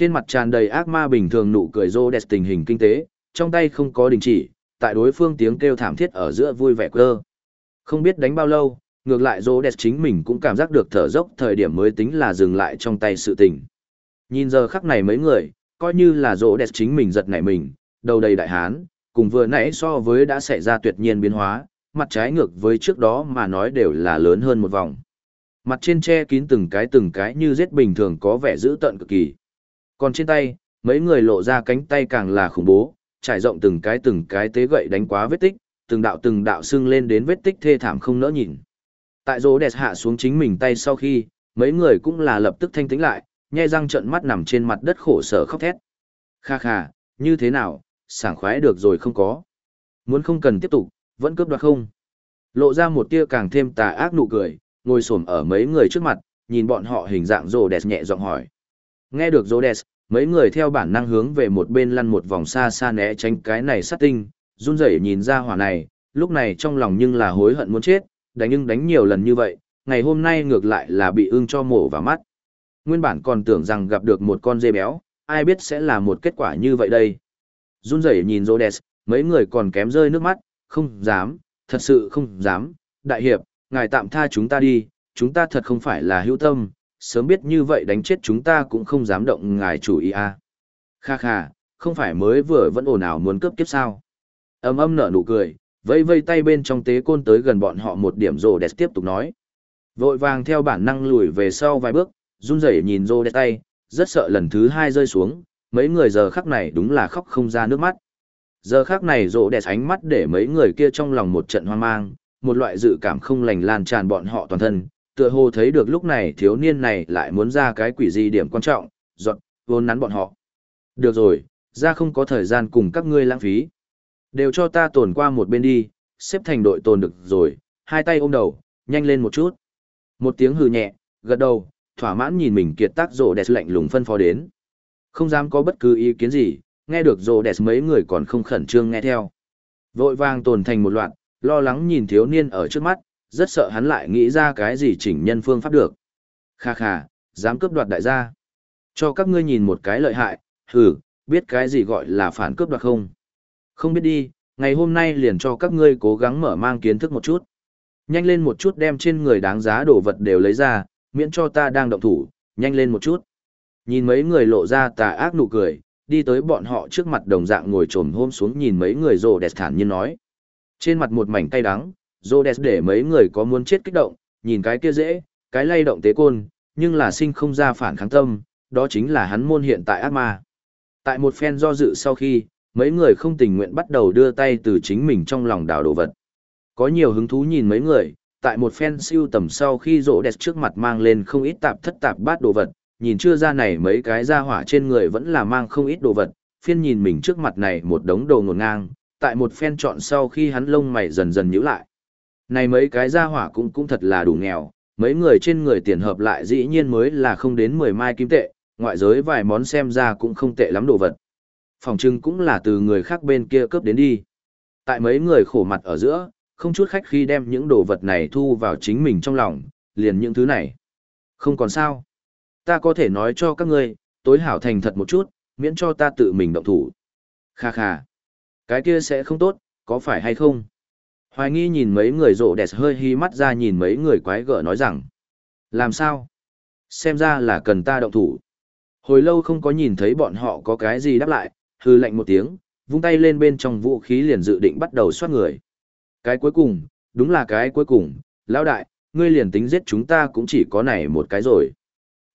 Trên mặt tràn đầy ác ma bình thường nụ cười rô đẹp tình hình kinh tế, trong tay không có đình chỉ, tại đối phương tiếng kêu thảm thiết ở giữa vui vẻ cơ. Không biết đánh bao lâu, ngược lại rô đẹp chính mình cũng cảm giác được thở dốc thời điểm mới tính là dừng lại trong tay sự tình. Nhìn giờ khắc này mấy người, coi như là rô đẹp chính mình giật nảy mình, đầu đầy đại hán, cùng vừa nãy so với đã xảy ra tuyệt nhiên biến hóa, mặt trái ngược với trước đó mà nói đều là lớn hơn một vòng. Mặt trên che kín từng cái từng cái như giết bình thường có vẻ dữ tợn cực kỳ. Còn trên tay, mấy người lộ ra cánh tay càng là khủng bố, trải rộng từng cái từng cái tế gậy đánh quá vết tích, từng đạo từng đạo sưng lên đến vết tích thê thảm không nỡ nhìn. Tại rô đẹp hạ xuống chính mình tay sau khi, mấy người cũng là lập tức thanh tĩnh lại, nhai răng trợn mắt nằm trên mặt đất khổ sở khóc thét. Kha kha, như thế nào, sảng khoái được rồi không có. Muốn không cần tiếp tục, vẫn cướp đoạt không. Lộ ra một tia càng thêm tà ác nụ cười, ngồi xổm ở mấy người trước mặt, nhìn bọn họ hình dạng rô đẹp nhẹ giọng hỏi. Nghe được rô mấy người theo bản năng hướng về một bên lăn một vòng xa xa né tránh cái này sát tinh, run rẩy nhìn ra hỏa này, lúc này trong lòng nhưng là hối hận muốn chết, đánh nhưng đánh nhiều lần như vậy, ngày hôm nay ngược lại là bị ưng cho mổ vào mắt. Nguyên bản còn tưởng rằng gặp được một con dê béo, ai biết sẽ là một kết quả như vậy đây. Run rẩy nhìn Rhodes, mấy người còn kém rơi nước mắt, không dám, thật sự không dám, đại hiệp, ngài tạm tha chúng ta đi, chúng ta thật không phải là hữu tâm, sớm biết như vậy đánh chết chúng ta cũng không dám động ngài chủ ý a. À. Kha kha, không phải mới vừa vẫn ồn ào muốn cướp kiếp sao. Âm âm nở nụ cười, vây vây tay bên trong tế côn tới gần bọn họ một điểm rồ đẹp tiếp tục nói. Vội vàng theo bản năng lùi về sau vài bước, run rẩy nhìn rồ đẹp tay, rất sợ lần thứ hai rơi xuống, mấy người giờ khắc này đúng là khóc không ra nước mắt. Giờ khắc này rồ đẹp ánh mắt để mấy người kia trong lòng một trận hoang mang, một loại dự cảm không lành lan tràn bọn họ toàn thân, tựa hồ thấy được lúc này thiếu niên này lại muốn ra cái quỷ gì điểm quan trọng, dọn, vốn nắn bọn họ. Được rồi, ra không có thời gian cùng các ngươi lãng phí. Đều cho ta tồn qua một bên đi, xếp thành đội tồn được rồi, hai tay ôm đầu, nhanh lên một chút. Một tiếng hừ nhẹ, gật đầu, thỏa mãn nhìn mình kiệt tác rồ đẹp lạnh lùng phân phó đến. Không dám có bất cứ ý kiến gì, nghe được rồ đẹp mấy người còn không khẩn trương nghe theo. Vội vàng tồn thành một loạt, lo lắng nhìn thiếu niên ở trước mắt, rất sợ hắn lại nghĩ ra cái gì chỉnh nhân phương pháp được. Kha kha, dám cướp đoạt đại gia. Cho các ngươi nhìn một cái lợi hại, Thử biết cái gì gọi là phản cướp đoạt không? Không biết đi, ngày hôm nay liền cho các ngươi cố gắng mở mang kiến thức một chút. Nhanh lên một chút đem trên người đáng giá đồ vật đều lấy ra, miễn cho ta đang động thủ, nhanh lên một chút. Nhìn mấy người lộ ra tà ác nụ cười, đi tới bọn họ trước mặt đồng dạng ngồi trồm hôm xuống nhìn mấy người rồ đẹp thản nhiên nói. Trên mặt một mảnh cay đắng, Rhodes để mấy người có muốn chết kích động, nhìn cái kia dễ, cái lay động tế côn, nhưng là sinh không ra phản kháng tâm, đó chính là hắn môn hiện tại ác ma. Tại một phen do dự sau khi, mấy người không tình nguyện bắt đầu đưa tay từ chính mình trong lòng đào đồ vật. Có nhiều hứng thú nhìn mấy người, tại một phen siêu tầm sau khi rỗ đẹp trước mặt mang lên không ít tạp thất tạp bát đồ vật, nhìn chưa ra này mấy cái ra hỏa trên người vẫn là mang không ít đồ vật, phiên nhìn mình trước mặt này một đống đồ ngổn ngang, tại một phen chọn sau khi hắn lông mày dần dần nhíu lại. Này mấy cái gia hỏa cũng cũng thật là đủ nghèo, mấy người trên người tiền hợp lại dĩ nhiên mới là không đến 10 mai kim tệ, ngoại giới vài món xem ra cũng không tệ lắm đồ vật. Phòng trưng cũng là từ người khác bên kia cướp đến đi. Tại mấy người khổ mặt ở giữa, không chút khách khi đem những đồ vật này thu vào chính mình trong lòng, liền những thứ này. Không còn sao. Ta có thể nói cho các ngươi, tối hảo thành thật một chút, miễn cho ta tự mình động thủ. Kha kha. Cái kia sẽ không tốt, có phải hay không? Hoài nghi nhìn mấy người rộ đẹp hơi hi mắt ra nhìn mấy người quái gở nói rằng. Làm sao? Xem ra là cần ta động thủ. Hồi lâu không có nhìn thấy bọn họ có cái gì đáp lại, hư lạnh một tiếng, vung tay lên bên trong vũ khí liền dự định bắt đầu xoát người. Cái cuối cùng, đúng là cái cuối cùng, lão đại, ngươi liền tính giết chúng ta cũng chỉ có này một cái rồi.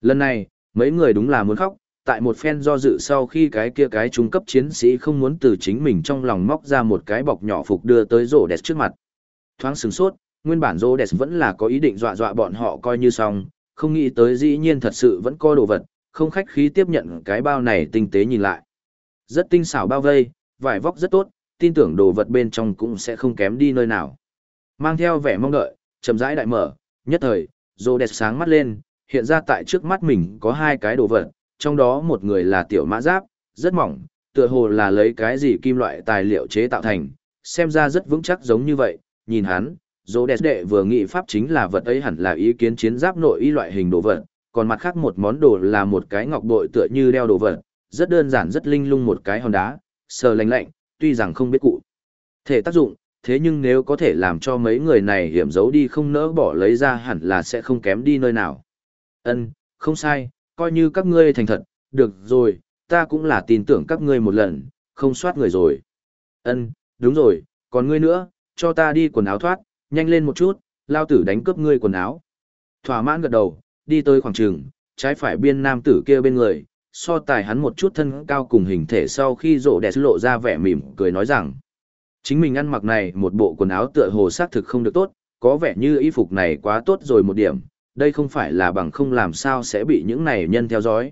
Lần này, mấy người đúng là muốn khóc, tại một phen do dự sau khi cái kia cái trung cấp chiến sĩ không muốn từ chính mình trong lòng móc ra một cái bọc nhỏ phục đưa tới rổ đẹp trước mặt. Thoáng sừng sốt, nguyên bản rổ đẹp vẫn là có ý định dọa dọa bọn họ coi như xong, không nghĩ tới dĩ nhiên thật sự vẫn có đồ vật, không khách khí tiếp nhận cái bao này tinh tế nhìn lại. Rất tinh xảo bao vây, vải vóc rất tốt, tin tưởng đồ vật bên trong cũng sẽ không kém đi nơi nào. Mang theo vẻ mong đợi, chậm rãi đại mở, nhất thời, rô đẹp sáng mắt lên, hiện ra tại trước mắt mình có hai cái đồ vật, trong đó một người là tiểu mã giáp, rất mỏng, tựa hồ là lấy cái gì kim loại tài liệu chế tạo thành, xem ra rất vững chắc giống như vậy, nhìn hắn, dỗ đẹp đệ vừa nghĩ pháp chính là vật ấy hẳn là ý kiến chiến giáp nội y loại hình đồ vật, còn mặt khác một món đồ là một cái ngọc bội tựa như đeo đồ vật, rất đơn giản rất linh lung một cái hòn đá, sờ lạnh lạnh, tuy rằng không biết cụ thể tác dụng, thế nhưng nếu có thể làm cho mấy người này hiểm giấu đi không nỡ bỏ lấy ra hẳn là sẽ không kém đi nơi nào. Ân, không sai, coi như các ngươi thành thật, được rồi, ta cũng là tin tưởng các ngươi một lần, không soát người rồi. Ân, đúng rồi, còn ngươi nữa, cho ta đi quần áo thoát, nhanh lên một chút, lao tử đánh cướp ngươi quần áo. Thỏa mãn gật đầu, đi tới khoảng trường, trái phải biên nam tử kia bên người, so tài hắn một chút thân cao cùng hình thể sau khi rộ đẹp lộ ra vẻ mỉm, cười nói rằng. Chính mình ăn mặc này một bộ quần áo tựa hồ xác thực không được tốt, có vẻ như y phục này quá tốt rồi một điểm, đây không phải là bằng không làm sao sẽ bị những này nhân theo dõi.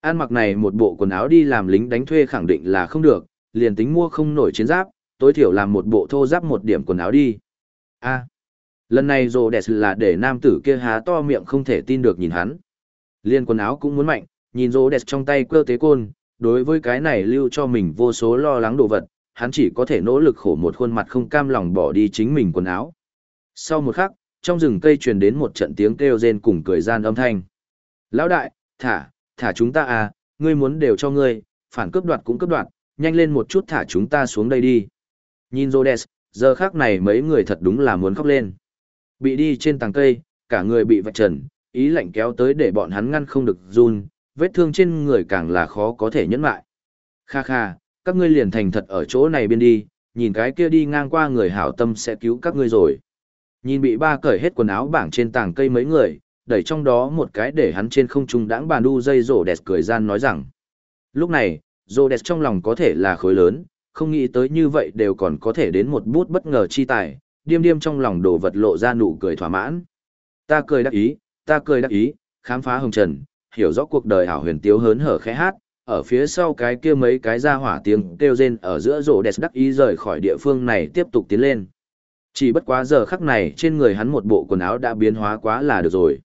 An mặc này một bộ quần áo đi làm lính đánh thuê khẳng định là không được, liền tính mua không nổi chiến giáp, tối thiểu làm một bộ thô giáp một điểm quần áo đi. A. lần này rồ đẹp là để nam tử kia há to miệng không thể tin được nhìn hắn. Liên quần áo cũng muốn mạnh, nhìn rồ đẹp trong tay quơ tế côn, đối với cái này lưu cho mình vô số lo lắng đồ vật, hắn chỉ có thể nỗ lực khổ một khuôn mặt không cam lòng bỏ đi chính mình quần áo. Sau một khắc, trong rừng cây truyền đến một trận tiếng kêu rên cùng cười gian âm thanh. Lão đại, thả, thả chúng ta à, ngươi muốn đều cho ngươi, phản cướp đoạt cũng cướp đoạt, nhanh lên một chút thả chúng ta xuống đây đi. Nhìn Rhodes, giờ khác này mấy người thật đúng là muốn khóc lên. Bị đi trên tàng cây, cả người bị vạch trần, ý lạnh kéo tới để bọn hắn ngăn không được run, vết thương trên người càng là khó có thể nhẫn lại. Kha kha, các ngươi liền thành thật ở chỗ này bên đi, nhìn cái kia đi ngang qua người hảo tâm sẽ cứu các ngươi rồi. Nhìn bị ba cởi hết quần áo bảng trên tảng cây mấy người, đẩy trong đó một cái để hắn trên không trung đãng bàn đu dây rổ đẹp cười gian nói rằng. Lúc này, rổ đẹp trong lòng có thể là khối lớn, không nghĩ tới như vậy đều còn có thể đến một bút bất ngờ chi tài, điêm điêm trong lòng đồ vật lộ ra nụ cười thỏa mãn. Ta cười đắc ý, ta cười đắc ý, khám phá hồng trần, hiểu rõ cuộc đời ảo huyền tiếu hớn hở khẽ hát, ở phía sau cái kia mấy cái ra hỏa tiếng kêu rên ở giữa rổ đẹp đắc ý rời khỏi địa phương này tiếp tục tiến lên. Chỉ bất quá giờ khắc này trên người hắn một bộ quần áo đã biến hóa quá là được rồi.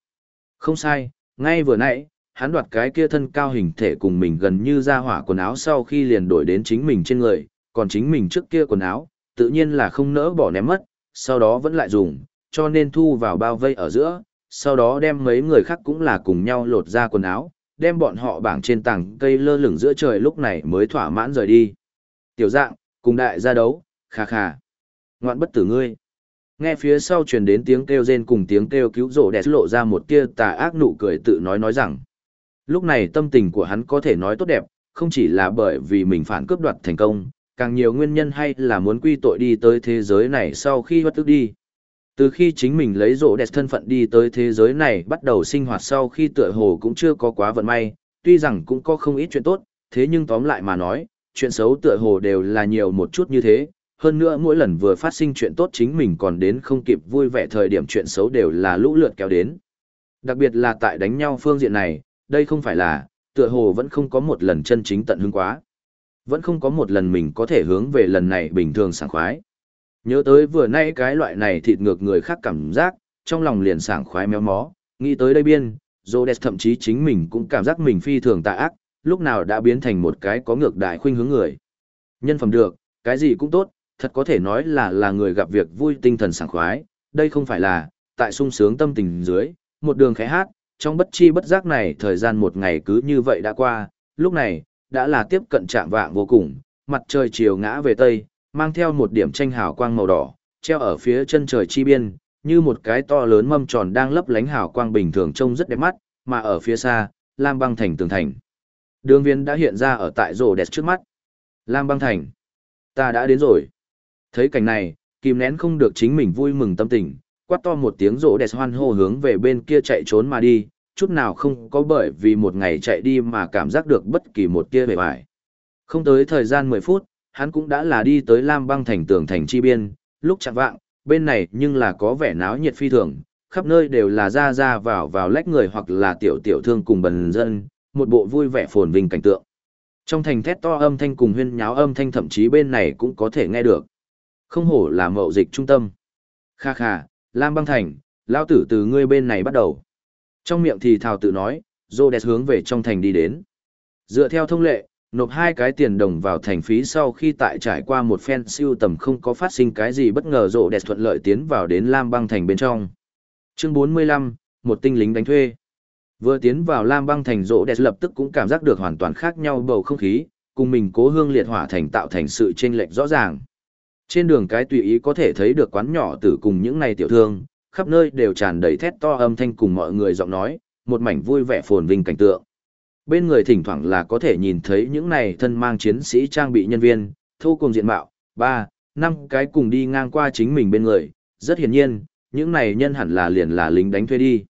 Không sai, ngay vừa nãy, hắn đoạt cái kia thân cao hình thể cùng mình gần như ra hỏa quần áo sau khi liền đổi đến chính mình trên người, còn chính mình trước kia quần áo, tự nhiên là không nỡ bỏ ném mất, sau đó vẫn lại dùng, cho nên thu vào bao vây ở giữa, sau đó đem mấy người khác cũng là cùng nhau lột ra quần áo, đem bọn họ bảng trên tảng cây lơ lửng giữa trời lúc này mới thỏa mãn rời đi. Tiểu dạng, cùng đại gia đấu, khà khà. Ngoạn bất tử ngươi. Nghe phía sau truyền đến tiếng kêu rên cùng tiếng kêu cứu rổ đẹp lộ ra một tia tà ác nụ cười tự nói nói rằng. Lúc này tâm tình của hắn có thể nói tốt đẹp, không chỉ là bởi vì mình phản cướp đoạt thành công, càng nhiều nguyên nhân hay là muốn quy tội đi tới thế giới này sau khi bất tức đi. Từ khi chính mình lấy rổ đẹp thân phận đi tới thế giới này bắt đầu sinh hoạt sau khi tựa hồ cũng chưa có quá vận may, tuy rằng cũng có không ít chuyện tốt, thế nhưng tóm lại mà nói, chuyện xấu tựa hồ đều là nhiều một chút như thế, hơn nữa mỗi lần vừa phát sinh chuyện tốt chính mình còn đến không kịp vui vẻ thời điểm chuyện xấu đều là lũ lượt kéo đến. Đặc biệt là tại đánh nhau phương diện này, đây không phải là, tựa hồ vẫn không có một lần chân chính tận hứng quá. Vẫn không có một lần mình có thể hướng về lần này bình thường sảng khoái. Nhớ tới vừa nay cái loại này thịt ngược người khác cảm giác, trong lòng liền sảng khoái méo mó, nghĩ tới đây biên, Rhodes thậm chí chính mình cũng cảm giác mình phi thường tà ác, lúc nào đã biến thành một cái có ngược đại khuynh hướng người. Nhân phẩm được, cái gì cũng tốt, thật có thể nói là là người gặp việc vui tinh thần sảng khoái, đây không phải là, tại sung sướng tâm tình dưới, một đường khẽ hát, trong bất chi bất giác này thời gian một ngày cứ như vậy đã qua, lúc này, đã là tiếp cận trạng vạng vô cùng, mặt trời chiều ngã về tây, mang theo một điểm tranh hào quang màu đỏ, treo ở phía chân trời chi biên, như một cái to lớn mâm tròn đang lấp lánh hào quang bình thường trông rất đẹp mắt, mà ở phía xa, Lam băng thành tường thành. Đường viên đã hiện ra ở tại rổ đẹp trước mắt. Lam băng thành. Ta đã đến rồi. Thấy cảnh này, kìm nén không được chính mình vui mừng tâm tình, quát to một tiếng rỗ đẹp hoan hô hướng về bên kia chạy trốn mà đi, chút nào không có bởi vì một ngày chạy đi mà cảm giác được bất kỳ một tia bề bài. Không tới thời gian 10 phút, hắn cũng đã là đi tới Lam băng thành tường thành chi biên, lúc chạm vạng, bên này nhưng là có vẻ náo nhiệt phi thường, khắp nơi đều là ra ra vào vào lách người hoặc là tiểu tiểu thương cùng bần dân, một bộ vui vẻ phồn vinh cảnh tượng. Trong thành thét to âm thanh cùng huyên nháo âm thanh thậm chí bên này cũng có thể nghe được. Không hổ là mậu dịch trung tâm. Kha kha, Lam băng thành, lao tử từ ngươi bên này bắt đầu. Trong miệng thì thào tự nói, Rhodes hướng về trong thành đi đến. Dựa theo thông lệ, nộp hai cái tiền đồng vào thành phí sau khi tại trải qua một phen siêu tầm không có phát sinh cái gì bất ngờ Rhodes thuận lợi tiến vào đến Lam băng thành bên trong. Chương 45, một tinh lính đánh thuê. Vừa tiến vào Lam băng thành Rộ đẹp lập tức cũng cảm giác được hoàn toàn khác nhau bầu không khí, cùng mình cố hương liệt hỏa thành tạo thành sự chênh lệch rõ ràng. Trên đường cái tùy ý có thể thấy được quán nhỏ tử cùng những này tiểu thương, khắp nơi đều tràn đầy thét to âm thanh cùng mọi người giọng nói, một mảnh vui vẻ phồn vinh cảnh tượng. Bên người thỉnh thoảng là có thể nhìn thấy những này thân mang chiến sĩ trang bị nhân viên, thu cùng diện mạo, ba, năm cái cùng đi ngang qua chính mình bên người, rất hiển nhiên, những này nhân hẳn là liền là lính đánh thuê đi.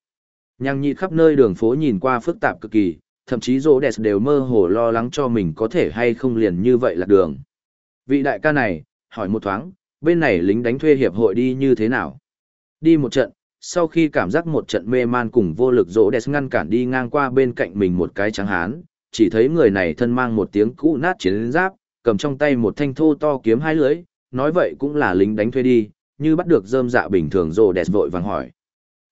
Nhang nhị khắp nơi đường phố nhìn qua phức tạp cực kỳ, thậm chí rô đẹp đều mơ hồ lo lắng cho mình có thể hay không liền như vậy là đường. Vị đại ca này, hỏi một thoáng, bên này lính đánh thuê hiệp hội đi như thế nào? Đi một trận, sau khi cảm giác một trận mê man cùng vô lực rỗ đẹp ngăn cản đi ngang qua bên cạnh mình một cái trắng hán, chỉ thấy người này thân mang một tiếng cũ nát chiến giáp, cầm trong tay một thanh thô to kiếm hai lưới, nói vậy cũng là lính đánh thuê đi, như bắt được rơm dạ bình thường rỗ đẹp vội vàng hỏi.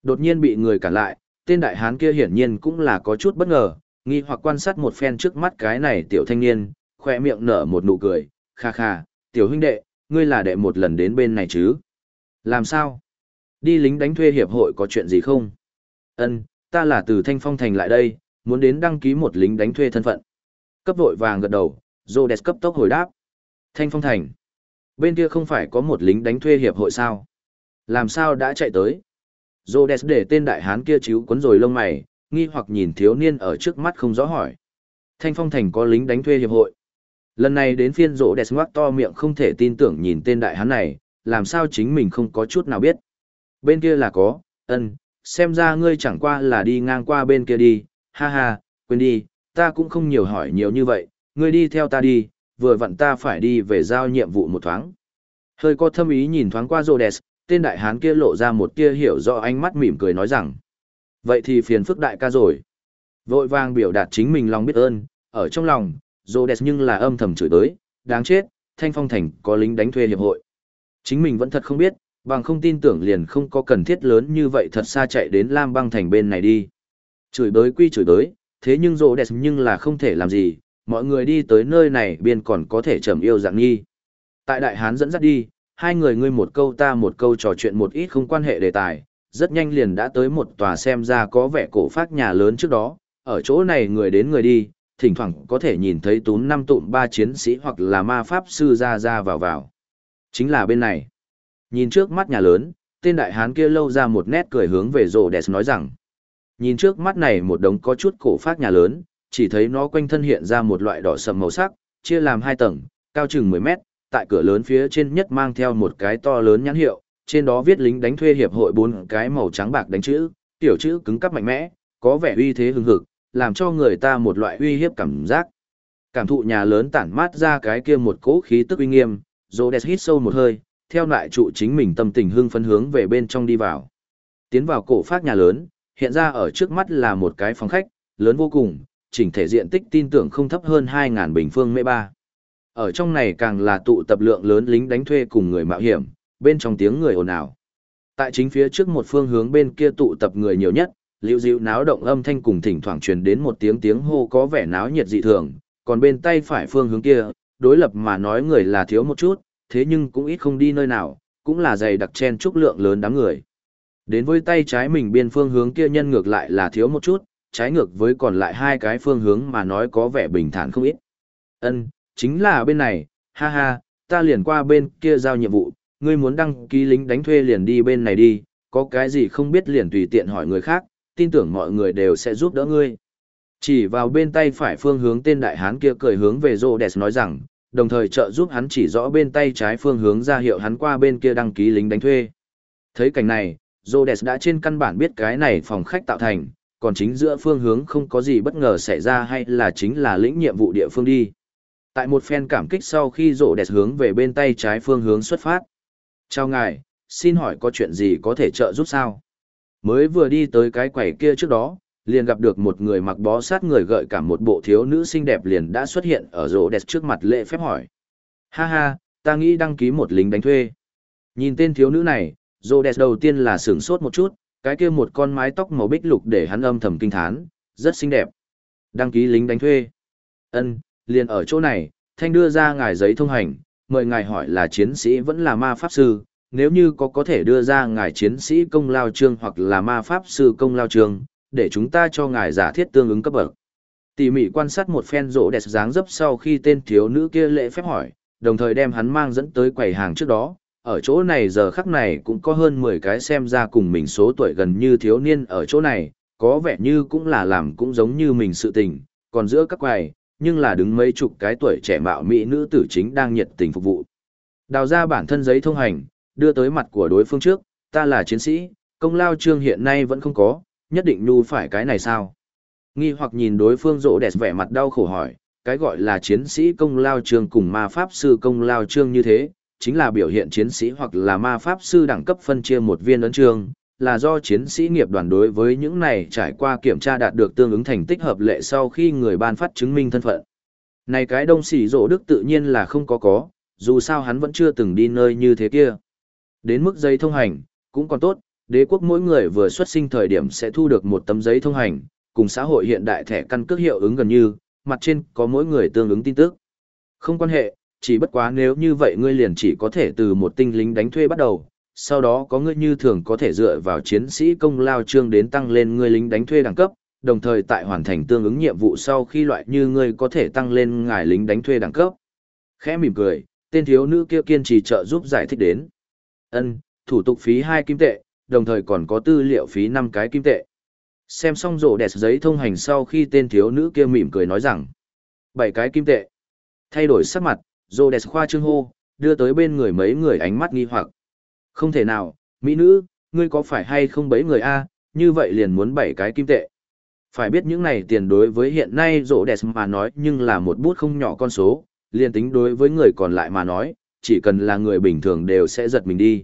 Đột nhiên bị người cản lại, tên đại hán kia hiển nhiên cũng là có chút bất ngờ, nghi hoặc quan sát một phen trước mắt cái này tiểu thanh niên, khoe miệng nở một nụ cười, kha kha, tiểu huynh đệ, ngươi là đệ một lần đến bên này chứ? Làm sao? Đi lính đánh thuê hiệp hội có chuyện gì không? Ân, ta là từ Thanh Phong Thành lại đây, muốn đến đăng ký một lính đánh thuê thân phận. Cấp vội vàng gật đầu, Rhodes cấp tốc hồi đáp. Thanh Phong Thành. Bên kia không phải có một lính đánh thuê hiệp hội sao? Làm sao đã chạy tới? Rhodes để tên đại hán kia chíu cuốn rồi lông mày, nghi hoặc nhìn thiếu niên ở trước mắt không rõ hỏi. Thanh Phong Thành có lính đánh thuê hiệp hội. Lần này đến phiên rỗ đẹp ngoác to miệng không thể tin tưởng nhìn tên đại hán này, làm sao chính mình không có chút nào biết. Bên kia là có, ân, xem ra ngươi chẳng qua là đi ngang qua bên kia đi, ha ha, quên đi, ta cũng không nhiều hỏi nhiều như vậy, ngươi đi theo ta đi, vừa vặn ta phải đi về giao nhiệm vụ một thoáng. Hơi có thâm ý nhìn thoáng qua Rhodes, tên đại hán kia lộ ra một tia hiểu rõ ánh mắt mỉm cười nói rằng. Vậy thì phiền phức đại ca rồi. Vội vàng biểu đạt chính mình lòng biết ơn, ở trong lòng, rô đẹp nhưng là âm thầm chửi tới, đáng chết, Thanh Phong Thành có lính đánh thuê hiệp hội. Chính mình vẫn thật không biết, bằng không tin tưởng liền không có cần thiết lớn như vậy thật xa chạy đến Lam băng thành bên này đi. Chửi tới quy chửi tới, thế nhưng rô đẹp nhưng là không thể làm gì, mọi người đi tới nơi này biên còn có thể trầm yêu dạng nghi. Tại Đại Hán dẫn dắt đi, hai người ngươi một câu ta một câu trò chuyện một ít không quan hệ đề tài, rất nhanh liền đã tới một tòa xem ra có vẻ cổ phát nhà lớn trước đó, ở chỗ này người đến người đi, thỉnh thoảng có thể nhìn thấy tún năm tụm ba chiến sĩ hoặc là ma pháp sư ra ra vào vào. Chính là bên này. Nhìn trước mắt nhà lớn, tên đại hán kia lâu ra một nét cười hướng về rồ đẹp nói rằng. Nhìn trước mắt này một đống có chút cổ phát nhà lớn, chỉ thấy nó quanh thân hiện ra một loại đỏ sầm màu sắc, chia làm hai tầng, cao chừng 10 mét, tại cửa lớn phía trên nhất mang theo một cái to lớn nhãn hiệu, trên đó viết lính đánh thuê hiệp hội bốn cái màu trắng bạc đánh chữ, tiểu chữ cứng cắp mạnh mẽ, có vẻ uy thế hừng hực, làm cho người ta một loại uy hiếp cảm giác. Cảm thụ nhà lớn tản mát ra cái kia một cỗ khí tức uy nghiêm, Rhodes hít sâu một hơi, theo lại trụ chính mình tâm tình hưng phấn hướng về bên trong đi vào. Tiến vào cổ phát nhà lớn, hiện ra ở trước mắt là một cái phòng khách, lớn vô cùng, chỉnh thể diện tích tin tưởng không thấp hơn 2.000 bình phương mê ba. Ở trong này càng là tụ tập lượng lớn lính đánh thuê cùng người mạo hiểm, bên trong tiếng người ồn ào. Tại chính phía trước một phương hướng bên kia tụ tập người nhiều nhất, liễu dịu náo động âm thanh cùng thỉnh thoảng truyền đến một tiếng tiếng hô có vẻ náo nhiệt dị thường, còn bên tay phải phương hướng kia, đối lập mà nói người là thiếu một chút, thế nhưng cũng ít không đi nơi nào, cũng là dày đặc chen chúc lượng lớn đám người. Đến với tay trái mình biên phương hướng kia nhân ngược lại là thiếu một chút, trái ngược với còn lại hai cái phương hướng mà nói có vẻ bình thản không ít. Ân, chính là bên này, ha ha, ta liền qua bên kia giao nhiệm vụ, ngươi muốn đăng ký lính đánh thuê liền đi bên này đi, có cái gì không biết liền tùy tiện hỏi người khác, tin tưởng mọi người đều sẽ giúp đỡ ngươi. Chỉ vào bên tay phải phương hướng tên đại hán kia cười hướng về Rhodes nói rằng, đồng thời trợ giúp hắn chỉ rõ bên tay trái phương hướng ra hiệu hắn qua bên kia đăng ký lính đánh thuê. Thấy cảnh này, Rhodes đã trên căn bản biết cái này phòng khách tạo thành, còn chính giữa phương hướng không có gì bất ngờ xảy ra hay là chính là lĩnh nhiệm vụ địa phương đi. Tại một phen cảm kích sau khi Rhodes hướng về bên tay trái phương hướng xuất phát. Chào ngài, xin hỏi có chuyện gì có thể trợ giúp sao? Mới vừa đi tới cái quầy kia trước đó, liền gặp được một người mặc bó sát người gợi cả một bộ thiếu nữ xinh đẹp liền đã xuất hiện ở rổ đẹp trước mặt lễ phép hỏi. Ha ha, ta nghĩ đăng ký một lính đánh thuê. Nhìn tên thiếu nữ này, rổ đẹp đầu tiên là sửng sốt một chút, cái kia một con mái tóc màu bích lục để hắn âm thầm kinh thán, rất xinh đẹp. Đăng ký lính đánh thuê. Ân, liền ở chỗ này, thanh đưa ra ngài giấy thông hành, mời ngài hỏi là chiến sĩ vẫn là ma pháp sư, nếu như có có thể đưa ra ngài chiến sĩ công lao trương hoặc là ma pháp sư công lao trương, để chúng ta cho ngài giả thiết tương ứng cấp bậc. Tỉ mỉ quan sát một phen rỗ đẹp dáng dấp sau khi tên thiếu nữ kia lễ phép hỏi, đồng thời đem hắn mang dẫn tới quầy hàng trước đó. Ở chỗ này giờ khắc này cũng có hơn 10 cái xem ra cùng mình số tuổi gần như thiếu niên ở chỗ này, có vẻ như cũng là làm cũng giống như mình sự tình, còn giữa các quầy, nhưng là đứng mấy chục cái tuổi trẻ mạo mỹ nữ tử chính đang nhiệt tình phục vụ. Đào ra bản thân giấy thông hành, đưa tới mặt của đối phương trước, ta là chiến sĩ, công lao trương hiện nay vẫn không có, nhất định nu phải cái này sao? Nghi hoặc nhìn đối phương rộ đẹp vẻ mặt đau khổ hỏi, cái gọi là chiến sĩ công lao trương cùng ma pháp sư công lao trương như thế, chính là biểu hiện chiến sĩ hoặc là ma pháp sư đẳng cấp phân chia một viên ấn trương, là do chiến sĩ nghiệp đoàn đối với những này trải qua kiểm tra đạt được tương ứng thành tích hợp lệ sau khi người ban phát chứng minh thân phận. Này cái đông xỉ rộ đức tự nhiên là không có có, dù sao hắn vẫn chưa từng đi nơi như thế kia. Đến mức giấy thông hành, cũng còn tốt, đế quốc mỗi người vừa xuất sinh thời điểm sẽ thu được một tấm giấy thông hành, cùng xã hội hiện đại thẻ căn cước hiệu ứng gần như, mặt trên có mỗi người tương ứng tin tức. Không quan hệ, chỉ bất quá nếu như vậy ngươi liền chỉ có thể từ một tinh lính đánh thuê bắt đầu, sau đó có ngươi như thường có thể dựa vào chiến sĩ công lao trương đến tăng lên ngươi lính đánh thuê đẳng cấp, đồng thời tại hoàn thành tương ứng nhiệm vụ sau khi loại như ngươi có thể tăng lên ngài lính đánh thuê đẳng cấp. Khẽ mỉm cười, tên thiếu nữ kia kiên trì trợ giúp giải thích đến. Ân, thủ tục phí 2 kim tệ, đồng thời còn có tư liệu phí 5 cái kim tệ. Xem xong rổ đẹp giấy thông hành sau khi tên thiếu nữ kia mỉm cười nói rằng, 7 cái kim tệ. Thay đổi sắc mặt, rổ đẹp khoa trương hô, đưa tới bên người mấy người ánh mắt nghi hoặc. Không thể nào, mỹ nữ, ngươi có phải hay không bấy người a như vậy liền muốn 7 cái kim tệ. Phải biết những này tiền đối với hiện nay rổ đẹp mà nói nhưng là một bút không nhỏ con số, liền tính đối với người còn lại mà nói, chỉ cần là người bình thường đều sẽ giật mình đi.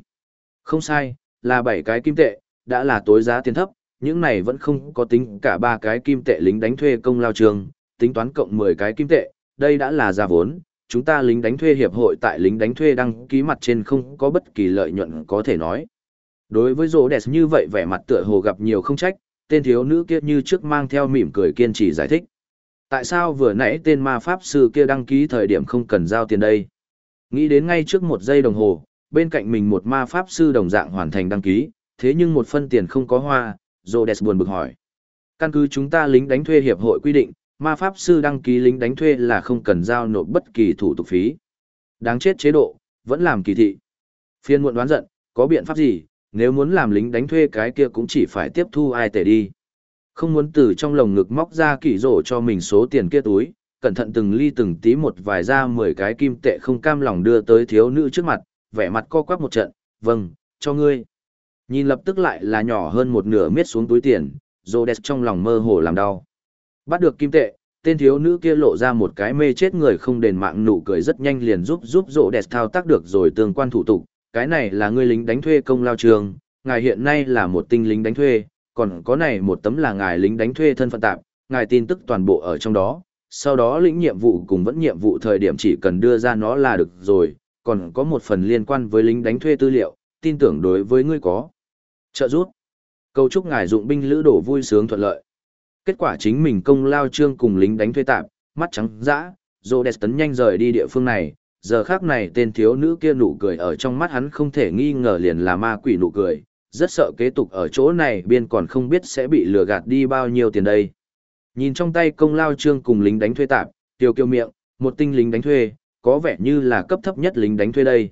Không sai, là 7 cái kim tệ, đã là tối giá tiền thấp, những này vẫn không có tính cả ba cái kim tệ lính đánh thuê công lao trường, tính toán cộng 10 cái kim tệ, đây đã là giá vốn, chúng ta lính đánh thuê hiệp hội tại lính đánh thuê đăng ký mặt trên không có bất kỳ lợi nhuận có thể nói. Đối với rỗ đẹp như vậy vẻ mặt tựa hồ gặp nhiều không trách, tên thiếu nữ kia như trước mang theo mỉm cười kiên trì giải thích. Tại sao vừa nãy tên ma pháp sư kia đăng ký thời điểm không cần giao tiền đây? Nghĩ đến ngay trước một giây đồng hồ, bên cạnh mình một ma pháp sư đồng dạng hoàn thành đăng ký, thế nhưng một phân tiền không có hoa, Rhodes buồn bực hỏi. Căn cứ chúng ta lính đánh thuê hiệp hội quy định, ma pháp sư đăng ký lính đánh thuê là không cần giao nộp bất kỳ thủ tục phí. Đáng chết chế độ, vẫn làm kỳ thị. Phiên muộn đoán giận, có biện pháp gì, nếu muốn làm lính đánh thuê cái kia cũng chỉ phải tiếp thu ai tể đi. Không muốn từ trong lồng ngực móc ra kỷ rổ cho mình số tiền kia túi, cẩn thận từng ly từng tí một vài ra mười cái kim tệ không cam lòng đưa tới thiếu nữ trước mặt, vẻ mặt co quắp một trận, vâng, cho ngươi. Nhìn lập tức lại là nhỏ hơn một nửa miết xuống túi tiền, Rhodes trong lòng mơ hồ làm đau. Bắt được kim tệ, tên thiếu nữ kia lộ ra một cái mê chết người không đền mạng nụ cười rất nhanh liền giúp giúp Rhodes thao tác được rồi tương quan thủ tục. Cái này là ngươi lính đánh thuê công lao trường, ngài hiện nay là một tinh lính đánh thuê, còn có này một tấm là ngài lính đánh thuê thân phận tạm, ngài tin tức toàn bộ ở trong đó. Sau đó lĩnh nhiệm vụ cùng vẫn nhiệm vụ thời điểm chỉ cần đưa ra nó là được rồi, còn có một phần liên quan với lính đánh thuê tư liệu, tin tưởng đối với ngươi có. Trợ giúp. Cầu chúc ngài dụng binh lữ đổ vui sướng thuận lợi. Kết quả chính mình công lao trương cùng lính đánh thuê tạm, mắt trắng dã, Rhodes tấn nhanh rời đi địa phương này, giờ khác này tên thiếu nữ kia nụ cười ở trong mắt hắn không thể nghi ngờ liền là ma quỷ nụ cười, rất sợ kế tục ở chỗ này biên còn không biết sẽ bị lừa gạt đi bao nhiêu tiền đây. Nhìn trong tay công lao trương cùng lính đánh thuê tạm, tiêu kiêu miệng, một tinh lính đánh thuê, có vẻ như là cấp thấp nhất lính đánh thuê đây.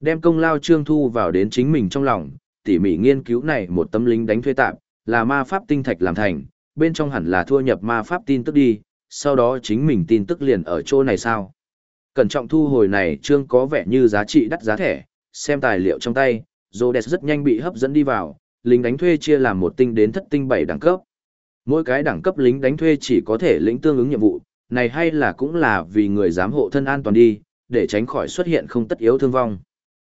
Đem công lao trương thu vào đến chính mình trong lòng, tỉ mỉ nghiên cứu này một tấm lính đánh thuê tạm, là ma pháp tinh thạch làm thành, bên trong hẳn là thua nhập ma pháp tin tức đi, sau đó chính mình tin tức liền ở chỗ này sao. Cẩn trọng thu hồi này trương có vẻ như giá trị đắt giá thẻ, xem tài liệu trong tay, Rhodes rất nhanh bị hấp dẫn đi vào, lính đánh thuê chia làm một tinh đến thất tinh bảy đẳng cấp. Mỗi cái đẳng cấp lính đánh thuê chỉ có thể lĩnh tương ứng nhiệm vụ, này hay là cũng là vì người giám hộ thân an toàn đi, để tránh khỏi xuất hiện không tất yếu thương vong.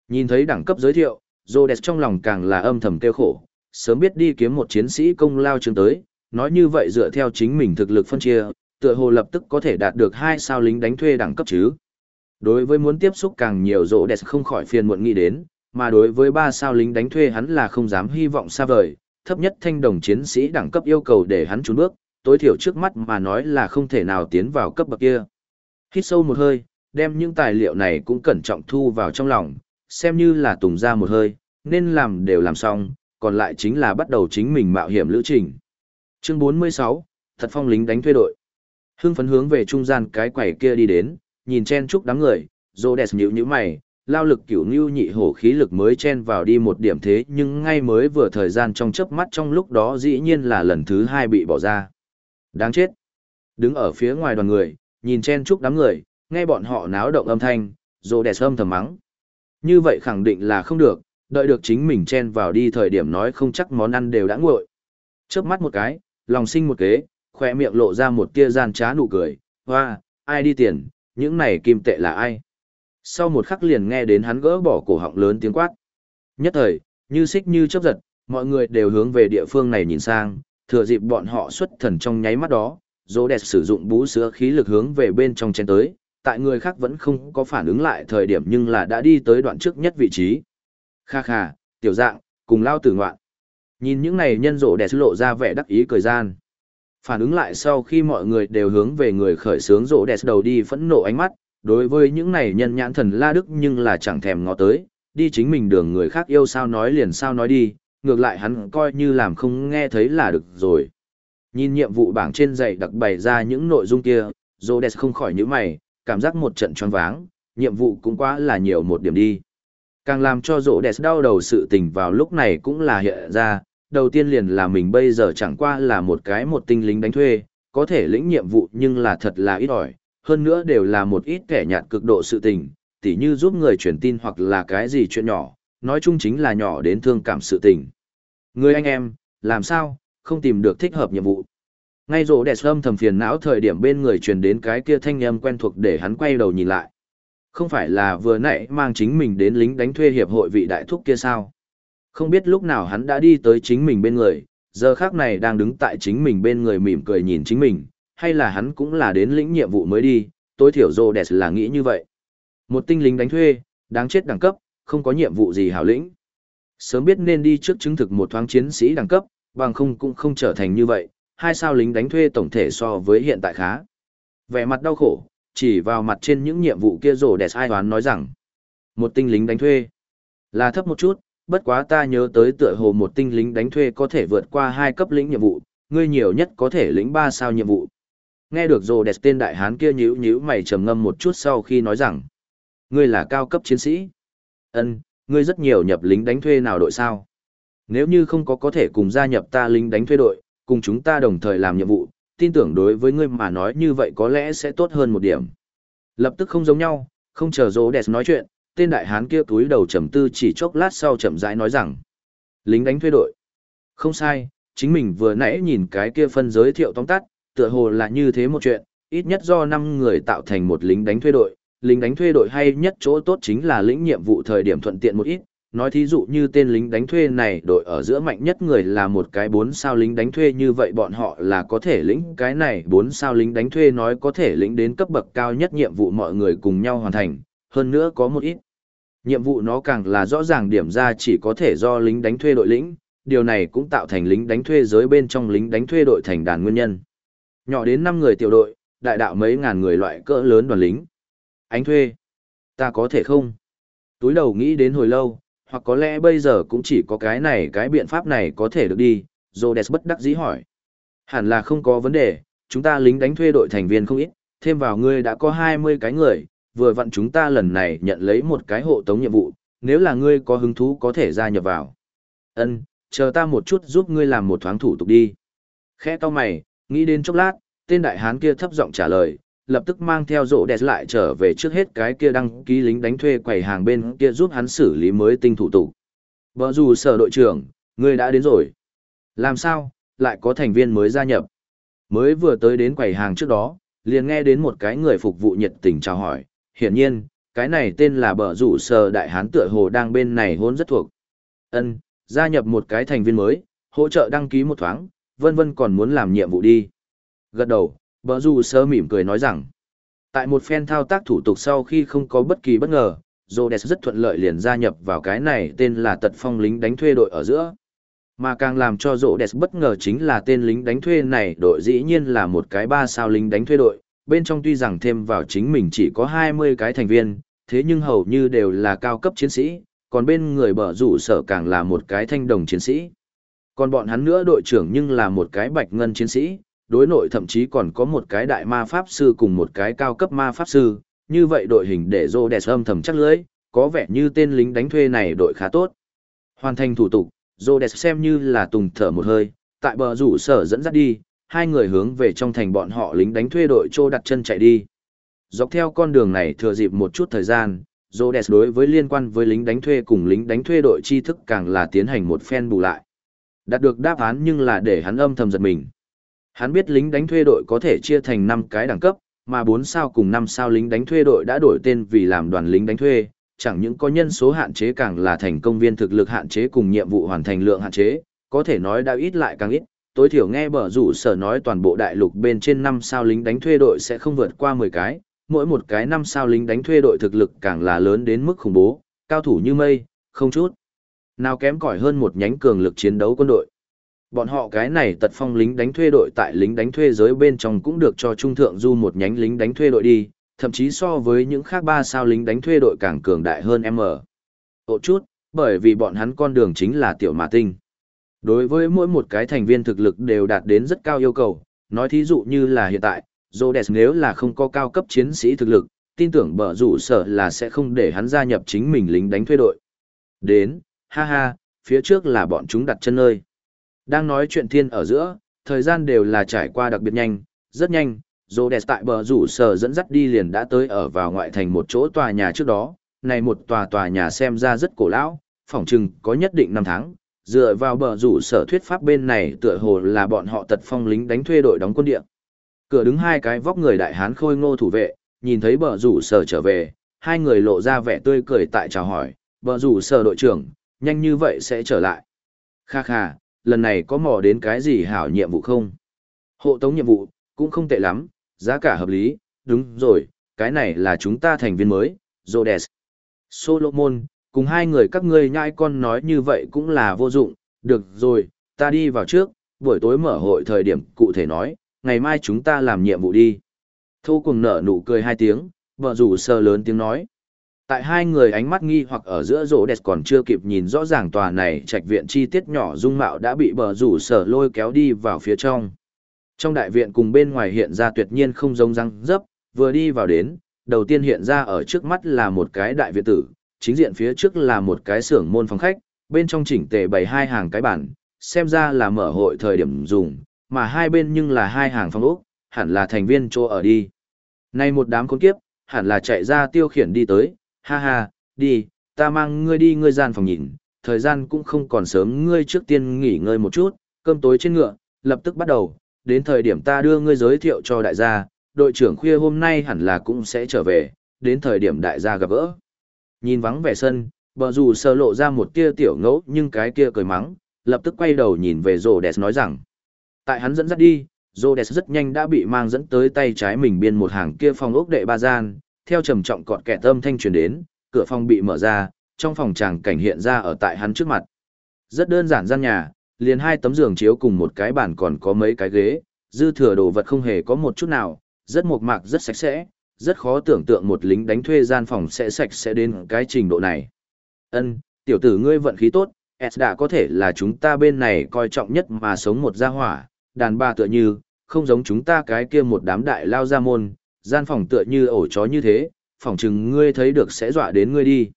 Nhìn thấy đẳng cấp giới thiệu, Rhodes trong lòng càng là âm thầm kêu khổ, sớm biết đi kiếm một chiến sĩ công lao trường tới, nói như vậy dựa theo chính mình thực lực phân chia, tựa hồ lập tức có thể đạt được hai sao lính đánh thuê đẳng cấp chứ. Đối với muốn tiếp xúc càng nhiều Rhodes không khỏi phiền muộn nghĩ đến, mà đối với ba sao lính đánh thuê hắn là không dám hy vọng xa vời, thấp nhất thanh đồng chiến sĩ đẳng cấp yêu cầu để hắn trốn bước, tối thiểu trước mắt mà nói là không thể nào tiến vào cấp bậc kia. Hít sâu một hơi, đem những tài liệu này cũng cẩn trọng thu vào trong lòng, xem như là tùng ra một hơi, nên làm đều làm xong, còn lại chính là bắt đầu chính mình mạo hiểm lữ trình. Chương 46, thật phong lính đánh thuê đội. Hưng phấn hướng về trung gian cái quầy kia đi đến, nhìn chen chúc đám người, Rhodes nhíu nhíu mày, lao lực cửu ngưu nhị hổ khí lực mới chen vào đi một điểm thế nhưng ngay mới vừa thời gian trong chớp mắt trong lúc đó dĩ nhiên là lần thứ hai bị bỏ ra. Đáng chết. Đứng ở phía ngoài đoàn người, nhìn chen chúc đám người, nghe bọn họ náo động âm thanh, rồ đẻ sơm thầm mắng. Như vậy khẳng định là không được, đợi được chính mình chen vào đi thời điểm nói không chắc món ăn đều đã nguội. Chớp mắt một cái, lòng sinh một kế, khoe miệng lộ ra một tia gian trá nụ cười, hoa, ai đi tiền, những này kim tệ là ai? Sau một khắc liền nghe đến hắn gỡ bỏ cổ họng lớn tiếng quát. Nhất thời, như xích như chớp giật, mọi người đều hướng về địa phương này nhìn sang, thừa dịp bọn họ xuất thần trong nháy mắt đó, dỗ đẹp sử dụng bú sữa khí lực hướng về bên trong chen tới, tại người khác vẫn không có phản ứng lại thời điểm nhưng là đã đi tới đoạn trước nhất vị trí. Kha kha, tiểu dạng, cùng lao tử ngoạn. Nhìn những này nhân rộ đẹp lộ ra vẻ đắc ý cười gian. Phản ứng lại sau khi mọi người đều hướng về người khởi sướng rộ đẹp đầu đi phẫn nộ ánh mắt, đối với những này nhân nhãn thần la đức nhưng là chẳng thèm ngó tới, đi chính mình đường người khác yêu sao nói liền sao nói đi, ngược lại hắn coi như làm không nghe thấy là được rồi. Nhìn nhiệm vụ bảng trên dạy đặc bày ra những nội dung kia, Rhodes không khỏi nhíu mày, cảm giác một trận choáng váng, nhiệm vụ cũng quá là nhiều một điểm đi. Càng làm cho Rhodes đau đầu sự tình vào lúc này cũng là hiện ra, đầu tiên liền là mình bây giờ chẳng qua là một cái một tinh lính đánh thuê, có thể lĩnh nhiệm vụ nhưng là thật là ít ỏi, hơn nữa đều là một ít kẻ nhạt cực độ sự tình, tỉ như giúp người truyền tin hoặc là cái gì chuyện nhỏ, nói chung chính là nhỏ đến thương cảm sự tình. Người anh em, làm sao, không tìm được thích hợp nhiệm vụ. Ngay rổ đẹp âm thầm phiền não thời điểm bên người truyền đến cái kia thanh âm quen thuộc để hắn quay đầu nhìn lại. Không phải là vừa nãy mang chính mình đến lính đánh thuê hiệp hội vị đại thúc kia sao? Không biết lúc nào hắn đã đi tới chính mình bên người, giờ khác này đang đứng tại chính mình bên người mỉm cười nhìn chính mình, hay là hắn cũng là đến lĩnh nhiệm vụ mới đi, tối thiểu rồ đẹp là nghĩ như vậy. Một tinh lính đánh thuê, đáng chết đẳng cấp, không có nhiệm vụ gì hảo lĩnh. Sớm biết nên đi trước chứng thực một thoáng chiến sĩ đẳng cấp, bằng không cũng không trở thành như vậy, hai sao lính đánh thuê tổng thể so với hiện tại khá. Vẻ mặt đau khổ, chỉ vào mặt trên những nhiệm vụ kia rồ đẹp ai đoán nói rằng, một tinh lính đánh thuê là thấp một chút, bất quá ta nhớ tới tựa hồ một tinh lính đánh thuê có thể vượt qua hai cấp lĩnh nhiệm vụ, ngươi nhiều nhất có thể lĩnh ba sao nhiệm vụ. Nghe được rồ đẹp tên đại hán kia nhíu nhíu mày trầm ngâm một chút sau khi nói rằng, ngươi là cao cấp chiến sĩ. Ân, ngươi rất nhiều nhập lính đánh thuê nào đội sao? Nếu như không có có thể cùng gia nhập ta lính đánh thuê đội, cùng chúng ta đồng thời làm nhiệm vụ, tin tưởng đối với ngươi mà nói như vậy có lẽ sẽ tốt hơn một điểm. Lập tức không giống nhau, không chờ rồ đẹp nói chuyện, tên đại hán kia túi đầu trầm tư chỉ chốc lát sau chậm rãi nói rằng lính đánh thuê đội không sai chính mình vừa nãy nhìn cái kia phân giới thiệu tóm tắt tựa hồ là như thế một chuyện ít nhất do năm người tạo thành một lính đánh thuê đội. Lính đánh thuê đội hay nhất chỗ tốt chính là lĩnh nhiệm vụ thời điểm thuận tiện một ít. Nói thí dụ như tên lính đánh thuê này đội ở giữa mạnh nhất người là một cái bốn sao lính đánh thuê như vậy bọn họ là có thể lĩnh cái này bốn sao lính đánh thuê nói có thể lĩnh đến cấp bậc cao nhất nhiệm vụ mọi người cùng nhau hoàn thành hơn nữa có một ít. Nhiệm vụ nó càng là rõ ràng điểm ra chỉ có thể do lính đánh thuê đội lĩnh, điều này cũng tạo thành lính đánh thuê giới bên trong lính đánh thuê đội thành đàn nguyên nhân. Nhỏ đến 5 người tiểu đội, đại đạo mấy ngàn người loại cỡ lớn đoàn lính. Ánh thuê, ta có thể không? Túi đầu nghĩ đến hồi lâu, hoặc có lẽ bây giờ cũng chỉ có cái này cái biện pháp này có thể được đi, Rhodes bất đắc dĩ hỏi. Hẳn là không có vấn đề, chúng ta lính đánh thuê đội thành viên không ít, thêm vào ngươi đã có 20 cái người, vừa vặn chúng ta lần này nhận lấy một cái hộ tống nhiệm vụ, nếu là ngươi có hứng thú có thể gia nhập vào. Ân, chờ ta một chút giúp ngươi làm một thoáng thủ tục đi. Khẽ to mày, nghĩ đến chốc lát, tên đại hán kia thấp giọng trả lời, lập tức mang theo rộ đẹp lại trở về trước hết cái kia đăng ký lính đánh thuê quầy hàng bên kia giúp hắn xử lý mới tinh thủ tục. Bờ dù sở đội trưởng, ngươi đã đến rồi. Làm sao, lại có thành viên mới gia nhập. Mới vừa tới đến quầy hàng trước đó, liền nghe đến một cái người phục vụ nhiệt tình chào hỏi, hiển nhiên, cái này tên là bờ rủ sờ đại hán tựa hồ đang bên này hôn rất thuộc. Ân, gia nhập một cái thành viên mới, hỗ trợ đăng ký một thoáng, vân vân còn muốn làm nhiệm vụ đi. Gật đầu, bờ rủ sơ mỉm cười nói rằng, tại một phen thao tác thủ tục sau khi không có bất kỳ bất ngờ, Rhodes rất thuận lợi liền gia nhập vào cái này tên là tật phong lính đánh thuê đội ở giữa. Mà càng làm cho Rhodes bất ngờ chính là tên lính đánh thuê này đội dĩ nhiên là một cái ba sao lính đánh thuê đội, bên trong tuy rằng thêm vào chính mình chỉ có 20 cái thành viên, thế nhưng hầu như đều là cao cấp chiến sĩ, còn bên người bờ rủ sở càng là một cái thanh đồng chiến sĩ. Còn bọn hắn nữa đội trưởng nhưng là một cái bạch ngân chiến sĩ, đối nội thậm chí còn có một cái đại ma pháp sư cùng một cái cao cấp ma pháp sư, như vậy đội hình để rô đẹp âm thầm chắc lưỡi, có vẻ như tên lính đánh thuê này đội khá tốt. Hoàn thành thủ tục, rô đẹp xem như là tùng thở một hơi, tại bờ rủ sở dẫn dắt đi, hai người hướng về trong thành bọn họ lính đánh thuê đội trô đặt chân chạy đi. Dọc theo con đường này thừa dịp một chút thời gian, Rhodes đối với liên quan với lính đánh thuê cùng lính đánh thuê đội tri thức càng là tiến hành một phen bù lại. Đạt được đáp án nhưng là để hắn âm thầm giật mình. Hắn biết lính đánh thuê đội có thể chia thành 5 cái đẳng cấp, mà 4 sao cùng 5 sao lính đánh thuê đội đã đổi tên vì làm đoàn lính đánh thuê, chẳng những có nhân số hạn chế càng là thành công viên thực lực hạn chế cùng nhiệm vụ hoàn thành lượng hạn chế, có thể nói đã ít lại càng ít. Tối thiểu nghe bở rủ sở nói toàn bộ đại lục bên trên 5 sao lính đánh thuê đội sẽ không vượt qua 10 cái, mỗi một cái 5 sao lính đánh thuê đội thực lực càng là lớn đến mức khủng bố, cao thủ như mây, không chút. Nào kém cỏi hơn một nhánh cường lực chiến đấu quân đội. Bọn họ cái này tật phong lính đánh thuê đội tại lính đánh thuê giới bên trong cũng được cho trung thượng du một nhánh lính đánh thuê đội đi, thậm chí so với những khác ba sao lính đánh thuê đội càng cường đại hơn M. ộ chút, bởi vì bọn hắn con đường chính là tiểu mã tinh. Đối với mỗi một cái thành viên thực lực đều đạt đến rất cao yêu cầu, nói thí dụ như là hiện tại, Rhodes nếu là không có cao cấp chiến sĩ thực lực, tin tưởng bở rủ sở là sẽ không để hắn gia nhập chính mình lính đánh thuê đội. Đến, ha ha, phía trước là bọn chúng đặt chân nơi. Đang nói chuyện thiên ở giữa, thời gian đều là trải qua đặc biệt nhanh, rất nhanh, Rhodes tại bờ rủ sở dẫn dắt đi liền đã tới ở vào ngoại thành một chỗ tòa nhà trước đó, này một tòa tòa nhà xem ra rất cổ lão, phỏng chừng có nhất định năm tháng, dựa vào bờ rủ sở thuyết pháp bên này tựa hồ là bọn họ tật phong lính đánh thuê đội đóng quân địa. Cửa đứng hai cái vóc người đại hán khôi ngô thủ vệ, nhìn thấy bờ rủ sở trở về, hai người lộ ra vẻ tươi cười tại chào hỏi, bờ rủ sở đội trưởng, nhanh như vậy sẽ trở lại. Kha kha, lần này có mò đến cái gì hảo nhiệm vụ không? Hộ tống nhiệm vụ, cũng không tệ lắm, giá cả hợp lý, đúng rồi, cái này là chúng ta thành viên mới, Rhodes. Solomon, cùng hai người các ngươi nhai con nói như vậy cũng là vô dụng, được rồi, ta đi vào trước, buổi tối mở hội thời điểm cụ thể nói, ngày mai chúng ta làm nhiệm vụ đi. Thu cùng nở nụ cười hai tiếng, vợ rủ sờ lớn tiếng nói. Tại hai người ánh mắt nghi hoặc ở giữa rỗ đẹp còn chưa kịp nhìn rõ ràng tòa này trạch viện chi tiết nhỏ dung mạo đã bị bờ rủ sở lôi kéo đi vào phía trong. Trong đại viện cùng bên ngoài hiện ra tuyệt nhiên không giống răng dấp, vừa đi vào đến, đầu tiên hiện ra ở trước mắt là một cái đại viện tử, chính diện phía trước là một cái xưởng môn phòng khách, bên trong chỉnh tề bày hai hàng cái bản, xem ra là mở hội thời điểm dùng, mà hai bên nhưng là hai hàng phòng ốc, hẳn là thành viên chỗ ở đi. nay một đám con kiếp, hẳn là chạy ra tiêu khiển đi tới, ha ha, đi, ta mang ngươi đi ngươi gian phòng nhìn, thời gian cũng không còn sớm ngươi trước tiên nghỉ ngơi một chút, cơm tối trên ngựa, lập tức bắt đầu, đến thời điểm ta đưa ngươi giới thiệu cho đại gia, đội trưởng khuya hôm nay hẳn là cũng sẽ trở về, đến thời điểm đại gia gặp gỡ. Nhìn vắng vẻ sân, bờ dù sơ lộ ra một tia tiểu ngẫu nhưng cái kia cười mắng, lập tức quay đầu nhìn về rồ đẹp nói rằng, Tại hắn dẫn dắt đi, Rhodes rất nhanh đã bị mang dẫn tới tay trái mình biên một hàng kia phòng ốc đệ ba gian, theo trầm trọng cọt kẹt âm thanh truyền đến, cửa phòng bị mở ra, trong phòng chàng cảnh hiện ra ở tại hắn trước mặt. Rất đơn giản gian nhà, liền hai tấm giường chiếu cùng một cái bàn còn có mấy cái ghế, dư thừa đồ vật không hề có một chút nào, rất mộc mạc rất sạch sẽ, rất khó tưởng tượng một lính đánh thuê gian phòng sẽ sạch sẽ đến cái trình độ này. Ân, tiểu tử ngươi vận khí tốt, S đã có thể là chúng ta bên này coi trọng nhất mà sống một gia hỏa, đàn bà tựa như, không giống chúng ta cái kia một đám đại lao gia môn, gian phòng tựa như ổ chó như thế, phòng chừng ngươi thấy được sẽ dọa đến ngươi đi.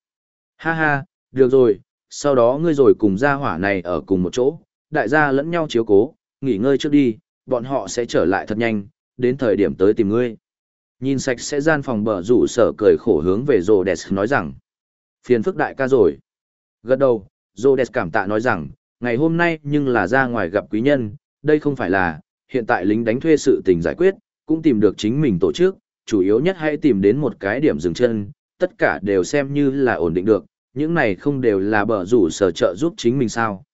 Ha ha, được rồi, sau đó ngươi rồi cùng gia hỏa này ở cùng một chỗ, đại gia lẫn nhau chiếu cố, nghỉ ngơi trước đi, bọn họ sẽ trở lại thật nhanh, đến thời điểm tới tìm ngươi. Nhìn sạch sẽ gian phòng bờ rủ sở cười khổ hướng về Rhodes nói rằng, phiền phức đại ca rồi. Gật đầu, Rhodes cảm tạ nói rằng, ngày hôm nay nhưng là ra ngoài gặp quý nhân, đây không phải là, hiện tại lính đánh thuê sự tình giải quyết, cũng tìm được chính mình tổ chức, chủ yếu nhất hãy tìm đến một cái điểm dừng chân, tất cả đều xem như là ổn định được, những này không đều là bờ rủ sở trợ giúp chính mình sao.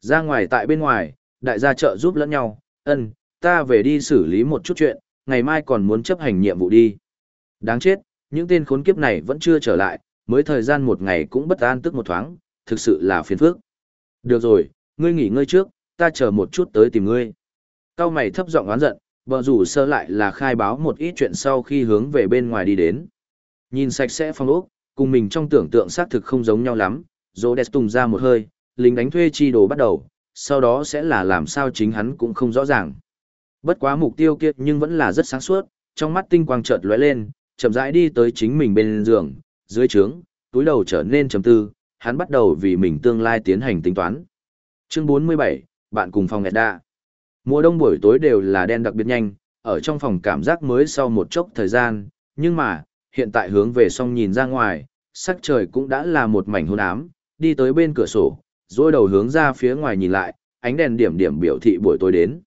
Ra ngoài tại bên ngoài, đại gia trợ giúp lẫn nhau, ân, ta về đi xử lý một chút chuyện, ngày mai còn muốn chấp hành nhiệm vụ đi. Đáng chết, những tên khốn kiếp này vẫn chưa trở lại, mới thời gian một ngày cũng bất an tức một thoáng, thực sự là phiền phức. Được rồi, ngươi nghỉ ngơi trước, ta chờ một chút tới tìm ngươi. Cao mày thấp giọng oán giận, bờ rủ sơ lại là khai báo một ít chuyện sau khi hướng về bên ngoài đi đến. Nhìn sạch sẽ phong ốc, cùng mình trong tưởng tượng xác thực không giống nhau lắm, dỗ đẹp tùng ra một hơi, lính đánh thuê chi đồ bắt đầu, sau đó sẽ là làm sao chính hắn cũng không rõ ràng. Bất quá mục tiêu kia nhưng vẫn là rất sáng suốt, trong mắt tinh quang chợt lóe lên, chậm rãi đi tới chính mình bên giường, dưới trướng, túi đầu trở nên trầm tư, hắn bắt đầu vì mình tương lai tiến hành tính toán. Chương 47, bạn cùng phòng đa. Mùa đông buổi tối đều là đen đặc biệt nhanh, ở trong phòng cảm giác mới sau một chốc thời gian, nhưng mà, hiện tại hướng về song nhìn ra ngoài, sắc trời cũng đã là một mảnh hôn ám, đi tới bên cửa sổ, rồi đầu hướng ra phía ngoài nhìn lại, ánh đèn điểm điểm biểu thị buổi tối đến.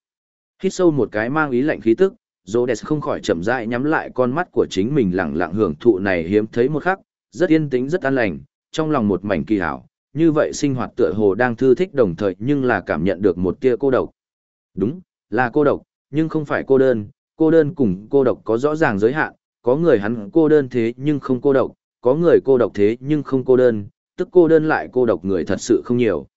Hít sâu một cái mang ý lạnh khí tức, Rhodes không khỏi chậm rãi nhắm lại con mắt của chính mình lặng lặng hưởng thụ này hiếm thấy một khắc, rất yên tĩnh rất an lành, trong lòng một mảnh kỳ hảo, như vậy sinh hoạt tựa hồ đang thư thích đồng thời nhưng là cảm nhận được một tia cô độc. Đúng, là cô độc, nhưng không phải cô đơn, cô đơn cùng cô độc có rõ ràng giới hạn, có người hắn cô đơn thế nhưng không cô độc, có người cô độc thế nhưng không cô đơn, tức cô đơn lại cô độc người thật sự không nhiều.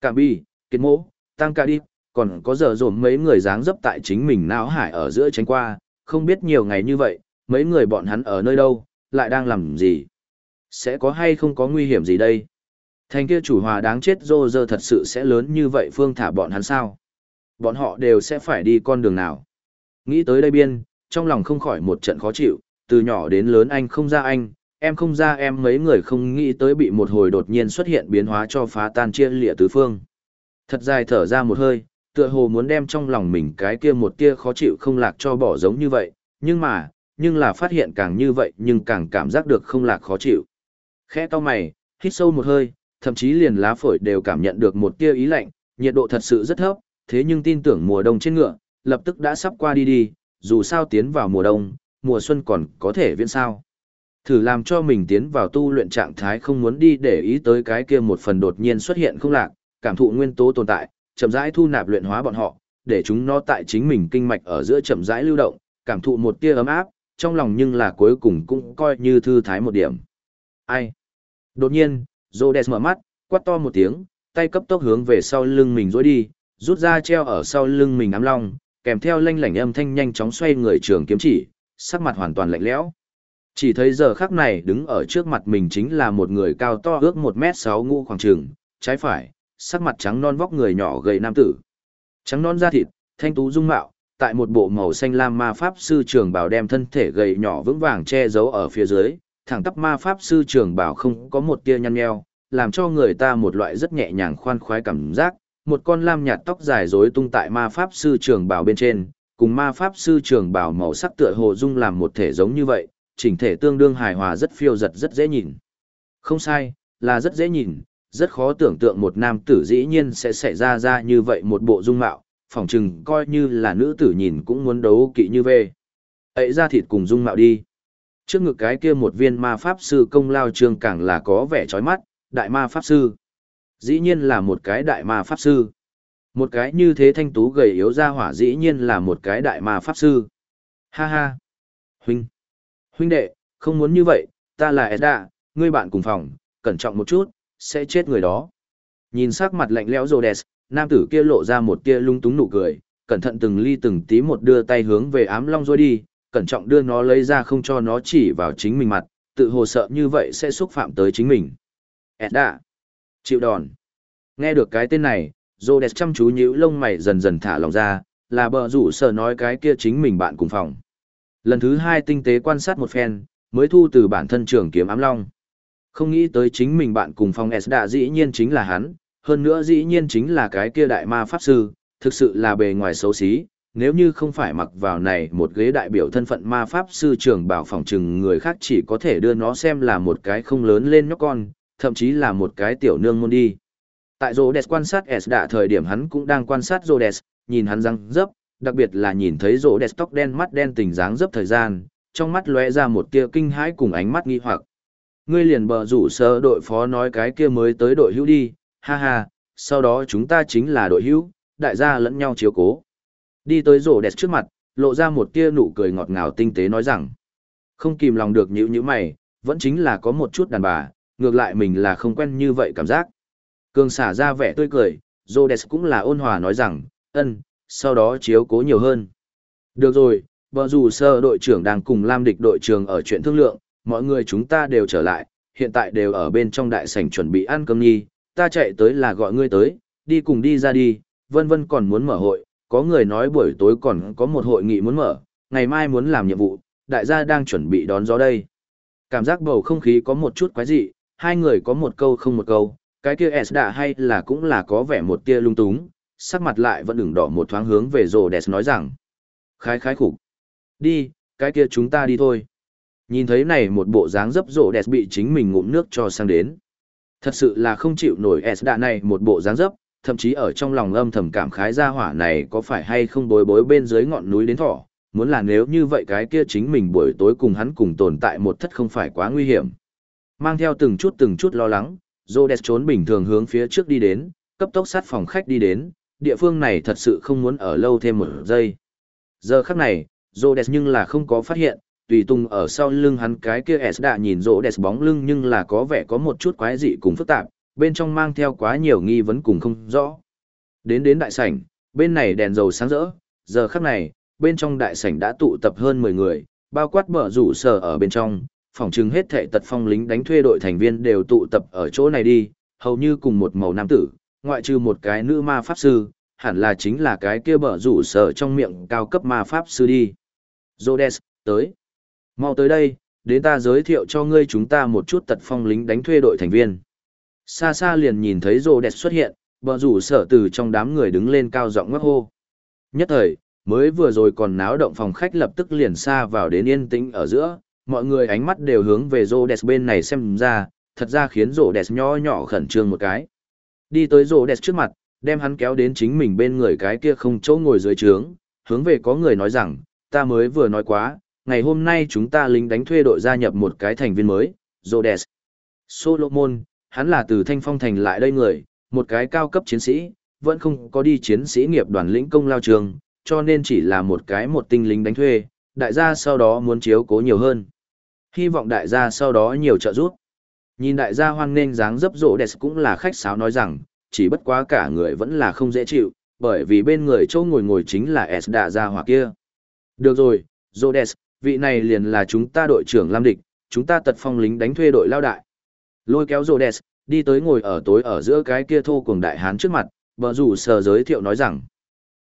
Cảm bi, kết mỗ, tăng ca đi, còn có giờ dồn mấy người dáng dấp tại chính mình não hải ở giữa tránh qua, không biết nhiều ngày như vậy, mấy người bọn hắn ở nơi đâu, lại đang làm gì. Sẽ có hay không có nguy hiểm gì đây? Thành kia chủ hòa đáng chết rô rơ thật sự sẽ lớn như vậy phương thả bọn hắn sao? Bọn họ đều sẽ phải đi con đường nào? Nghĩ tới đây biên, trong lòng không khỏi một trận khó chịu, từ nhỏ đến lớn anh không ra anh, em không ra em mấy người không nghĩ tới bị một hồi đột nhiên xuất hiện biến hóa cho phá tan chia lịa tứ phương. Thật dài thở ra một hơi, tựa hồ muốn đem trong lòng mình cái kia một tia khó chịu không lạc cho bỏ giống như vậy, nhưng mà, nhưng là phát hiện càng như vậy nhưng càng cảm giác được không lạc khó chịu. Khẽ to mày, hít sâu một hơi, thậm chí liền lá phổi đều cảm nhận được một tia ý lạnh, nhiệt độ thật sự rất thấp, thế nhưng tin tưởng mùa đông trên ngựa, lập tức đã sắp qua đi đi, dù sao tiến vào mùa đông, mùa xuân còn có thể viễn sao. Thử làm cho mình tiến vào tu luyện trạng thái không muốn đi để ý tới cái kia một phần đột nhiên xuất hiện không lạc, cảm thụ nguyên tố tồn tại, chậm rãi thu nạp luyện hóa bọn họ, để chúng nó tại chính mình kinh mạch ở giữa chậm rãi lưu động, cảm thụ một tia ấm áp, trong lòng nhưng là cuối cùng cũng coi như thư thái một điểm. Ai? Đột nhiên, Rhodes mở mắt, quát to một tiếng, tay cấp tốc hướng về sau lưng mình rối đi, rút ra treo ở sau lưng mình ám long, kèm theo lanh lảnh âm thanh nhanh chóng xoay người trường kiếm chỉ, sắc mặt hoàn toàn lạnh lẽo. Chỉ thấy giờ khắc này đứng ở trước mặt mình chính là một người cao to ước 1m6 ngũ khoảng trường, trái phải, sắc mặt trắng non vóc người nhỏ gầy nam tử. Trắng non da thịt, thanh tú dung mạo, tại một bộ màu xanh lam ma pháp sư trường bảo đem thân thể gầy nhỏ vững vàng che giấu ở phía dưới, thẳng tắp ma pháp sư trường bảo không có một tia nhăn nheo, làm cho người ta một loại rất nhẹ nhàng khoan khoái cảm giác, một con lam nhạt tóc dài rối tung tại ma pháp sư trường bảo bên trên, cùng ma pháp sư trường bảo màu sắc tựa hồ dung làm một thể giống như vậy, chỉnh thể tương đương hài hòa rất phiêu giật rất dễ nhìn. Không sai, là rất dễ nhìn, rất khó tưởng tượng một nam tử dĩ nhiên sẽ xảy ra ra như vậy một bộ dung mạo, phỏng chừng coi như là nữ tử nhìn cũng muốn đấu kỵ như về. Ấy ra thịt cùng dung mạo đi. Trước ngực cái kia một viên ma pháp sư công lao trương càng là có vẻ chói mắt, đại ma pháp sư. Dĩ nhiên là một cái đại ma pháp sư. Một cái như thế thanh tú gầy yếu ra hỏa dĩ nhiên là một cái đại ma pháp sư. Ha ha. Huynh. Huynh đệ, không muốn như vậy, ta là Edda, ngươi bạn cùng phòng, cẩn trọng một chút, sẽ chết người đó. Nhìn sắc mặt lạnh lẽo Rhodes, nam tử kia lộ ra một tia lung túng nụ cười, cẩn thận từng ly từng tí một đưa tay hướng về ám long rồi đi, cẩn trọng đưa nó lấy ra không cho nó chỉ vào chính mình mặt, tự hồ sợ như vậy sẽ xúc phạm tới chính mình. Edda. Chịu đòn. Nghe được cái tên này, Rhodes chăm chú nhíu lông mày dần dần thả lòng ra, là bờ rủ sợ nói cái kia chính mình bạn cùng phòng. Lần thứ hai tinh tế quan sát một phen, mới thu từ bản thân trường kiếm ám long. Không nghĩ tới chính mình bạn cùng phòng S đã dĩ nhiên chính là hắn, hơn nữa dĩ nhiên chính là cái kia đại ma pháp sư, thực sự là bề ngoài xấu xí, nếu như không phải mặc vào này một ghế đại biểu thân phận ma pháp sư trưởng bảo phòng trừng người khác chỉ có thể đưa nó xem là một cái không lớn lên nhóc con, thậm chí là một cái tiểu nương môn đi. Tại Rhodes quan sát S đã thời điểm hắn cũng đang quan sát Rhodes, nhìn hắn răng dấp, đặc biệt là nhìn thấy Rhodes tóc đen mắt đen tình dáng dấp thời gian, trong mắt lóe ra một tia kinh hãi cùng ánh mắt nghi hoặc. Ngươi liền bờ rủ sơ đội phó nói cái kia mới tới đội hữu đi, ha ha, sau đó chúng ta chính là đội hữu, đại gia lẫn nhau chiếu cố. Đi tới rô đẹp trước mặt, lộ ra một tia nụ cười ngọt ngào tinh tế nói rằng, không kìm lòng được nhữ như mày, vẫn chính là có một chút đàn bà, ngược lại mình là không quen như vậy cảm giác. Cường xả ra vẻ tươi cười, Rhodes cũng là ôn hòa nói rằng, ân, sau đó chiếu cố nhiều hơn. Được rồi, bờ rủ sơ đội trưởng đang cùng Lam địch đội trưởng ở chuyện thương lượng, mọi người chúng ta đều trở lại, hiện tại đều ở bên trong đại sảnh chuẩn bị ăn cơm nhi, ta chạy tới là gọi ngươi tới, đi cùng đi ra đi, vân vân còn muốn mở hội, có người nói buổi tối còn có một hội nghị muốn mở, ngày mai muốn làm nhiệm vụ, đại gia đang chuẩn bị đón gió đây. Cảm giác bầu không khí có một chút quái dị, hai người có một câu không một câu, cái kia S đã hay là cũng là có vẻ một tia lung túng, sắc mặt lại vẫn ửng đỏ một thoáng hướng về rồ đẹp nói rằng. Khái khái khủng. Đi, cái kia chúng ta đi thôi. Nhìn thấy này một bộ dáng dấp rồ đẹp bị chính mình ngụm nước cho sang đến. Thật sự là không chịu nổi S đã này một bộ dáng dấp, thậm chí ở trong lòng âm thầm cảm khái ra hỏa này có phải hay không bối bối bên dưới ngọn núi đến thỏ, muốn là nếu như vậy cái kia chính mình buổi tối cùng hắn cùng tồn tại một thất không phải quá nguy hiểm. Mang theo từng chút từng chút lo lắng, Rhodes trốn bình thường hướng phía trước đi đến, cấp tốc sát phòng khách đi đến, địa phương này thật sự không muốn ở lâu thêm một giây. Giờ khắc này, Rhodes nhưng là không có phát hiện, tùy tung ở sau lưng hắn cái kia S đã nhìn Rhodes bóng lưng nhưng là có vẻ có một chút quái dị cùng phức tạp, bên trong mang theo quá nhiều nghi vấn cùng không rõ. Đến đến đại sảnh, bên này đèn dầu sáng rỡ, giờ khắc này, bên trong đại sảnh đã tụ tập hơn 10 người, bao quát mở rủ sở ở bên trong, Phỏng chừng hết thệ tật phong lính đánh thuê đội thành viên đều tụ tập ở chỗ này đi, hầu như cùng một màu nam tử, ngoại trừ một cái nữ ma pháp sư, hẳn là chính là cái kia bở rủ sở trong miệng cao cấp ma pháp sư đi. Rhodes, tới. Mau tới đây, đến ta giới thiệu cho ngươi chúng ta một chút tật phong lính đánh thuê đội thành viên. Xa xa liền nhìn thấy Rhodes xuất hiện, bở rủ sở từ trong đám người đứng lên cao giọng ngắc hô. Nhất thời, mới vừa rồi còn náo động phòng khách lập tức liền xa vào đến yên tĩnh ở giữa, mọi người ánh mắt đều hướng về rô đẹp bên này xem ra, thật ra khiến rô đẹp nho nhỏ khẩn trương một cái. Đi tới rô đẹp trước mặt, đem hắn kéo đến chính mình bên người cái kia không chỗ ngồi dưới trướng, hướng về có người nói rằng, ta mới vừa nói quá, ngày hôm nay chúng ta lính đánh thuê đội gia nhập một cái thành viên mới, Rhodes. Solomon, hắn là từ Thanh Phong thành lại đây người, một cái cao cấp chiến sĩ, vẫn không có đi chiến sĩ nghiệp đoàn lĩnh công lao trường, cho nên chỉ là một cái một tinh lính đánh thuê, đại gia sau đó muốn chiếu cố nhiều hơn. Hy vọng đại gia sau đó nhiều trợ giúp. Nhìn đại gia hoan nghênh dáng dấp rộ đẹp cũng là khách sáo nói rằng, chỉ bất quá cả người vẫn là không dễ chịu, bởi vì bên người châu ngồi ngồi chính là S đạ gia hỏa kia. Được rồi, Rhodes, vị này liền là chúng ta đội trưởng Lam Địch, chúng ta tật phong lính đánh thuê đội lao đại. Lôi kéo Rhodes, đi tới ngồi ở tối ở giữa cái kia thô cùng đại hán trước mặt, bờ rủ sờ giới thiệu nói rằng.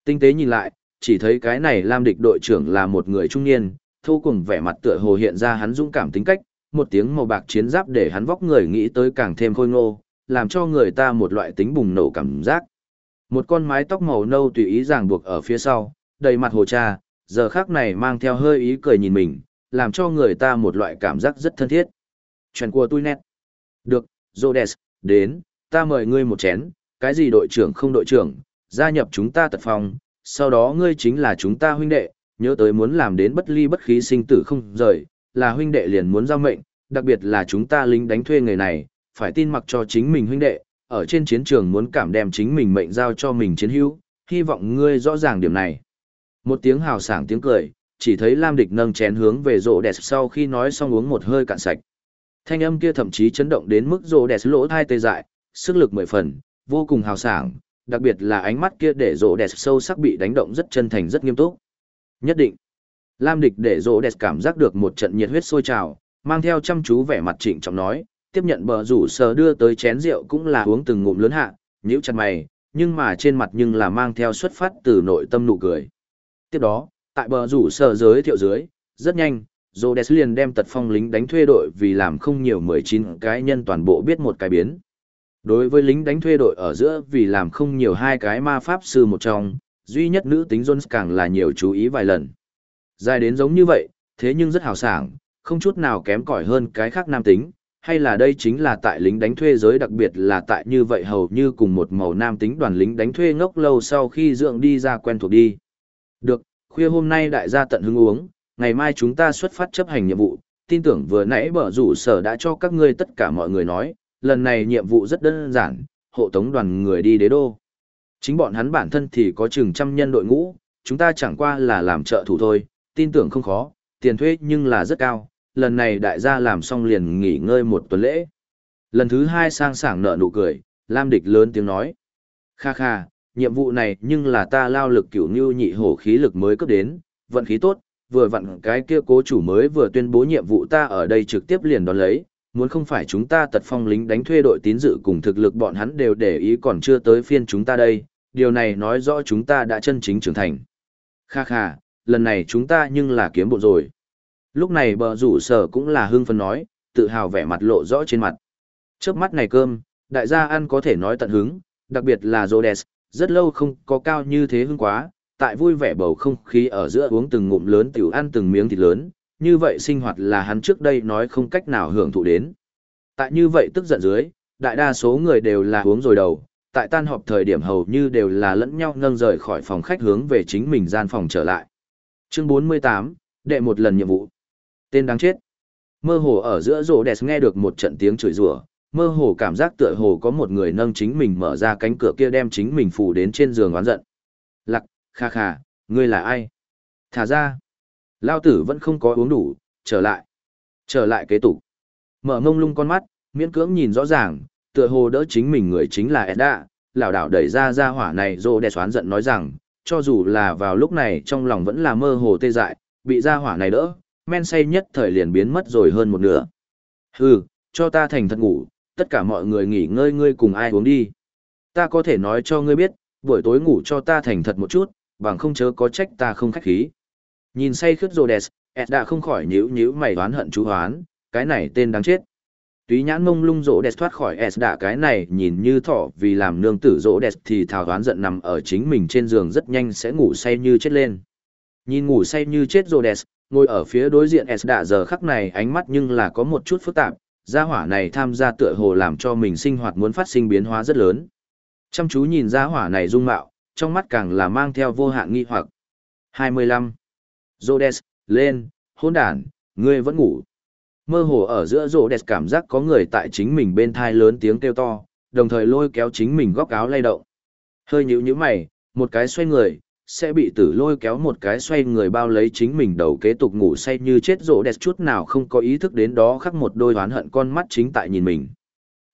Tinh tế nhìn lại, chỉ thấy cái này Lam địch đội trưởng là một người trung niên, thu cùng vẻ mặt tựa hồ hiện ra hắn dũng cảm tính cách, một tiếng màu bạc chiến giáp để hắn vóc người nghĩ tới càng thêm khôi ngô, làm cho người ta một loại tính bùng nổ cảm giác. Một con mái tóc màu nâu tùy ý ràng buộc ở phía sau, đầy mặt hồ cha, giờ khác này mang theo hơi ý cười nhìn mình, làm cho người ta một loại cảm giác rất thân thiết. Chuyện của tôi nét. Được, Zodes, đến, ta mời ngươi một chén, cái gì đội trưởng không đội trưởng, gia nhập chúng ta tật phòng, sau đó ngươi chính là chúng ta huynh đệ, nhớ tới muốn làm đến bất ly bất khí sinh tử không rời, là huynh đệ liền muốn giao mệnh, đặc biệt là chúng ta lính đánh thuê người này, phải tin mặc cho chính mình huynh đệ, ở trên chiến trường muốn cảm đem chính mình mệnh giao cho mình chiến hữu, hy vọng ngươi rõ ràng điểm này. Một tiếng hào sảng tiếng cười, chỉ thấy Lam Địch nâng chén hướng về rộ đẹp sau khi nói xong uống một hơi cạn sạch. Thanh âm kia thậm chí chấn động đến mức rộ đẹp lỗ thai tê dại, sức lực mười phần, vô cùng hào sảng, đặc biệt là ánh mắt kia để rộ đẹp sâu sắc bị đánh động rất chân thành rất nghiêm túc. Nhất định, Lam địch để Rô đẹp cảm giác được một trận nhiệt huyết sôi trào, mang theo chăm chú vẻ mặt trịnh trọng nói, tiếp nhận bờ rủ sờ đưa tới chén rượu cũng là uống từng ngụm lớn hạ, nhíu chặt mày, nhưng mà trên mặt nhưng là mang theo xuất phát từ nội tâm nụ cười. Tiếp đó, tại bờ rủ sờ giới thiệu dưới, rất nhanh, Rhodes liền đem tật phong lính đánh thuê đội vì làm không nhiều 19 cái nhân toàn bộ biết một cái biến. Đối với lính đánh thuê đội ở giữa vì làm không nhiều hai cái ma pháp sư một trong, duy nhất nữ tính Jones càng là nhiều chú ý vài lần. Dài đến giống như vậy, thế nhưng rất hào sảng, không chút nào kém cỏi hơn cái khác nam tính, hay là đây chính là tại lính đánh thuê giới đặc biệt là tại như vậy hầu như cùng một màu nam tính đoàn lính đánh thuê ngốc lâu sau khi dưỡng đi ra quen thuộc đi. Được, khuya hôm nay đại gia tận hứng uống, ngày mai chúng ta xuất phát chấp hành nhiệm vụ, tin tưởng vừa nãy bở rủ sở đã cho các ngươi tất cả mọi người nói, lần này nhiệm vụ rất đơn giản, hộ tống đoàn người đi đế đô. Chính bọn hắn bản thân thì có chừng trăm nhân đội ngũ, chúng ta chẳng qua là làm trợ thủ thôi, tin tưởng không khó, tiền thuê nhưng là rất cao, lần này đại gia làm xong liền nghỉ ngơi một tuần lễ. Lần thứ hai sang sảng nở nụ cười, Lam Địch lớn tiếng nói. Kha kha, nhiệm vụ này nhưng là ta lao lực cửu như nhị hổ khí lực mới cấp đến, vận khí tốt, vừa vặn cái kia cố chủ mới vừa tuyên bố nhiệm vụ ta ở đây trực tiếp liền đón lấy, muốn không phải chúng ta tật phong lính đánh thuê đội tín dự cùng thực lực bọn hắn đều để ý còn chưa tới phiên chúng ta đây, điều này nói rõ chúng ta đã chân chính trưởng thành. Kha kha, lần này chúng ta nhưng là kiếm bộ rồi. Lúc này bờ rủ sở cũng là hưng phấn nói, tự hào vẻ mặt lộ rõ trên mặt. Trước mắt này cơm, đại gia ăn có thể nói tận hứng, đặc biệt là Rhodes, rất lâu không có cao như thế hưng quá, tại vui vẻ bầu không khí ở giữa uống từng ngụm lớn tiểu ăn từng miếng thịt lớn, như vậy sinh hoạt là hắn trước đây nói không cách nào hưởng thụ đến. Tại như vậy tức giận dưới, đại đa số người đều là uống rồi đầu, tại tan họp thời điểm hầu như đều là lẫn nhau nâng rời khỏi phòng khách hướng về chính mình gian phòng trở lại. Chương 48, đệ một lần nhiệm vụ. Tên đáng chết. Mơ hồ ở giữa rổ đẹp nghe được một trận tiếng chửi rủa, mơ hồ cảm giác tựa hồ có một người nâng chính mình mở ra cánh cửa kia đem chính mình phủ đến trên giường oán giận. Lặc, kha kha, ngươi là ai? Thả ra. Lao tử vẫn không có uống đủ, trở lại. Trở lại kế tục. Mở mông lung con mắt, miễn cưỡng nhìn rõ ràng, tựa hồ đỡ chính mình người chính là Edda, lão đảo đẩy ra ra hỏa này rô đe xoán giận nói rằng, cho dù là vào lúc này trong lòng vẫn là mơ hồ tê dại, bị ra hỏa này đỡ, men say nhất thời liền biến mất rồi hơn một nửa. Hừ, cho ta thành thật ngủ, tất cả mọi người nghỉ ngơi ngươi cùng ai uống đi. Ta có thể nói cho ngươi biết, buổi tối ngủ cho ta thành thật một chút, bằng không chớ có trách ta không khách khí. Nhìn say khướt rồ đẹp, Ed đã không khỏi nhíu nhíu mày đoán hận chú hoán, cái này tên đáng chết. Túy nhãn mông lung rỗ đẹp thoát khỏi Ed đã cái này nhìn như thỏ vì làm nương tử rỗ đẹp thì thảo đoán giận nằm ở chính mình trên giường rất nhanh sẽ ngủ say như chết lên. Nhìn ngủ say như chết rỗ đẹp, ngồi ở phía đối diện Ed đã giờ khắc này ánh mắt nhưng là có một chút phức tạp, gia hỏa này tham gia tựa hồ làm cho mình sinh hoạt muốn phát sinh biến hóa rất lớn. Chăm chú nhìn gia hỏa này dung mạo, trong mắt càng là mang theo vô hạn nghi hoặc. 25. Rhodes, lên, hôn đàn, ngươi vẫn ngủ. Mơ hồ ở giữa Rhodes cảm giác có người tại chính mình bên thai lớn tiếng kêu to, đồng thời lôi kéo chính mình góc áo lay động. Hơi nhíu nhíu mày, một cái xoay người, sẽ bị tử lôi kéo một cái xoay người bao lấy chính mình đầu kế tục ngủ say như chết rỗ đẹp chút nào không có ý thức đến đó khắc một đôi oán hận con mắt chính tại nhìn mình.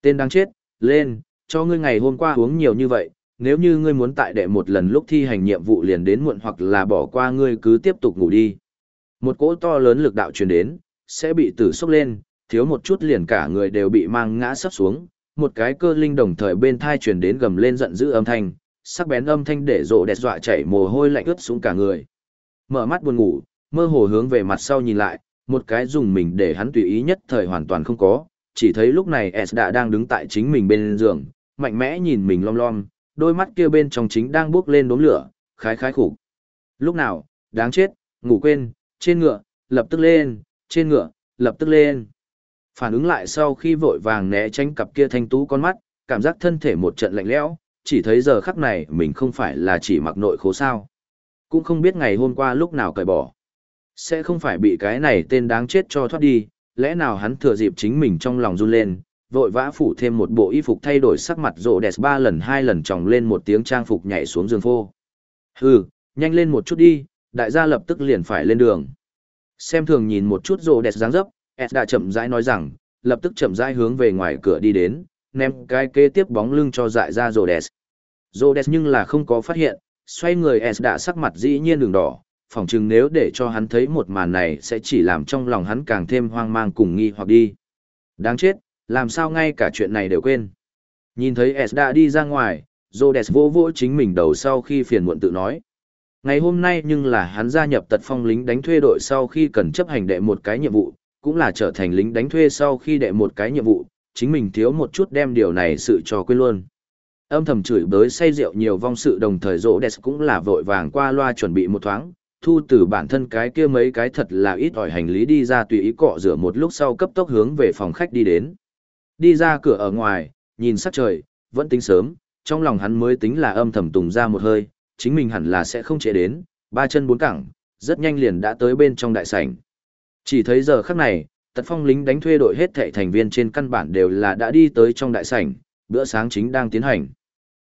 Tên đang chết, lên, cho ngươi ngày hôm qua uống nhiều như vậy, nếu như ngươi muốn tại đệ một lần lúc thi hành nhiệm vụ liền đến muộn hoặc là bỏ qua ngươi cứ tiếp tục ngủ đi. Một cỗ to lớn lực đạo truyền đến, sẽ bị tử sốc lên, thiếu một chút liền cả người đều bị mang ngã sắp xuống, một cái cơ linh đồng thời bên thai truyền đến gầm lên giận dữ âm thanh, sắc bén âm thanh để rộ đẹp dọa chảy mồ hôi lạnh ướt xuống cả người. Mở mắt buồn ngủ, mơ hồ hướng về mặt sau nhìn lại, một cái dùng mình để hắn tùy ý nhất thời hoàn toàn không có, chỉ thấy lúc này S đã đang đứng tại chính mình bên giường, mạnh mẽ nhìn mình lom lom, đôi mắt kia bên trong chính đang bước lên đốm lửa, khái khái khủng. Lúc nào, đáng chết, ngủ quên, trên ngựa, lập tức lên, trên ngựa, lập tức lên. Phản ứng lại sau khi vội vàng né tránh cặp kia thanh tú con mắt, cảm giác thân thể một trận lạnh lẽo, chỉ thấy giờ khắc này mình không phải là chỉ mặc nội khố sao. Cũng không biết ngày hôm qua lúc nào cởi bỏ. Sẽ không phải bị cái này tên đáng chết cho thoát đi, lẽ nào hắn thừa dịp chính mình trong lòng run lên, vội vã phủ thêm một bộ y phục thay đổi sắc mặt rộ đẹp ba lần hai lần tròng lên một tiếng trang phục nhảy xuống giường phô. Hừ, nhanh lên một chút đi, đại gia lập tức liền phải lên đường. Xem thường nhìn một chút rộ đẹp dáng dấp, Ed đã chậm rãi nói rằng, lập tức chậm rãi hướng về ngoài cửa đi đến, ném cái kế tiếp bóng lưng cho dại ra rộ đẹp. Rộ đẹp nhưng là không có phát hiện, xoay người Ed đã sắc mặt dĩ nhiên đường đỏ, phỏng chừng nếu để cho hắn thấy một màn này sẽ chỉ làm trong lòng hắn càng thêm hoang mang cùng nghi hoặc đi. Đáng chết, làm sao ngay cả chuyện này đều quên. Nhìn thấy S đã đi ra ngoài, Rhodes vô vỗ chính mình đầu sau khi phiền muộn tự nói. Ngày hôm nay nhưng là hắn gia nhập tật phong lính đánh thuê đội sau khi cần chấp hành đệ một cái nhiệm vụ, cũng là trở thành lính đánh thuê sau khi đệ một cái nhiệm vụ, chính mình thiếu một chút đem điều này sự cho quên luôn. Âm thầm chửi bới say rượu nhiều vong sự đồng thời Rhodes cũng là vội vàng qua loa chuẩn bị một thoáng, thu từ bản thân cái kia mấy cái thật là ít ỏi hành lý đi ra tùy ý cọ rửa một lúc sau cấp tốc hướng về phòng khách đi đến. Đi ra cửa ở ngoài, nhìn sắc trời, vẫn tính sớm, trong lòng hắn mới tính là âm thầm tùng ra một hơi, chính mình hẳn là sẽ không trễ đến, ba chân bốn cẳng, rất nhanh liền đã tới bên trong đại sảnh. Chỉ thấy giờ khắc này, tật phong lính đánh thuê đội hết thệ thành viên trên căn bản đều là đã đi tới trong đại sảnh, bữa sáng chính đang tiến hành.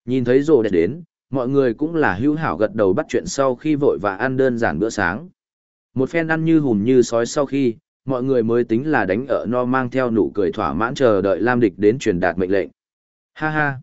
Nhìn thấy rồ đẹp đến, mọi người cũng là hữu hảo gật đầu bắt chuyện sau khi vội và ăn đơn giản bữa sáng. Một phen ăn như hùm như sói sau khi, mọi người mới tính là đánh ở no mang theo nụ cười thỏa mãn chờ đợi Lam Địch đến truyền đạt mệnh lệnh. Ha ha!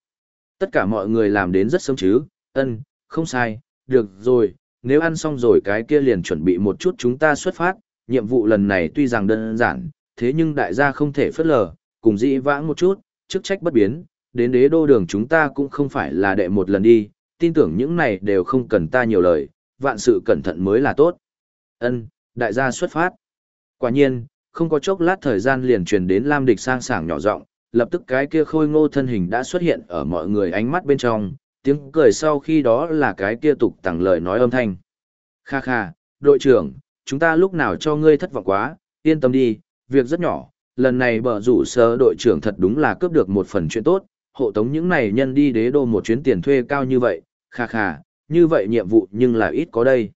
Tất cả mọi người làm đến rất sớm chứ, ân, không sai, được rồi, nếu ăn xong rồi cái kia liền chuẩn bị một chút chúng ta xuất phát, nhiệm vụ lần này tuy rằng đơn giản, thế nhưng đại gia không thể phớt lờ, cùng dĩ vãng một chút, chức trách bất biến, đến đế đô đường chúng ta cũng không phải là đệ một lần đi, tin tưởng những này đều không cần ta nhiều lời, vạn sự cẩn thận mới là tốt. Ân, đại gia xuất phát. Quả nhiên, không có chốc lát thời gian liền truyền đến Lam Địch sang sảng nhỏ giọng, lập tức cái kia khôi ngô thân hình đã xuất hiện ở mọi người ánh mắt bên trong, tiếng cười sau khi đó là cái kia tục tặng lời nói âm thanh. Kha kha, đội trưởng, chúng ta lúc nào cho ngươi thất vọng quá, yên tâm đi, việc rất nhỏ, lần này bờ rủ sơ đội trưởng thật đúng là cướp được một phần chuyện tốt, hộ tống những này nhân đi đế đô một chuyến tiền thuê cao như vậy, kha kha, như vậy nhiệm vụ nhưng là ít có đây.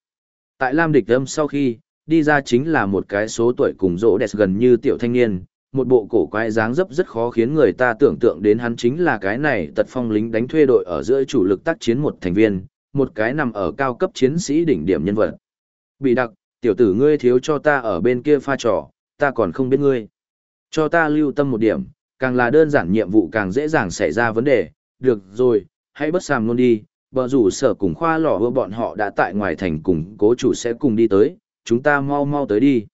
Tại Lam Địch Âm sau khi, đi ra chính là một cái số tuổi cùng rỗ đẹp gần như tiểu thanh niên, một bộ cổ quái dáng dấp rất khó khiến người ta tưởng tượng đến hắn chính là cái này tật phong lính đánh thuê đội ở giữa chủ lực tác chiến một thành viên, một cái nằm ở cao cấp chiến sĩ đỉnh điểm nhân vật. Bị đặc, tiểu tử ngươi thiếu cho ta ở bên kia pha trò, ta còn không biết ngươi. Cho ta lưu tâm một điểm, càng là đơn giản nhiệm vụ càng dễ dàng xảy ra vấn đề, được rồi, hãy bất sàm luôn đi, bờ rủ sở cùng khoa lò hứa bọn họ đã tại ngoài thành cùng cố chủ sẽ cùng đi tới, chúng ta mau mau tới đi.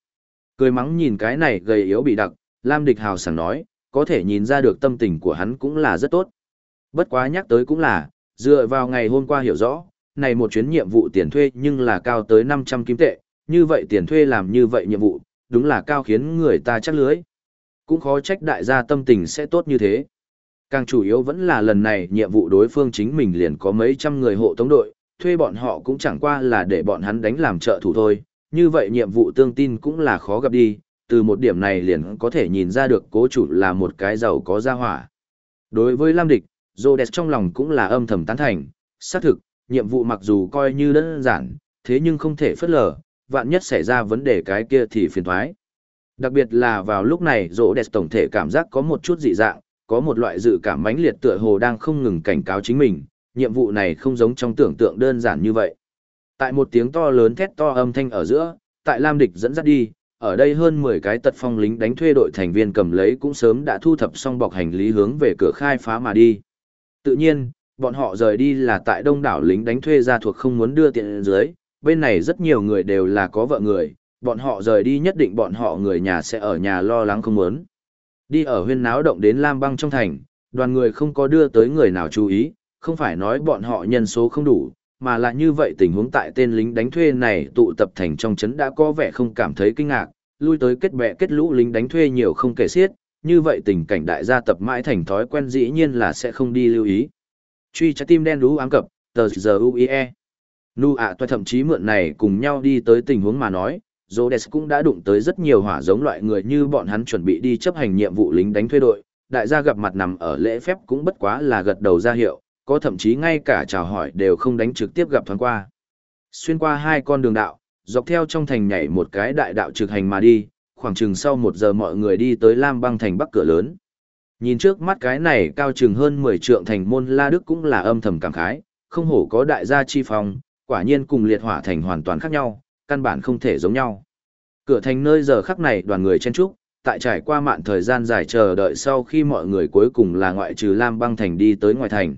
Cười mắng nhìn cái này gầy yếu bị đặc, Lam Địch Hào sảng nói, có thể nhìn ra được tâm tình của hắn cũng là rất tốt. Bất quá nhắc tới cũng là, dựa vào ngày hôm qua hiểu rõ, này một chuyến nhiệm vụ tiền thuê nhưng là cao tới 500 kim tệ, như vậy tiền thuê làm như vậy nhiệm vụ, đúng là cao khiến người ta chắc lưới. Cũng khó trách đại gia tâm tình sẽ tốt như thế. Càng chủ yếu vẫn là lần này nhiệm vụ đối phương chính mình liền có mấy trăm người hộ tống đội, thuê bọn họ cũng chẳng qua là để bọn hắn đánh làm trợ thủ thôi, như vậy nhiệm vụ tương tin cũng là khó gặp đi, từ một điểm này liền có thể nhìn ra được cố chủ là một cái giàu có gia hỏa. Đối với Lam Địch, Rhodes trong lòng cũng là âm thầm tán thành, xác thực, nhiệm vụ mặc dù coi như đơn giản, thế nhưng không thể phất lờ, vạn nhất xảy ra vấn đề cái kia thì phiền toái. Đặc biệt là vào lúc này Rhodes tổng thể cảm giác có một chút dị dạng, có một loại dự cảm mãnh liệt tựa hồ đang không ngừng cảnh cáo chính mình, nhiệm vụ này không giống trong tưởng tượng đơn giản như vậy. Tại một tiếng to lớn thét to âm thanh ở giữa, tại Lam Địch dẫn dắt đi, ở đây hơn 10 cái tật phong lính đánh thuê đội thành viên cầm lấy cũng sớm đã thu thập xong bọc hành lý hướng về cửa khai phá mà đi. Tự nhiên, bọn họ rời đi là tại đông đảo lính đánh thuê ra thuộc không muốn đưa tiện dưới, bên này rất nhiều người đều là có vợ người, bọn họ rời đi nhất định bọn họ người nhà sẽ ở nhà lo lắng không muốn. Đi ở huyên náo động đến Lam băng trong thành, đoàn người không có đưa tới người nào chú ý, không phải nói bọn họ nhân số không đủ, mà là như vậy tình huống tại tên lính đánh thuê này tụ tập thành trong trấn đã có vẻ không cảm thấy kinh ngạc, lui tới kết bè kết lũ lính đánh thuê nhiều không kể xiết, như vậy tình cảnh đại gia tập mãi thành thói quen dĩ nhiên là sẽ không đi lưu ý. Truy trái tim đen đú ám cập, tờ giờ UIE. Nu ạ à thậm chí mượn này cùng nhau đi tới tình huống mà nói, Rhodes cũng đã đụng tới rất nhiều hỏa giống loại người như bọn hắn chuẩn bị đi chấp hành nhiệm vụ lính đánh thuê đội, đại gia gặp mặt nằm ở lễ phép cũng bất quá là gật đầu ra hiệu, có thậm chí ngay cả chào hỏi đều không đánh trực tiếp gặp thoáng qua. Xuyên qua hai con đường đạo, dọc theo trong thành nhảy một cái đại đạo trực hành mà đi, khoảng chừng sau một giờ mọi người đi tới Lam băng thành bắc cửa lớn. Nhìn trước mắt cái này cao chừng hơn 10 trượng thành môn La Đức cũng là âm thầm cảm khái, không hổ có đại gia chi phong, quả nhiên cùng liệt hỏa thành hoàn toàn khác nhau, căn bản không thể giống nhau. Cửa thành nơi giờ khắc này đoàn người chen trúc, tại trải qua mạn thời gian dài chờ đợi sau khi mọi người cuối cùng là ngoại trừ Lam băng thành đi tới ngoài thành.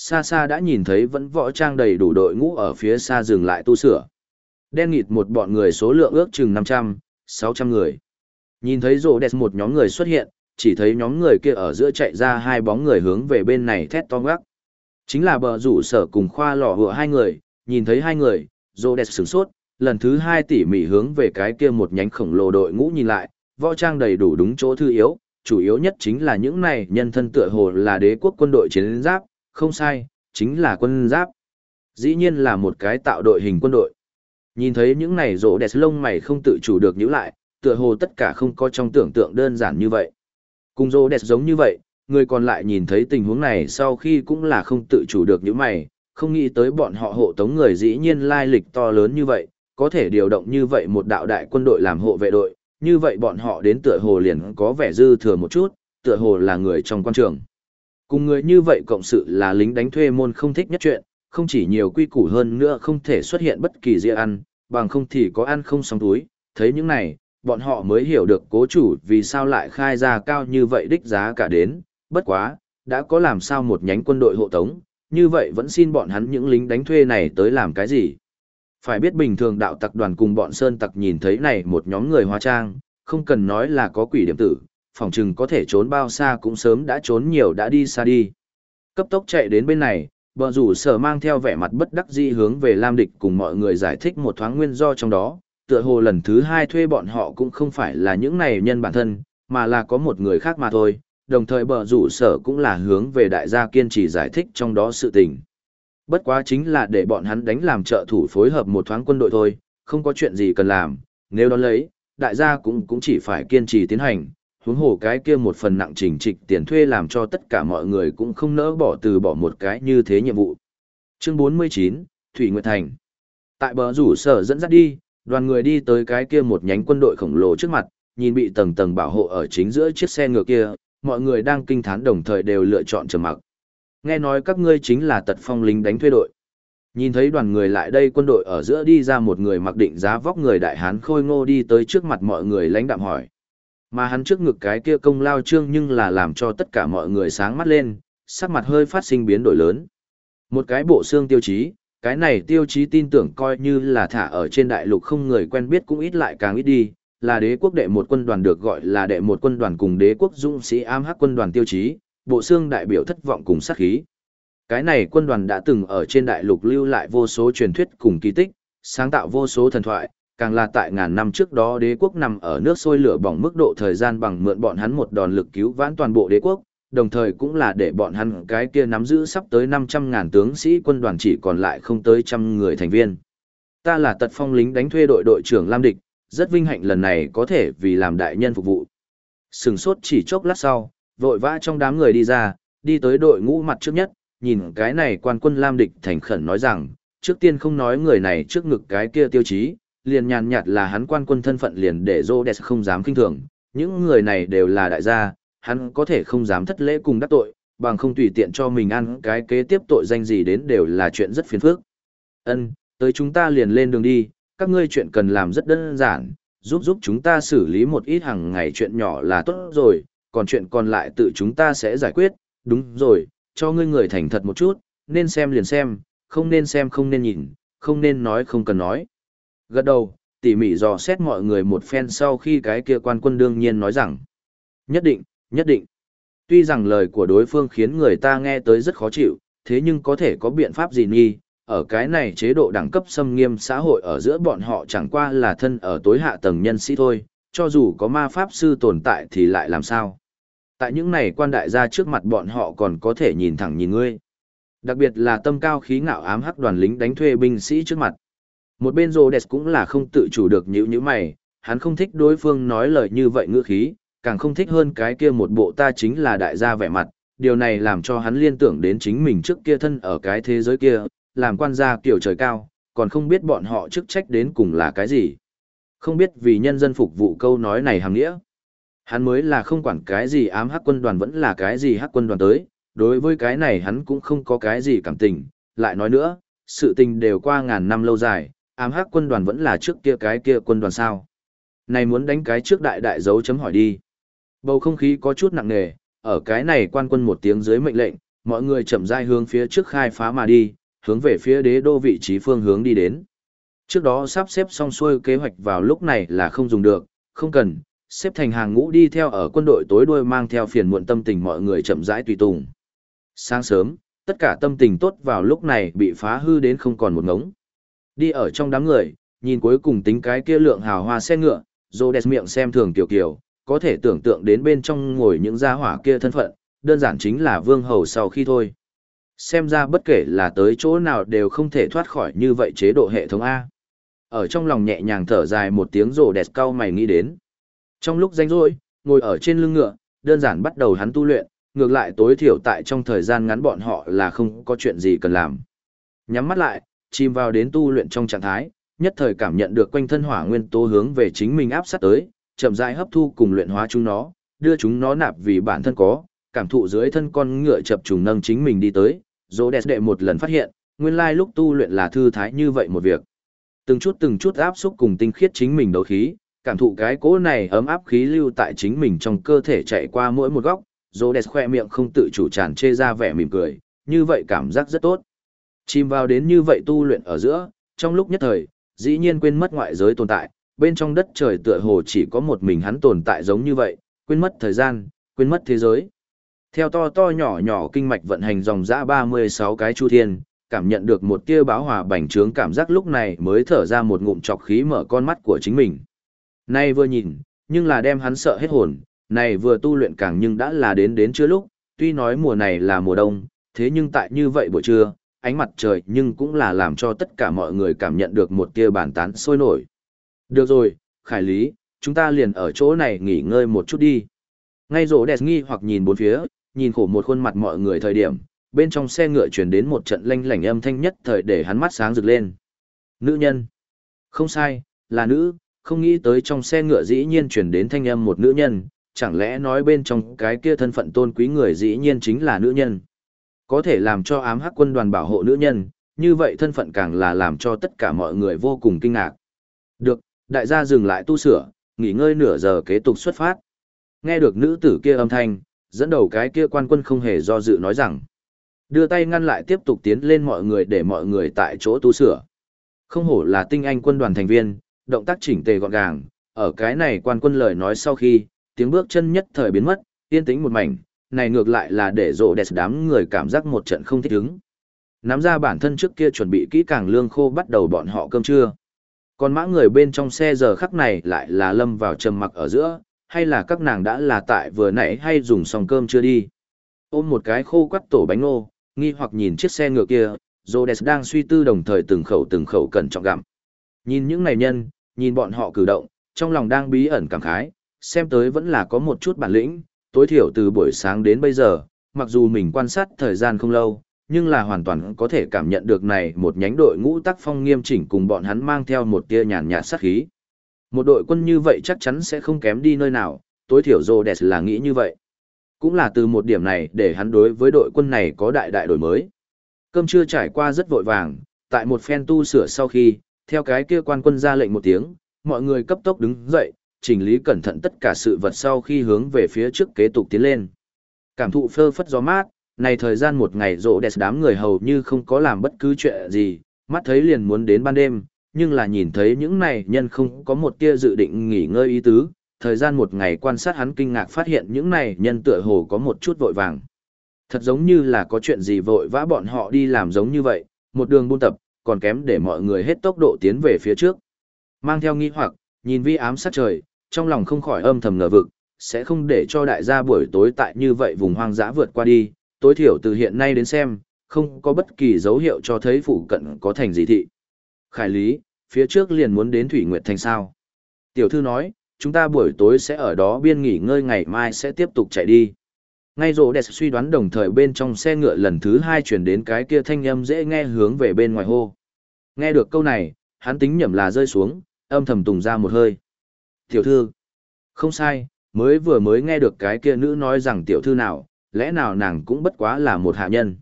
Xa xa đã nhìn thấy vẫn võ trang đầy đủ đội ngũ ở phía xa dừng lại tu sửa. Đen nghịt một bọn người số lượng ước chừng 500, 600 người. Nhìn thấy rồ đẹp một nhóm người xuất hiện, chỉ thấy nhóm người kia ở giữa chạy ra hai bóng người hướng về bên này thét to ngắc. Chính là bờ rủ sở cùng khoa lò hựa hai người, nhìn thấy hai người, rồ đẹp sửng sốt, lần thứ hai tỉ mỉ hướng về cái kia một nhánh khổng lồ đội ngũ nhìn lại, võ trang đầy đủ đúng chỗ thư yếu, chủ yếu nhất chính là những này nhân thân tựa hồ là đế quốc quân đội chiến giáp, không sai, chính là quân giáp. Dĩ nhiên là một cái tạo đội hình quân đội. Nhìn thấy những này rỗ đẹp lông mày không tự chủ được nhíu lại, tựa hồ tất cả không có trong tưởng tượng đơn giản như vậy. Cùng rỗ đẹp giống như vậy, người còn lại nhìn thấy tình huống này sau khi cũng là không tự chủ được nhíu mày, không nghĩ tới bọn họ hộ tống người dĩ nhiên lai lịch to lớn như vậy, có thể điều động như vậy một đạo đại quân đội làm hộ vệ đội, như vậy bọn họ đến tựa hồ liền có vẻ dư thừa một chút, tựa hồ là người trong quan trường. Cùng người như vậy cộng sự là lính đánh thuê môn không thích nhất chuyện, không chỉ nhiều quy củ hơn nữa không thể xuất hiện bất kỳ gì ăn, bằng không thì có ăn không xong túi, thấy những này, bọn họ mới hiểu được cố chủ vì sao lại khai ra cao như vậy đích giá cả đến, bất quá, đã có làm sao một nhánh quân đội hộ tống, như vậy vẫn xin bọn hắn những lính đánh thuê này tới làm cái gì. Phải biết bình thường đạo tặc đoàn cùng bọn sơn tặc nhìn thấy này một nhóm người hóa trang, không cần nói là có quỷ điểm tử, phòng chừng có thể trốn bao xa cũng sớm đã trốn nhiều đã đi xa đi. Cấp tốc chạy đến bên này, bờ rủ sở mang theo vẻ mặt bất đắc dĩ hướng về Lam Địch cùng mọi người giải thích một thoáng nguyên do trong đó, tựa hồ lần thứ hai thuê bọn họ cũng không phải là những này nhân bản thân, mà là có một người khác mà thôi, đồng thời bờ rủ sở cũng là hướng về đại gia kiên trì giải thích trong đó sự tình. Bất quá chính là để bọn hắn đánh làm trợ thủ phối hợp một thoáng quân đội thôi, không có chuyện gì cần làm, nếu đó lấy, đại gia cũng cũng chỉ phải kiên trì tiến hành, huống hồ cái kia một phần nặng trình trịch tiền thuê làm cho tất cả mọi người cũng không nỡ bỏ từ bỏ một cái như thế nhiệm vụ. Chương 49, Thủy Nguyệt Thành Tại bờ rủ sở dẫn dắt đi, đoàn người đi tới cái kia một nhánh quân đội khổng lồ trước mặt, nhìn bị tầng tầng bảo hộ ở chính giữa chiếc xe ngựa kia, mọi người đang kinh thán đồng thời đều lựa chọn trầm mặc. Nghe nói các ngươi chính là tật phong lính đánh thuê đội. Nhìn thấy đoàn người lại đây quân đội ở giữa đi ra một người mặc định giá vóc người đại hán khôi ngô đi tới trước mặt mọi người lãnh đạm hỏi. Mà hắn trước ngực cái kia công lao trương nhưng là làm cho tất cả mọi người sáng mắt lên, sắc mặt hơi phát sinh biến đổi lớn. Một cái bộ xương tiêu chí, cái này tiêu chí tin tưởng coi như là thả ở trên đại lục không người quen biết cũng ít lại càng ít đi, là đế quốc đệ một quân đoàn được gọi là đệ một quân đoàn cùng đế quốc dũng sĩ am hắc quân đoàn tiêu chí, bộ xương đại biểu thất vọng cùng sát khí. Cái này quân đoàn đã từng ở trên đại lục lưu lại vô số truyền thuyết cùng kỳ tích, sáng tạo vô số thần thoại, càng là tại ngàn năm trước đó đế quốc nằm ở nước sôi lửa bỏng mức độ thời gian bằng mượn bọn hắn một đòn lực cứu vãn toàn bộ đế quốc, đồng thời cũng là để bọn hắn cái kia nắm giữ sắp tới 500 ngàn tướng sĩ quân đoàn chỉ còn lại không tới trăm người thành viên. Ta là tật phong lính đánh thuê đội đội trưởng Lam Địch, rất vinh hạnh lần này có thể vì làm đại nhân phục vụ. Sừng sốt chỉ chốc lát sau, vội vã trong đám người đi ra, đi tới đội ngũ mặt trước nhất, nhìn cái này quan quân Lam Địch thành khẩn nói rằng, trước tiên không nói người này trước ngực cái kia tiêu chí, liền nhàn nhạt là hắn quan quân thân phận liền để Rhodes không dám kinh thường, những người này đều là đại gia, hắn có thể không dám thất lễ cùng đắc tội, bằng không tùy tiện cho mình ăn cái kế tiếp tội danh gì đến đều là chuyện rất phiền phức. Ân, tới chúng ta liền lên đường đi, các ngươi chuyện cần làm rất đơn giản, giúp giúp chúng ta xử lý một ít hàng ngày chuyện nhỏ là tốt rồi, còn chuyện còn lại tự chúng ta sẽ giải quyết, đúng rồi, cho ngươi người thành thật một chút, nên xem liền xem, không nên xem không nên nhìn, không nên nói không cần nói. Gật đầu, tỉ mỉ dò xét mọi người một phen sau khi cái kia quan quân đương nhiên nói rằng, nhất định, nhất định. Tuy rằng lời của đối phương khiến người ta nghe tới rất khó chịu, thế nhưng có thể có biện pháp gì nghi, ở cái này chế độ đẳng cấp xâm nghiêm xã hội ở giữa bọn họ chẳng qua là thân ở tối hạ tầng nhân sĩ thôi, cho dù có ma pháp sư tồn tại thì lại làm sao. Tại những này quan đại gia trước mặt bọn họ còn có thể nhìn thẳng nhìn ngươi. Đặc biệt là tâm cao khí ngạo ám hắc đoàn lính đánh thuê binh sĩ trước mặt. Một bên Rhodes cũng là không tự chủ được nhíu nhíu mày, hắn không thích đối phương nói lời như vậy ngữ khí, càng không thích hơn cái kia một bộ ta chính là đại gia vẻ mặt, điều này làm cho hắn liên tưởng đến chính mình trước kia thân ở cái thế giới kia, làm quan gia kiểu trời cao, còn không biết bọn họ chức trách đến cùng là cái gì. Không biết vì nhân dân phục vụ câu nói này hàng nghĩa. Hắn mới là không quản cái gì ám hắc quân đoàn vẫn là cái gì hắc quân đoàn tới, đối với cái này hắn cũng không có cái gì cảm tình, lại nói nữa, sự tình đều qua ngàn năm lâu dài, ám hắc quân đoàn vẫn là trước kia cái kia quân đoàn sao. Này muốn đánh cái trước đại đại dấu chấm hỏi đi. Bầu không khí có chút nặng nề, ở cái này quan quân một tiếng dưới mệnh lệnh, mọi người chậm rãi hướng phía trước khai phá mà đi, hướng về phía đế đô vị trí phương hướng đi đến. Trước đó sắp xếp xong xuôi kế hoạch vào lúc này là không dùng được, không cần, xếp thành hàng ngũ đi theo ở quân đội tối đuôi mang theo phiền muộn tâm tình mọi người chậm rãi tùy tùng. Sáng sớm, tất cả tâm tình tốt vào lúc này bị phá hư đến không còn một ngống. Đi ở trong đám người, nhìn cuối cùng tính cái kia lượng hào hoa xe ngựa, đẹp miệng xem thường tiểu kiểu, có thể tưởng tượng đến bên trong ngồi những gia hỏa kia thân phận, đơn giản chính là vương hầu sau khi thôi. Xem ra bất kể là tới chỗ nào đều không thể thoát khỏi như vậy chế độ hệ thống A. Ở trong lòng nhẹ nhàng thở dài một tiếng rồ đẹp cao mày nghĩ đến. Trong lúc ranh rỗi, ngồi ở trên lưng ngựa, đơn giản bắt đầu hắn tu luyện, ngược lại tối thiểu tại trong thời gian ngắn bọn họ là không có chuyện gì cần làm. Nhắm mắt lại, chìm vào đến tu luyện trong trạng thái, nhất thời cảm nhận được quanh thân hỏa nguyên tố hướng về chính mình áp sát tới, chậm rãi hấp thu cùng luyện hóa chúng nó, đưa chúng nó nạp vì bản thân có, cảm thụ dưới thân con ngựa chập trùng nâng chính mình đi tới, Dỗ đẹp đệ một lần phát hiện, nguyên lai lúc tu luyện là thư thái như vậy một việc. Từng chút từng chút áp xúc cùng tinh khiết chính mình đấu khí, cảm thụ cái cỗ này ấm áp khí lưu tại chính mình trong cơ thể chạy qua mỗi một góc, Dỗ đẹp khoe miệng không tự chủ tràn chê ra vẻ mỉm cười, như vậy cảm giác rất tốt. Chìm vào đến như vậy tu luyện ở giữa, trong lúc nhất thời, dĩ nhiên quên mất ngoại giới tồn tại, bên trong đất trời tựa hồ chỉ có một mình hắn tồn tại giống như vậy, quên mất thời gian, quên mất thế giới. Theo to to nhỏ nhỏ kinh mạch vận hành dòng dã 36 cái chu thiên, cảm nhận được một tia báo hòa bành trướng cảm giác lúc này mới thở ra một ngụm chọc khí mở con mắt của chính mình. Nay vừa nhìn, nhưng là đem hắn sợ hết hồn, này vừa tu luyện càng nhưng đã là đến đến chưa lúc, tuy nói mùa này là mùa đông, thế nhưng tại như vậy buổi trưa, ánh mặt trời nhưng cũng là làm cho tất cả mọi người cảm nhận được một tia bàn tán sôi nổi. Được rồi, Khải Lý, chúng ta liền ở chỗ này nghỉ ngơi một chút đi. Ngay rổ đẹp nghi hoặc nhìn bốn phía, nhìn khổ một khuôn mặt mọi người thời điểm, bên trong xe ngựa chuyển đến một trận lanh lảnh âm thanh nhất thời để hắn mắt sáng rực lên. Nữ nhân. Không sai, là nữ, không nghĩ tới trong xe ngựa dĩ nhiên chuyển đến thanh âm một nữ nhân, chẳng lẽ nói bên trong cái kia thân phận tôn quý người dĩ nhiên chính là nữ nhân. Có thể làm cho ám hắc quân đoàn bảo hộ nữ nhân, như vậy thân phận càng là làm cho tất cả mọi người vô cùng kinh ngạc. Được, đại gia dừng lại tu sửa, nghỉ ngơi nửa giờ kế tục xuất phát. Nghe được nữ tử kia âm thanh, dẫn đầu cái kia quan quân không hề do dự nói rằng, đưa tay ngăn lại tiếp tục tiến lên mọi người để mọi người tại chỗ tu sửa. Không hổ là tinh anh quân đoàn thành viên, động tác chỉnh tề gọn gàng, ở cái này quan quân lời nói sau khi, tiếng bước chân nhất thời biến mất, yên tĩnh một mảnh, này ngược lại là để rộ đẹp đám người cảm giác một trận không thích ứng. Nắm ra bản thân trước kia chuẩn bị kỹ càng lương khô bắt đầu bọn họ cơm trưa. Còn mã người bên trong xe giờ khắc này lại là lâm vào trầm mặc ở giữa, hay là các nàng đã là tại vừa nãy hay dùng xong cơm chưa đi. Ôm một cái khô quắt tổ bánh ngô, nghi hoặc nhìn chiếc xe ngựa kia, Rhodes đang suy tư đồng thời từng khẩu từng khẩu cẩn trọng gặm. Nhìn những này nhân, nhìn bọn họ cử động, trong lòng đang bí ẩn cảm khái, xem tới vẫn là có một chút bản lĩnh, tối thiểu từ buổi sáng đến bây giờ, mặc dù mình quan sát thời gian không lâu, nhưng là hoàn toàn có thể cảm nhận được này một nhánh đội ngũ tác phong nghiêm chỉnh cùng bọn hắn mang theo một tia nhàn nhạt sát khí. Một đội quân như vậy chắc chắn sẽ không kém đi nơi nào, tối thiểu Rhodes là nghĩ như vậy. Cũng là từ một điểm này để hắn đối với đội quân này có đại đại đổi mới. Cơm chưa trải qua rất vội vàng, tại một phen tu sửa sau khi, theo cái kia quan quân ra lệnh một tiếng, mọi người cấp tốc đứng dậy, chỉnh lý cẩn thận tất cả sự vật sau khi hướng về phía trước kế tục tiến lên. Cảm thụ phơ phất gió mát, này thời gian một ngày rộ đẹp đám người hầu như không có làm bất cứ chuyện gì, mắt thấy liền muốn đến ban đêm, nhưng là nhìn thấy những này nhân không có một tia dự định nghỉ ngơi ý tứ, thời gian một ngày quan sát hắn kinh ngạc phát hiện những này nhân tựa hồ có một chút vội vàng. Thật giống như là có chuyện gì vội vã bọn họ đi làm giống như vậy, một đường buôn tập, còn kém để mọi người hết tốc độ tiến về phía trước. Mang theo nghi hoặc, nhìn vi ám sát trời, trong lòng không khỏi âm thầm ngờ vực, sẽ không để cho đại gia buổi tối tại như vậy vùng hoang dã vượt qua đi, tối thiểu từ hiện nay đến xem, không có bất kỳ dấu hiệu cho thấy phụ cận có thành gì thị. Khải lý, phía trước liền muốn đến Thủy Nguyệt Thành sao. Tiểu thư nói, chúng ta buổi tối sẽ ở đó biên nghỉ ngơi ngày mai sẽ tiếp tục chạy đi. Ngay rồ đẹp suy đoán đồng thời bên trong xe ngựa lần thứ hai chuyển đến cái kia thanh âm dễ nghe hướng về bên ngoài hô. Nghe được câu này, hắn tính nhầm là rơi xuống, âm thầm tùng ra một hơi. Tiểu thư, không sai, mới vừa mới nghe được cái kia nữ nói rằng tiểu thư nào, lẽ nào nàng cũng bất quá là một hạ nhân.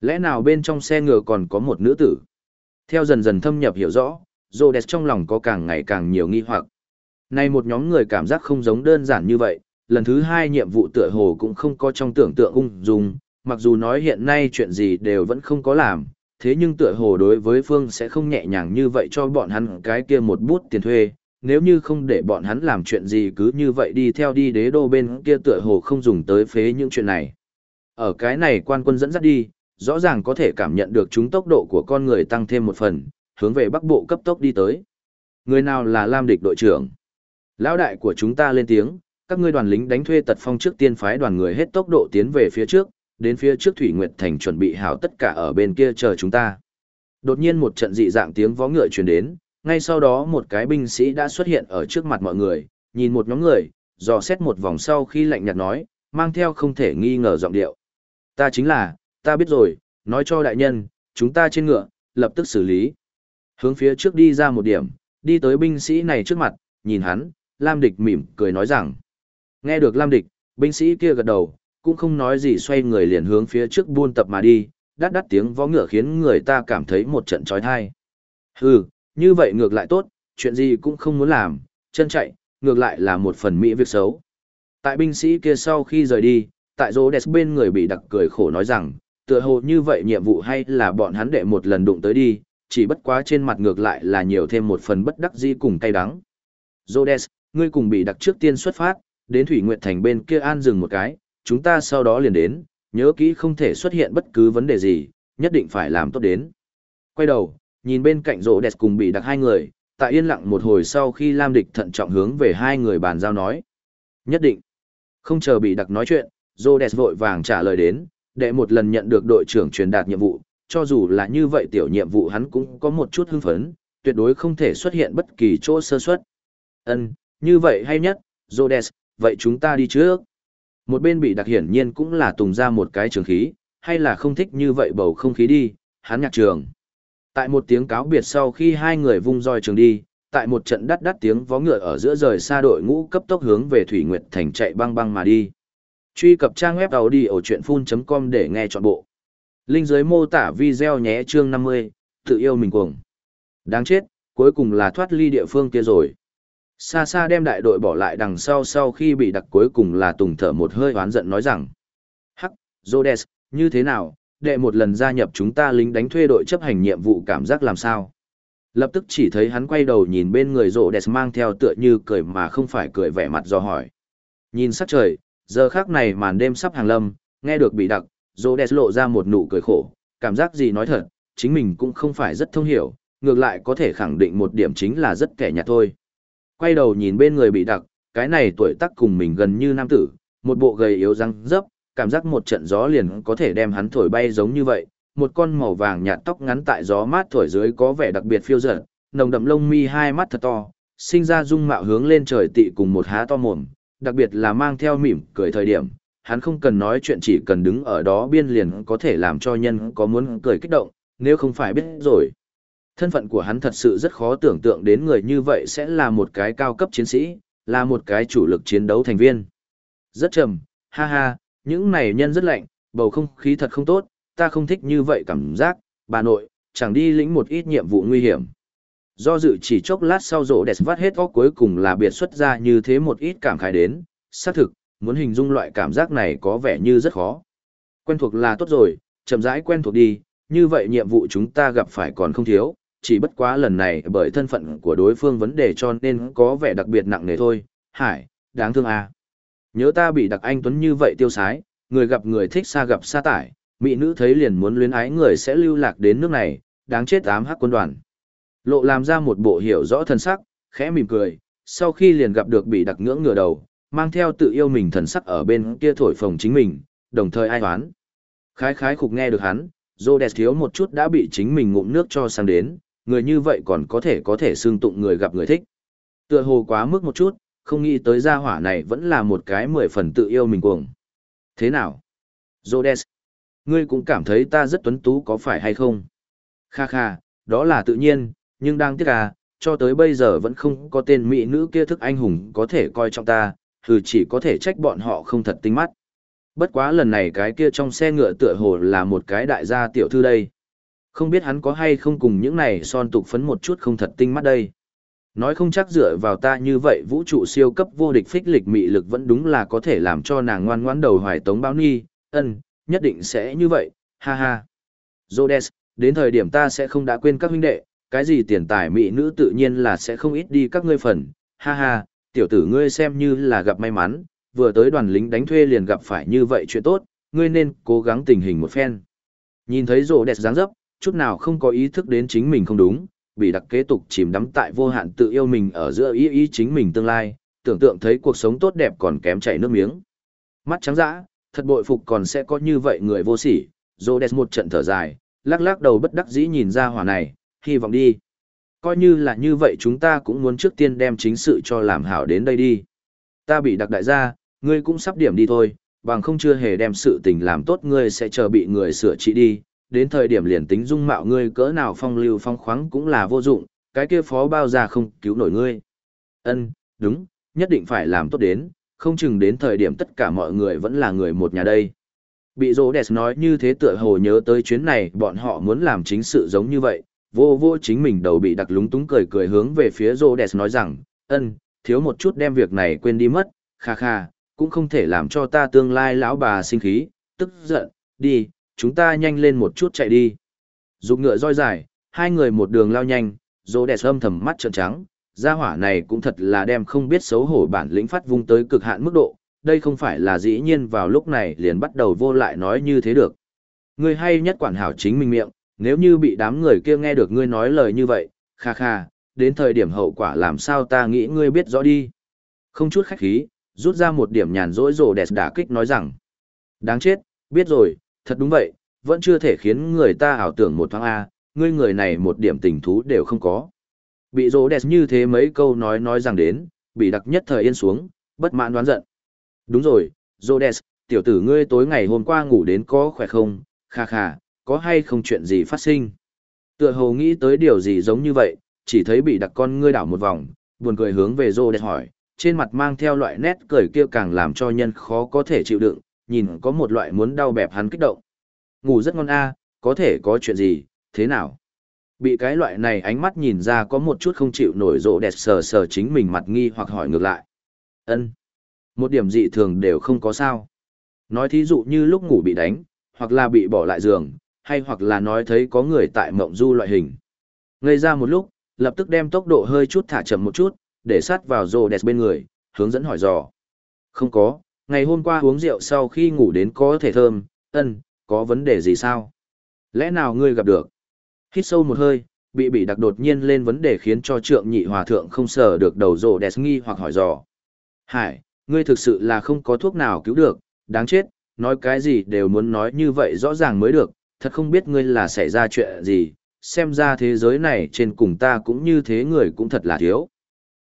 Lẽ nào bên trong xe ngựa còn có một nữ tử. Theo dần dần thâm nhập hiểu rõ, Rhodes trong lòng có càng ngày càng nhiều nghi hoặc. Này một nhóm người cảm giác không giống đơn giản như vậy, lần thứ hai nhiệm vụ tựa hồ cũng không có trong tưởng tượng ung dung, mặc dù nói hiện nay chuyện gì đều vẫn không có làm, thế nhưng tựa hồ đối với Phương sẽ không nhẹ nhàng như vậy cho bọn hắn cái kia một bút tiền thuê, nếu như không để bọn hắn làm chuyện gì cứ như vậy đi theo đi đế đô bên kia tựa hồ không dùng tới phế những chuyện này. Ở cái này quan quân dẫn dắt đi, rõ ràng có thể cảm nhận được chúng tốc độ của con người tăng thêm một phần, hướng về bắc bộ cấp tốc đi tới. Người nào là Lam địch đội trưởng? Lão đại của chúng ta lên tiếng, các ngươi đoàn lính đánh thuê tật phong trước tiên phái đoàn người hết tốc độ tiến về phía trước, đến phía trước Thủy Nguyệt Thành chuẩn bị hảo tất cả ở bên kia chờ chúng ta. Đột nhiên một trận dị dạng tiếng vó ngựa truyền đến, ngay sau đó một cái binh sĩ đã xuất hiện ở trước mặt mọi người, nhìn một nhóm người, dò xét một vòng sau khi lạnh nhạt nói, mang theo không thể nghi ngờ giọng điệu. Ta chính là, ta biết rồi, nói cho đại nhân, chúng ta trên ngựa, lập tức xử lý. Hướng phía trước đi ra một điểm, đi tới binh sĩ này trước mặt, nhìn hắn, Lam Địch mỉm cười nói rằng. Nghe được Lam Địch, binh sĩ kia gật đầu, cũng không nói gì xoay người liền hướng phía trước buôn tập mà đi, đắt đắt tiếng vó ngựa khiến người ta cảm thấy một trận trói thai. Hừ, như vậy ngược lại tốt, chuyện gì cũng không muốn làm, chân chạy, ngược lại là một phần mỹ việc xấu. Tại binh sĩ kia sau khi rời đi, tại rô đẹp bên người bị đặc cười khổ nói rằng, tựa hồ như vậy nhiệm vụ hay là bọn hắn đệ một lần đụng tới đi, chỉ bất quá trên mặt ngược lại là nhiều thêm một phần bất đắc dĩ cùng cay đắng. Rhodes, ngươi cùng bị đặc trước tiên xuất phát, đến Thủy Nguyệt Thành bên kia an dừng một cái, chúng ta sau đó liền đến, nhớ kỹ không thể xuất hiện bất cứ vấn đề gì, nhất định phải làm tốt đến. Quay đầu, nhìn bên cạnh Rhodes cùng bị đặc hai người, tại yên lặng một hồi sau khi Lam Địch thận trọng hướng về hai người bàn giao nói. Nhất định. Không chờ bị đặc nói chuyện, Rhodes vội vàng trả lời đến, để một lần nhận được đội trưởng truyền đạt nhiệm vụ, cho dù là như vậy tiểu nhiệm vụ hắn cũng có một chút hưng phấn, tuyệt đối không thể xuất hiện bất kỳ chỗ sơ suất. Ân, như vậy hay nhất, Rhodes, vậy chúng ta đi trước. Một bên bị đặc hiển nhiên cũng là tùng ra một cái trường khí, hay là không thích như vậy bầu không khí đi, hắn nhạc trường. Tại một tiếng cáo biệt sau khi hai người vung roi trường đi, tại một trận đắt đắt tiếng vó ngựa ở giữa rời xa đội ngũ cấp tốc hướng về Thủy Nguyệt Thành chạy băng băng mà đi. Truy cập trang web đầu đi ở chuyện full.com để nghe trọn bộ. Linh dưới mô tả video nhé chương 50, tự yêu mình cuồng. Đáng chết, cuối cùng là thoát ly địa phương kia rồi. Xa xa đem đại đội bỏ lại đằng sau sau khi bị đặc cuối cùng là tùng thở một hơi oán giận nói rằng. Hắc, Rhodes, như thế nào, đệ một lần gia nhập chúng ta lính đánh thuê đội chấp hành nhiệm vụ cảm giác làm sao? Lập tức chỉ thấy hắn quay đầu nhìn bên người Rhodes mang theo tựa như cười mà không phải cười vẻ mặt do hỏi. Nhìn sắc trời, giờ khác này màn đêm sắp hàng lâm, nghe được bị đặc, Rhodes lộ ra một nụ cười khổ, cảm giác gì nói thật, chính mình cũng không phải rất thông hiểu, ngược lại có thể khẳng định một điểm chính là rất kẻ nhạt thôi. Quay đầu nhìn bên người bị đặc, cái này tuổi tác cùng mình gần như nam tử, một bộ gầy yếu răng dấp, cảm giác một trận gió liền có thể đem hắn thổi bay giống như vậy, một con màu vàng nhạt tóc ngắn tại gió mát thổi dưới có vẻ đặc biệt phiêu dở, nồng đậm lông mi hai mắt thật to, sinh ra dung mạo hướng lên trời tị cùng một há to mồm, đặc biệt là mang theo mỉm cười thời điểm, hắn không cần nói chuyện chỉ cần đứng ở đó biên liền có thể làm cho nhân có muốn cười kích động, nếu không phải biết rồi. Thân phận của hắn thật sự rất khó tưởng tượng đến người như vậy sẽ là một cái cao cấp chiến sĩ, là một cái chủ lực chiến đấu thành viên. Rất trầm, ha ha, những này nhân rất lạnh, bầu không khí thật không tốt, ta không thích như vậy cảm giác, bà nội, chẳng đi lĩnh một ít nhiệm vụ nguy hiểm. Do dự chỉ chốc lát sau rổ đẹp vắt hết óc cuối cùng là biệt xuất ra như thế một ít cảm khái đến, xác thực, muốn hình dung loại cảm giác này có vẻ như rất khó. Quen thuộc là tốt rồi, chậm rãi quen thuộc đi, như vậy nhiệm vụ chúng ta gặp phải còn không thiếu, chỉ bất quá lần này bởi thân phận của đối phương vấn đề cho nên có vẻ đặc biệt nặng nề thôi. Hải, đáng thương à. Nhớ ta bị đặc anh tuấn như vậy tiêu sái, người gặp người thích xa gặp xa tải, mỹ nữ thấy liền muốn luyến ái người sẽ lưu lạc đến nước này, đáng chết ám hắc quân đoàn. Lộ làm ra một bộ hiểu rõ thân sắc, khẽ mỉm cười, sau khi liền gặp được bị đặc ngưỡng ngửa đầu, mang theo tự yêu mình thần sắc ở bên kia thổi phồng chính mình, đồng thời ai hoán. Khái khái khục nghe được hắn, Rhodes thiếu một chút đã bị chính mình ngụm nước cho sang đến, người như vậy còn có thể có thể xương tụng người gặp người thích. Tựa hồ quá mức một chút, không nghĩ tới gia hỏa này vẫn là một cái mười phần tự yêu mình cuồng. Thế nào? Rhodes, ngươi cũng cảm thấy ta rất tuấn tú có phải hay không? Kha kha, đó là tự nhiên, nhưng đang tiếc à, cho tới bây giờ vẫn không có tên mỹ nữ kia thức anh hùng có thể coi trọng ta, thử chỉ có thể trách bọn họ không thật tinh mắt. Bất quá lần này cái kia trong xe ngựa tựa hồ là một cái đại gia tiểu thư đây. Không biết hắn có hay không cùng những này son tục phấn một chút không thật tinh mắt đây. Nói không chắc dựa vào ta như vậy vũ trụ siêu cấp vô địch phích lịch mị lực vẫn đúng là có thể làm cho nàng ngoan ngoãn đầu hoài tống báo ni, ân, nhất định sẽ như vậy, ha ha. Rhodes, đến thời điểm ta sẽ không đã quên các huynh đệ, cái gì tiền tài mỹ nữ tự nhiên là sẽ không ít đi các ngươi phần, ha ha, tiểu tử ngươi xem như là gặp may mắn, vừa tới đoàn lính đánh thuê liền gặp phải như vậy chuyện tốt, ngươi nên cố gắng tình hình một phen. Nhìn thấy rồ đẹp dáng dấp, chút nào không có ý thức đến chính mình không đúng, bị đặc kế tục chìm đắm tại vô hạn tự yêu mình ở giữa ý ý chính mình tương lai, tưởng tượng thấy cuộc sống tốt đẹp còn kém chảy nước miếng. Mắt trắng dã, thật bội phục còn sẽ có như vậy người vô sỉ, Rhodes một trận thở dài, lắc lắc đầu bất đắc dĩ nhìn ra hỏa này, hy vọng đi. Coi như là như vậy chúng ta cũng muốn trước tiên đem chính sự cho làm hảo đến đây đi. Ta bị đặc đại gia, ngươi cũng sắp điểm đi thôi, bằng không chưa hề đem sự tình làm tốt ngươi sẽ chờ bị người sửa trị đi, đến thời điểm liền tính dung mạo ngươi cỡ nào phong lưu phong khoáng cũng là vô dụng, cái kia phó bao già không cứu nổi ngươi. Ân, đúng, nhất định phải làm tốt đến, không chừng đến thời điểm tất cả mọi người vẫn là người một nhà đây. Bị Rô Đẹp nói như thế tựa hồ nhớ tới chuyến này bọn họ muốn làm chính sự giống như vậy, vô vô chính mình đầu bị đặc lúng túng cười cười hướng về phía Rô Đẹp nói rằng, ân, thiếu một chút đem việc này quên đi mất, kha kha, cũng không thể làm cho ta tương lai lão bà sinh khí, tức giận, đi, chúng ta nhanh lên một chút chạy đi. Dục ngựa roi dài, hai người một đường lao nhanh, rô đẹp âm thầm mắt trợn trắng, gia hỏa này cũng thật là đem không biết xấu hổ bản lĩnh phát vung tới cực hạn mức độ, đây không phải là dĩ nhiên vào lúc này liền bắt đầu vô lại nói như thế được. Ngươi hay nhất quản hảo chính mình miệng, nếu như bị đám người kia nghe được ngươi nói lời như vậy, kha kha, đến thời điểm hậu quả làm sao ta nghĩ ngươi biết rõ đi. Không chút khách khí, rút ra một điểm nhàn rỗi rồ đẹp đả kích nói rằng. Đáng chết, biết rồi, thật đúng vậy, vẫn chưa thể khiến người ta ảo tưởng một thoáng A, ngươi người này một điểm tình thú đều không có. Bị rô đẹp như thế mấy câu nói nói rằng đến, bị đặc nhất thời yên xuống, bất mãn đoán giận. Đúng rồi, Rhodes, tiểu tử ngươi tối ngày hôm qua ngủ đến có khỏe không, kha kha, có hay không chuyện gì phát sinh. Tựa hồ nghĩ tới điều gì giống như vậy, chỉ thấy bị đặc con ngươi đảo một vòng, buồn cười hướng về Rhodes hỏi, trên mặt mang theo loại nét cười kia càng làm cho nhân khó có thể chịu đựng, nhìn có một loại muốn đau bẹp hắn kích động. Ngủ rất ngon a, có thể có chuyện gì, thế nào? Bị cái loại này ánh mắt nhìn ra có một chút không chịu nổi rộ đẹp sờ sờ chính mình mặt nghi hoặc hỏi ngược lại. ân Một điểm dị thường đều không có sao. Nói thí dụ như lúc ngủ bị đánh, hoặc là bị bỏ lại giường, hay hoặc là nói thấy có người tại mộng du loại hình. Ngây ra một lúc, lập tức đem tốc độ hơi chút thả chậm một chút, để sát vào rồ đẹp bên người, hướng dẫn hỏi dò. Không có, ngày hôm qua uống rượu sau khi ngủ đến có thể thơm, ân, có vấn đề gì sao? Lẽ nào ngươi gặp được? Hít sâu một hơi, bị bị đặc đột nhiên lên vấn đề khiến cho trượng nhị hòa thượng không sờ được đầu rồ đẹp nghi hoặc hỏi dò. Hải, ngươi thực sự là không có thuốc nào cứu được, đáng chết, nói cái gì đều muốn nói như vậy rõ ràng mới được, thật không biết ngươi là xảy ra chuyện gì, xem ra thế giới này trên cùng ta cũng như thế người cũng thật là thiếu.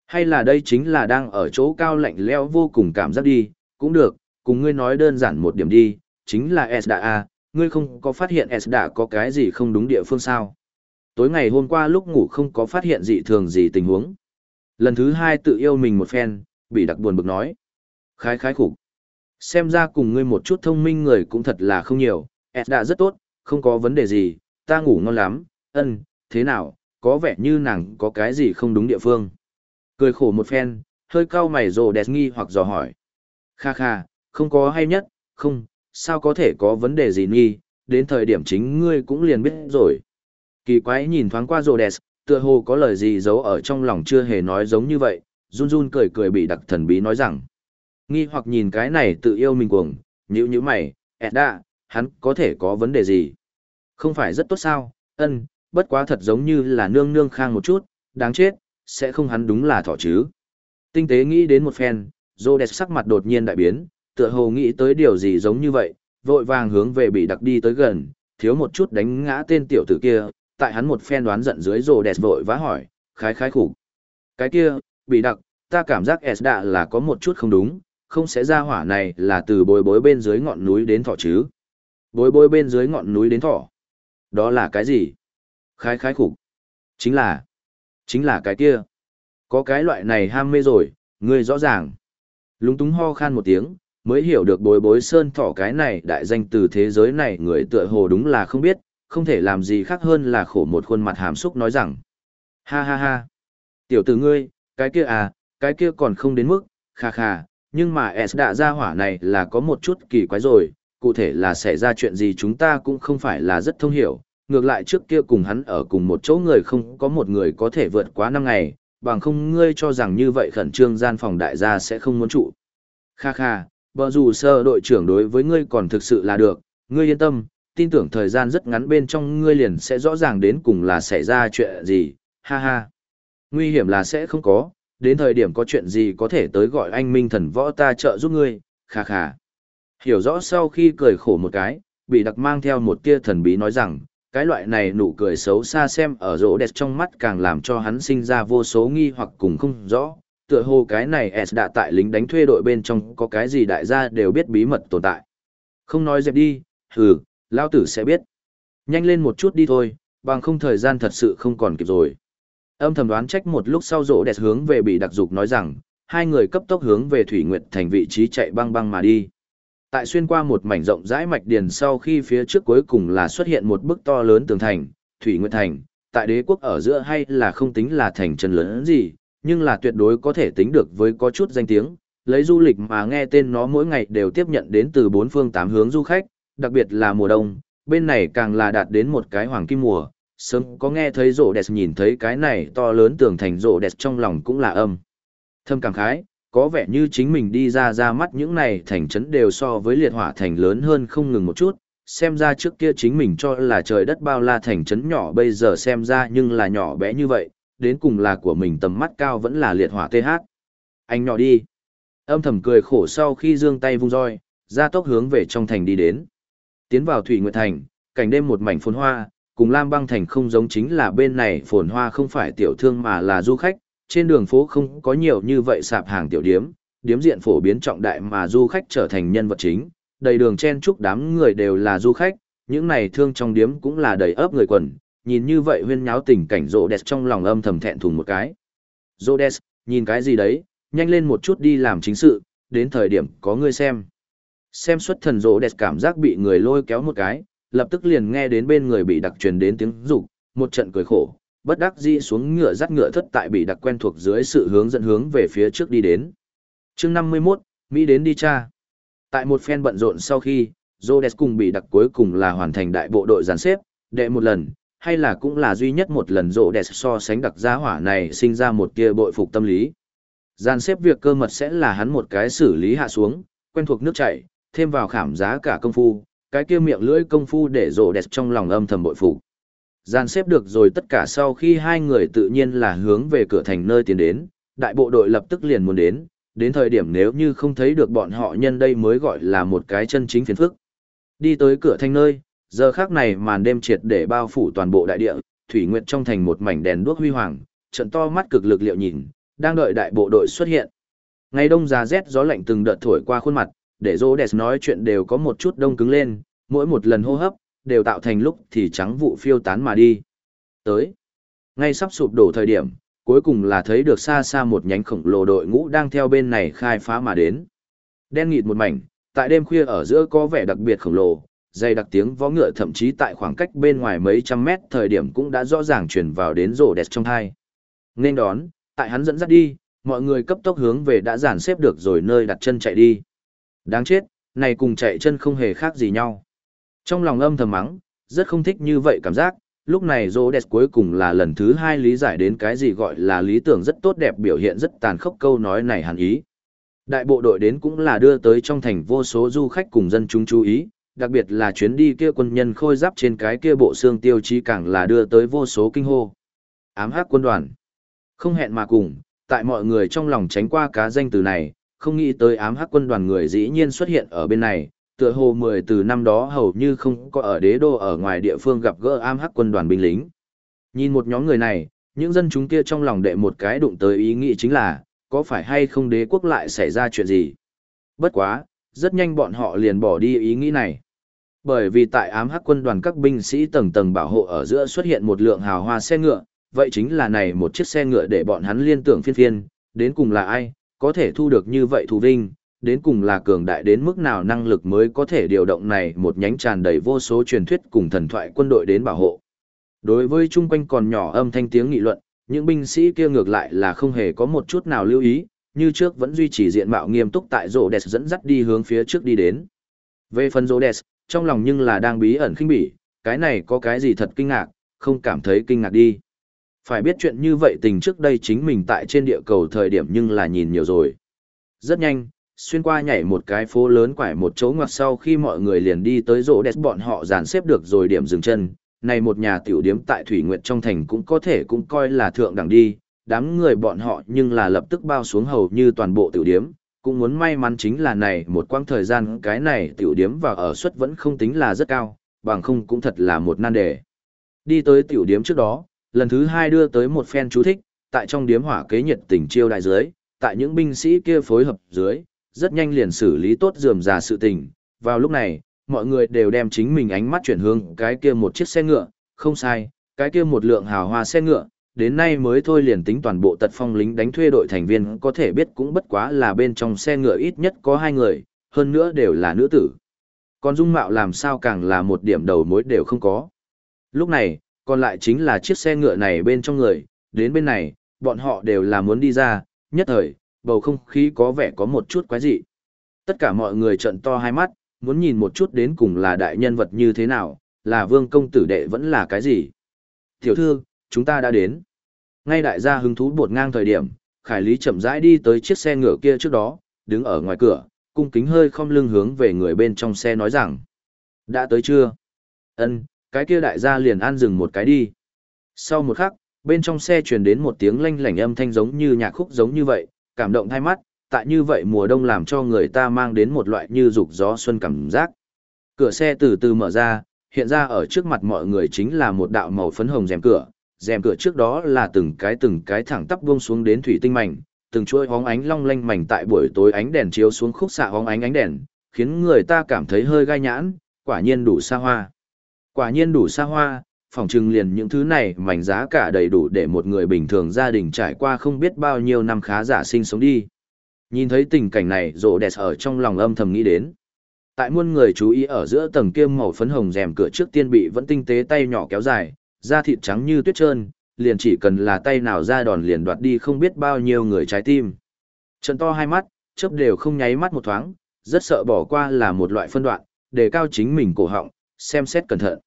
Hay là đây chính là đang ở chỗ cao lạnh leo vô cùng cảm giác đi, cũng được, cùng ngươi nói đơn giản một điểm đi, chính là S A, ngươi không có phát hiện S có cái gì không đúng địa phương sao. Tối ngày hôm qua lúc ngủ không có phát hiện gì thường gì tình huống. Lần thứ hai tự yêu mình một phen, bị đặc buồn bực nói. Khái khái khủng. Xem ra cùng ngươi một chút thông minh người cũng thật là không nhiều, S rất tốt, không có vấn đề gì, ta ngủ ngon lắm, ân, thế nào, có vẻ như nàng có cái gì không đúng địa phương. Cười khổ một phen, hơi cau mày rồ đẹp nghi hoặc dò hỏi. Kha kha, không có hay nhất, không, sao có thể có vấn đề gì nghi, đến thời điểm chính ngươi cũng liền biết rồi. Kỳ quái nhìn thoáng qua rồ đẹp, tựa hồ có lời gì giấu ở trong lòng chưa hề nói giống như vậy, run run cười cười bị đặc thần bí nói rằng. Nghi hoặc nhìn cái này tự yêu mình cuồng, nhữ nhữ mày, Edda, hắn có thể có vấn đề gì? Không phải rất tốt sao, ân, bất quá thật giống như là nương nương khang một chút, đáng chết, sẽ không hắn đúng là thỏ chứ. Tinh tế nghĩ đến một phen, rô đẹp sắc mặt đột nhiên đại biến, tựa hồ nghĩ tới điều gì giống như vậy, vội vàng hướng về bị đặc đi tới gần, thiếu một chút đánh ngã tên tiểu tử kia, tại hắn một phen đoán giận dưới rô đẹp vội vã hỏi, khái khái khủng. Cái kia, bị đặc, ta cảm giác S đạ là có một chút không đúng, không sẽ ra hỏa này là từ bối bối bên dưới ngọn núi đến thỏ chứ. Bối bối bên dưới ngọn núi đến thỏ. Đó là cái gì? Khái khái khủng. Chính là, Chính là cái kia. Có cái loại này ham mê rồi, ngươi rõ ràng. Lúng túng ho khan một tiếng, mới hiểu được bối bối sơn thỏ cái này đại danh từ thế giới này người tựa hồ đúng là không biết, không thể làm gì khác hơn là khổ một khuôn mặt hàm xúc nói rằng. Ha ha ha. Tiểu tử ngươi, cái kia à, cái kia còn không đến mức, kha kha, nhưng mà S đã ra hỏa này là có một chút kỳ quái rồi, cụ thể là xảy ra chuyện gì chúng ta cũng không phải là rất thông hiểu, ngược lại trước kia cùng hắn ở cùng một chỗ người không có một người có thể vượt quá năm ngày, bằng không ngươi cho rằng như vậy khẩn trương gian phòng đại gia sẽ không muốn trụ. Kha kha, bờ dù sơ đội trưởng đối với ngươi còn thực sự là được, ngươi yên tâm, tin tưởng thời gian rất ngắn bên trong ngươi liền sẽ rõ ràng đến cùng là xảy ra chuyện gì, ha ha. Nguy hiểm là sẽ không có, đến thời điểm có chuyện gì có thể tới gọi anh Minh thần võ ta trợ giúp ngươi, kha kha. Hiểu rõ sau khi cười khổ một cái, bị đặc mang theo một tia thần bí nói rằng, cái loại này nụ cười xấu xa xem ở rỗ đẹp trong mắt càng làm cho hắn sinh ra vô số nghi hoặc cùng không rõ. Tựa hồ cái này S đã tại lính đánh thuê đội bên trong có cái gì đại gia đều biết bí mật tồn tại. Không nói dẹp đi, hừ, lao tử sẽ biết. Nhanh lên một chút đi thôi, bằng không thời gian thật sự không còn kịp rồi. Âm thầm đoán trách một lúc sau rỗ đẹp hướng về bị đặc dục nói rằng, hai người cấp tốc hướng về Thủy Nguyệt thành vị trí chạy băng băng mà đi. Tại xuyên qua một mảnh rộng rãi mạch điền sau khi phía trước cuối cùng là xuất hiện một bức to lớn tường thành, Thủy Nguyệt Thành, tại đế quốc ở giữa hay là không tính là thành trần lớn gì, nhưng là tuyệt đối có thể tính được với có chút danh tiếng, lấy du lịch mà nghe tên nó mỗi ngày đều tiếp nhận đến từ bốn phương tám hướng du khách, đặc biệt là mùa đông, bên này càng là đạt đến một cái hoàng kim mùa, sớm có nghe thấy rộ đẹp nhìn thấy cái này to lớn tường thành rộ đẹp trong lòng cũng là âm. Thâm cảm khái, có vẻ như chính mình đi ra ra mắt những này thành trấn đều so với liệt hỏa thành lớn hơn không ngừng một chút, xem ra trước kia chính mình cho là trời đất bao la thành trấn nhỏ bây giờ xem ra nhưng là nhỏ bé như vậy, đến cùng là của mình tầm mắt cao vẫn là liệt hỏa TH. Anh nhỏ đi. Âm thầm cười khổ sau khi dương tay vung roi, ra tốc hướng về trong thành đi đến. Tiến vào Thủy Nguyệt Thành, cảnh đêm một mảnh phồn hoa, cùng Lam Băng Thành không giống chính là bên này phồn hoa không phải tiểu thương mà là du khách, trên đường phố không có nhiều như vậy sạp hàng tiểu điếm, điếm diện phổ biến trọng đại mà du khách trở thành nhân vật chính, đầy đường chen chúc đám người đều là du khách, những này thương trong điếm cũng là đầy ấp người quần, nhìn như vậy huyên nháo tình cảnh rộ đẹp trong lòng âm thầm thẹn thùng một cái. Rộ đẹp, nhìn cái gì đấy, nhanh lên một chút đi làm chính sự, đến thời điểm có người xem. Xem xuất thần rộ đẹp cảm giác bị người lôi kéo một cái, lập tức liền nghe đến bên người bị đặc truyền đến tiếng rục, một trận cười khổ, bất đắc dĩ xuống ngựa dắt ngựa thất tại bị đặc quen thuộc dưới sự hướng dẫn hướng về phía trước đi đến. chương 51, Mỹ đến đi cha. Tại một phen bận rộn sau khi, Rhodes cùng bị đặc cuối cùng là hoàn thành đại bộ đội giàn xếp, đệ một lần, hay là cũng là duy nhất một lần Rhodes so sánh đặc giá hỏa này sinh ra một tia bội phục tâm lý. Giàn xếp việc cơ mật sẽ là hắn một cái xử lý hạ xuống, quen thuộc nước chảy, thêm vào khảm giá cả công phu, cái kia miệng lưỡi công phu để Rhodes trong lòng âm thầm bội phục. Gian xếp được rồi tất cả sau khi hai người tự nhiên là hướng về cửa thành nơi tiến đến, đại bộ đội lập tức liền muốn đến, đến thời điểm nếu như không thấy được bọn họ nhân đây mới gọi là một cái chân chính phiền phức. Đi tới cửa thành nơi, giờ khác này màn đêm triệt để bao phủ toàn bộ đại địa, thủy nguyệt trong thành một mảnh đèn đuốc huy hoàng, trận to mắt cực lực liệu nhìn, đang đợi đại bộ đội xuất hiện. Ngày đông già rét gió lạnh từng đợt thổi qua khuôn mặt, để Rô nói chuyện đều có một chút đông cứng lên, mỗi một lần hô hấp, đều tạo thành lúc thì trắng vụ phiêu tán mà đi. Tới, ngay sắp sụp đổ thời điểm, cuối cùng là thấy được xa xa một nhánh khổng lồ đội ngũ đang theo bên này khai phá mà đến. Đen nghịt một mảnh, tại đêm khuya ở giữa có vẻ đặc biệt khổng lồ, dây đặc tiếng vó ngựa thậm chí tại khoảng cách bên ngoài mấy trăm mét thời điểm cũng đã rõ ràng truyền vào đến rổ đẹp trong hai. Nên đón, tại hắn dẫn dắt đi, mọi người cấp tốc hướng về đã dàn xếp được rồi nơi đặt chân chạy đi. Đáng chết, này cùng chạy chân không hề khác gì nhau. Trong lòng âm thầm mắng, rất không thích như vậy cảm giác, lúc này Rhodes cuối cùng là lần thứ hai lý giải đến cái gì gọi là lý tưởng rất tốt đẹp biểu hiện rất tàn khốc câu nói này hẳn ý. Đại bộ đội đến cũng là đưa tới trong thành vô số du khách cùng dân chúng chú ý, đặc biệt là chuyến đi kia quân nhân khôi giáp trên cái kia bộ xương tiêu chí càng là đưa tới vô số kinh hô. Ám hắc quân đoàn. Không hẹn mà cùng, tại mọi người trong lòng tránh qua cá danh từ này, không nghĩ tới ám hắc quân đoàn người dĩ nhiên xuất hiện ở bên này, tựa hồ mười từ năm đó hầu như không có ở đế đô ở ngoài địa phương gặp gỡ am hắc quân đoàn binh lính. Nhìn một nhóm người này, những dân chúng kia trong lòng đệ một cái đụng tới ý nghĩ chính là, có phải hay không đế quốc lại xảy ra chuyện gì? Bất quá, rất nhanh bọn họ liền bỏ đi ý nghĩ này. Bởi vì tại ám hắc quân đoàn các binh sĩ tầng tầng bảo hộ ở giữa xuất hiện một lượng hào hoa xe ngựa, vậy chính là này một chiếc xe ngựa để bọn hắn liên tưởng phiên phiên, đến cùng là ai, có thể thu được như vậy thù vinh, đến cùng là cường đại đến mức nào năng lực mới có thể điều động này một nhánh tràn đầy vô số truyền thuyết cùng thần thoại quân đội đến bảo hộ. Đối với chung quanh còn nhỏ âm thanh tiếng nghị luận, những binh sĩ kia ngược lại là không hề có một chút nào lưu ý, như trước vẫn duy trì diện mạo nghiêm túc tại rổ đẹp dẫn dắt đi hướng phía trước đi đến. Về phần rổ đẹp, trong lòng nhưng là đang bí ẩn khinh bỉ, cái này có cái gì thật kinh ngạc, không cảm thấy kinh ngạc đi. Phải biết chuyện như vậy tình trước đây chính mình tại trên địa cầu thời điểm nhưng là nhìn nhiều rồi. Rất nhanh, xuyên qua nhảy một cái phố lớn quải một chỗ ngoặt sau khi mọi người liền đi tới rỗ đẹp bọn họ dàn xếp được rồi điểm dừng chân. Này một nhà tiểu điếm tại Thủy Nguyệt trong thành cũng có thể cũng coi là thượng đẳng đi, đám người bọn họ nhưng là lập tức bao xuống hầu như toàn bộ tiểu điếm, cũng muốn may mắn chính là này một quãng thời gian cái này tiểu điếm và ở suất vẫn không tính là rất cao, bằng không cũng thật là một nan đề. Đi tới tiểu điếm trước đó, lần thứ hai đưa tới một phen chú thích, tại trong điếm hỏa kế nhiệt tình chiêu đại dưới, tại những binh sĩ kia phối hợp dưới, rất nhanh liền xử lý tốt dườm già sự tình. Vào lúc này, mọi người đều đem chính mình ánh mắt chuyển hướng cái kia một chiếc xe ngựa, không sai, cái kia một lượng hào hoa xe ngựa, đến nay mới thôi liền tính toàn bộ tật phong lính đánh thuê đội thành viên có thể biết cũng bất quá là bên trong xe ngựa ít nhất có hai người, hơn nữa đều là nữ tử. Còn dung mạo làm sao càng là một điểm đầu mối đều không có. Lúc này, còn lại chính là chiếc xe ngựa này bên trong người, đến bên này, bọn họ đều là muốn đi ra, nhất thời, bầu không khí có vẻ có một chút quái dị. Tất cả mọi người trợn to hai mắt, muốn nhìn một chút đến cùng là đại nhân vật như thế nào, là vương công tử đệ vẫn là cái gì. Tiểu thư, chúng ta đã đến. Ngay đại gia hứng thú bột ngang thời điểm, Khải Lý chậm rãi đi tới chiếc xe ngựa kia trước đó, đứng ở ngoài cửa, cung kính hơi không lưng hướng về người bên trong xe nói rằng. Đã tới chưa? Ân, cái kia đại gia liền an dừng một cái đi. Sau một khắc, bên trong xe truyền đến một tiếng lanh lảnh âm thanh giống như nhạc khúc giống như vậy, cảm động thay mắt, tại như vậy mùa đông làm cho người ta mang đến một loại như dục gió xuân cảm giác. Cửa xe từ từ mở ra, hiện ra ở trước mặt mọi người chính là một đạo màu phấn hồng rèm cửa, rèm cửa trước đó là từng cái từng cái thẳng tắp buông xuống đến thủy tinh mảnh, từng chuỗi hóng ánh long lanh mảnh tại buổi tối ánh đèn chiếu xuống khúc xạ hóng ánh ánh đèn, khiến người ta cảm thấy hơi gai nhãn, quả nhiên đủ xa hoa. Quả nhiên đủ xa hoa, phòng trưng liền những thứ này mảnh giá cả đầy đủ để một người bình thường gia đình trải qua không biết bao nhiêu năm khá giả sinh sống đi. Nhìn thấy tình cảnh này rộ đẹp ở trong lòng âm thầm nghĩ đến. Tại muôn người chú ý ở giữa tầng kiêm màu phấn hồng rèm cửa trước tiên bị vẫn tinh tế tay nhỏ kéo dài, da thịt trắng như tuyết trơn, liền chỉ cần là tay nào ra đòn liền đoạt đi không biết bao nhiêu người trái tim. Trận to hai mắt, chớp đều không nháy mắt một thoáng, rất sợ bỏ qua là một loại phân đoạn, để cao chính mình cổ họng, xem xét cẩn thận.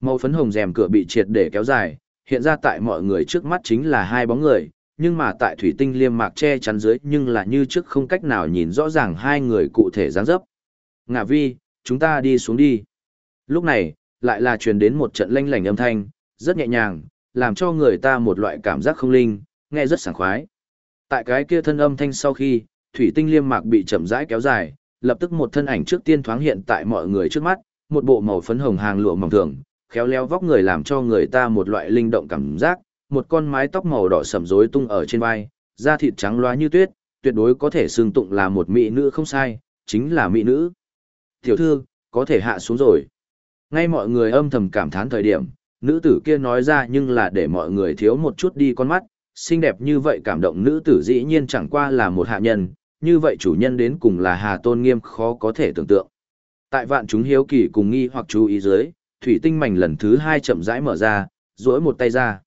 Màu phấn hồng rèm cửa bị triệt để kéo dài, hiện ra tại mọi người trước mắt chính là hai bóng người, nhưng mà tại thủy tinh liêm mạc che chắn dưới nhưng là như trước không cách nào nhìn rõ ràng hai người cụ thể dáng dấp. Ngạ vi, chúng ta đi xuống đi. Lúc này, lại là truyền đến một trận lanh lảnh âm thanh, rất nhẹ nhàng, làm cho người ta một loại cảm giác không linh, nghe rất sảng khoái. Tại cái kia thân âm thanh sau khi, thủy tinh liêm mạc bị chậm rãi kéo dài, lập tức một thân ảnh trước tiên thoáng hiện tại mọi người trước mắt, một bộ màu phấn hồng hàng lụa mỏng thường, khéo léo vóc người làm cho người ta một loại linh động cảm giác, một con mái tóc màu đỏ sẩm rối tung ở trên vai, da thịt trắng loá như tuyết, tuyệt đối có thể xương tụng là một mỹ nữ không sai, chính là mỹ nữ. Tiểu thư, có thể hạ xuống rồi. Ngay mọi người âm thầm cảm thán thời điểm, nữ tử kia nói ra nhưng là để mọi người thiếu một chút đi con mắt, xinh đẹp như vậy cảm động nữ tử dĩ nhiên chẳng qua là một hạ nhân, như vậy chủ nhân đến cùng là Hà Tôn Nghiêm khó có thể tưởng tượng. Tại vạn chúng hiếu kỳ cùng nghi hoặc chú ý dưới, thủy tinh mảnh lần thứ hai chậm rãi mở ra, duỗi một tay ra.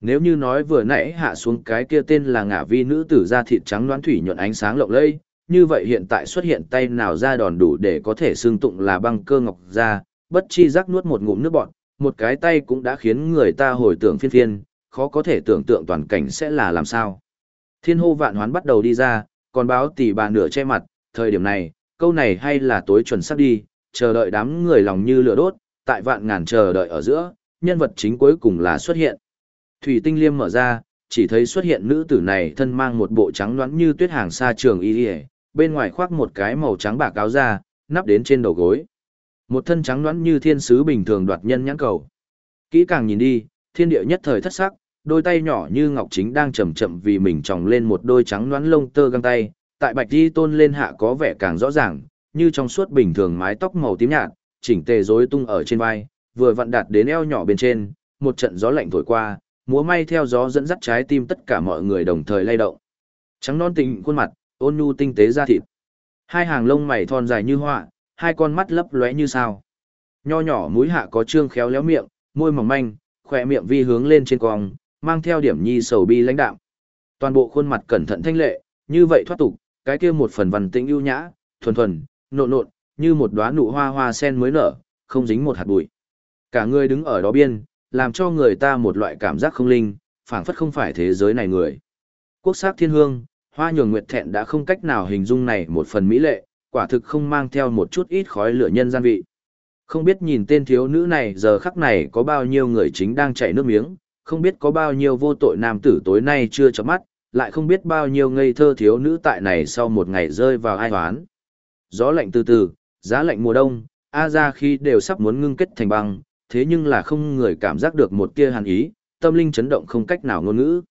Nếu như nói vừa nãy hạ xuống cái kia tên là ngả vi nữ tử da thịt trắng đoán thủy nhuận ánh sáng lộng lẫy, như vậy hiện tại xuất hiện tay nào ra đòn đủ để có thể xương tụng là băng cơ ngọc ra, bất chi giác nuốt một ngụm nước bọt, một cái tay cũng đã khiến người ta hồi tưởng phiên phiên, khó có thể tưởng tượng toàn cảnh sẽ là làm sao. Thiên hô vạn hoán bắt đầu đi ra, còn báo tỷ bà nửa che mặt, thời điểm này, câu này hay là tối chuẩn sắp đi, chờ đợi đám người lòng như lửa đốt, tại vạn ngàn chờ đợi ở giữa, nhân vật chính cuối cùng là xuất hiện. Thủy tinh liêm mở ra, chỉ thấy xuất hiện nữ tử này thân mang một bộ trắng loãng như tuyết hàng xa trường y bên ngoài khoác một cái màu trắng bạc áo da, nắp đến trên đầu gối. Một thân trắng loãng như thiên sứ bình thường đoạt nhân nhãn cầu. Kỹ càng nhìn đi, thiên địa nhất thời thất sắc, đôi tay nhỏ như ngọc chính đang chậm chậm vì mình tròng lên một đôi trắng loãng lông tơ găng tay, tại bạch di tôn lên hạ có vẻ càng rõ ràng, như trong suốt bình thường mái tóc màu tím nhạt, chỉnh tề rối tung ở trên vai, vừa vặn đạt đến eo nhỏ bên trên, một trận gió lạnh thổi qua, múa may theo gió dẫn dắt trái tim tất cả mọi người đồng thời lay động. Trắng non tình khuôn mặt, ôn nhu tinh tế da thịt. Hai hàng lông mày thon dài như họa, hai con mắt lấp lóe như sao. Nho nhỏ mũi hạ có trương khéo léo miệng, môi mỏng manh, khỏe miệng vi hướng lên trên cong, mang theo điểm nhi sầu bi lãnh đạm. Toàn bộ khuôn mặt cẩn thận thanh lệ, như vậy thoát tục, cái kia một phần văn tĩnh ưu nhã, thuần thuần, nộn nộn, như một đóa nụ hoa hoa sen mới nở, không dính một hạt bụi. Cả người đứng ở đó biên, làm cho người ta một loại cảm giác không linh, phảng phất không phải thế giới này người. Quốc sắc thiên hương, hoa nhường nguyệt thẹn đã không cách nào hình dung này một phần mỹ lệ, quả thực không mang theo một chút ít khói lửa nhân gian vị. Không biết nhìn tên thiếu nữ này giờ khắc này có bao nhiêu người chính đang chảy nước miếng, không biết có bao nhiêu vô tội nam tử tối nay chưa chấm mắt, lại không biết bao nhiêu ngây thơ thiếu nữ tại này sau một ngày rơi vào ai hoán. Gió lạnh từ từ, giá lạnh mùa đông, A ra khi đều sắp muốn ngưng kết thành băng, thế nhưng là không người cảm giác được một tia hàn ý, tâm linh chấn động không cách nào ngôn ngữ.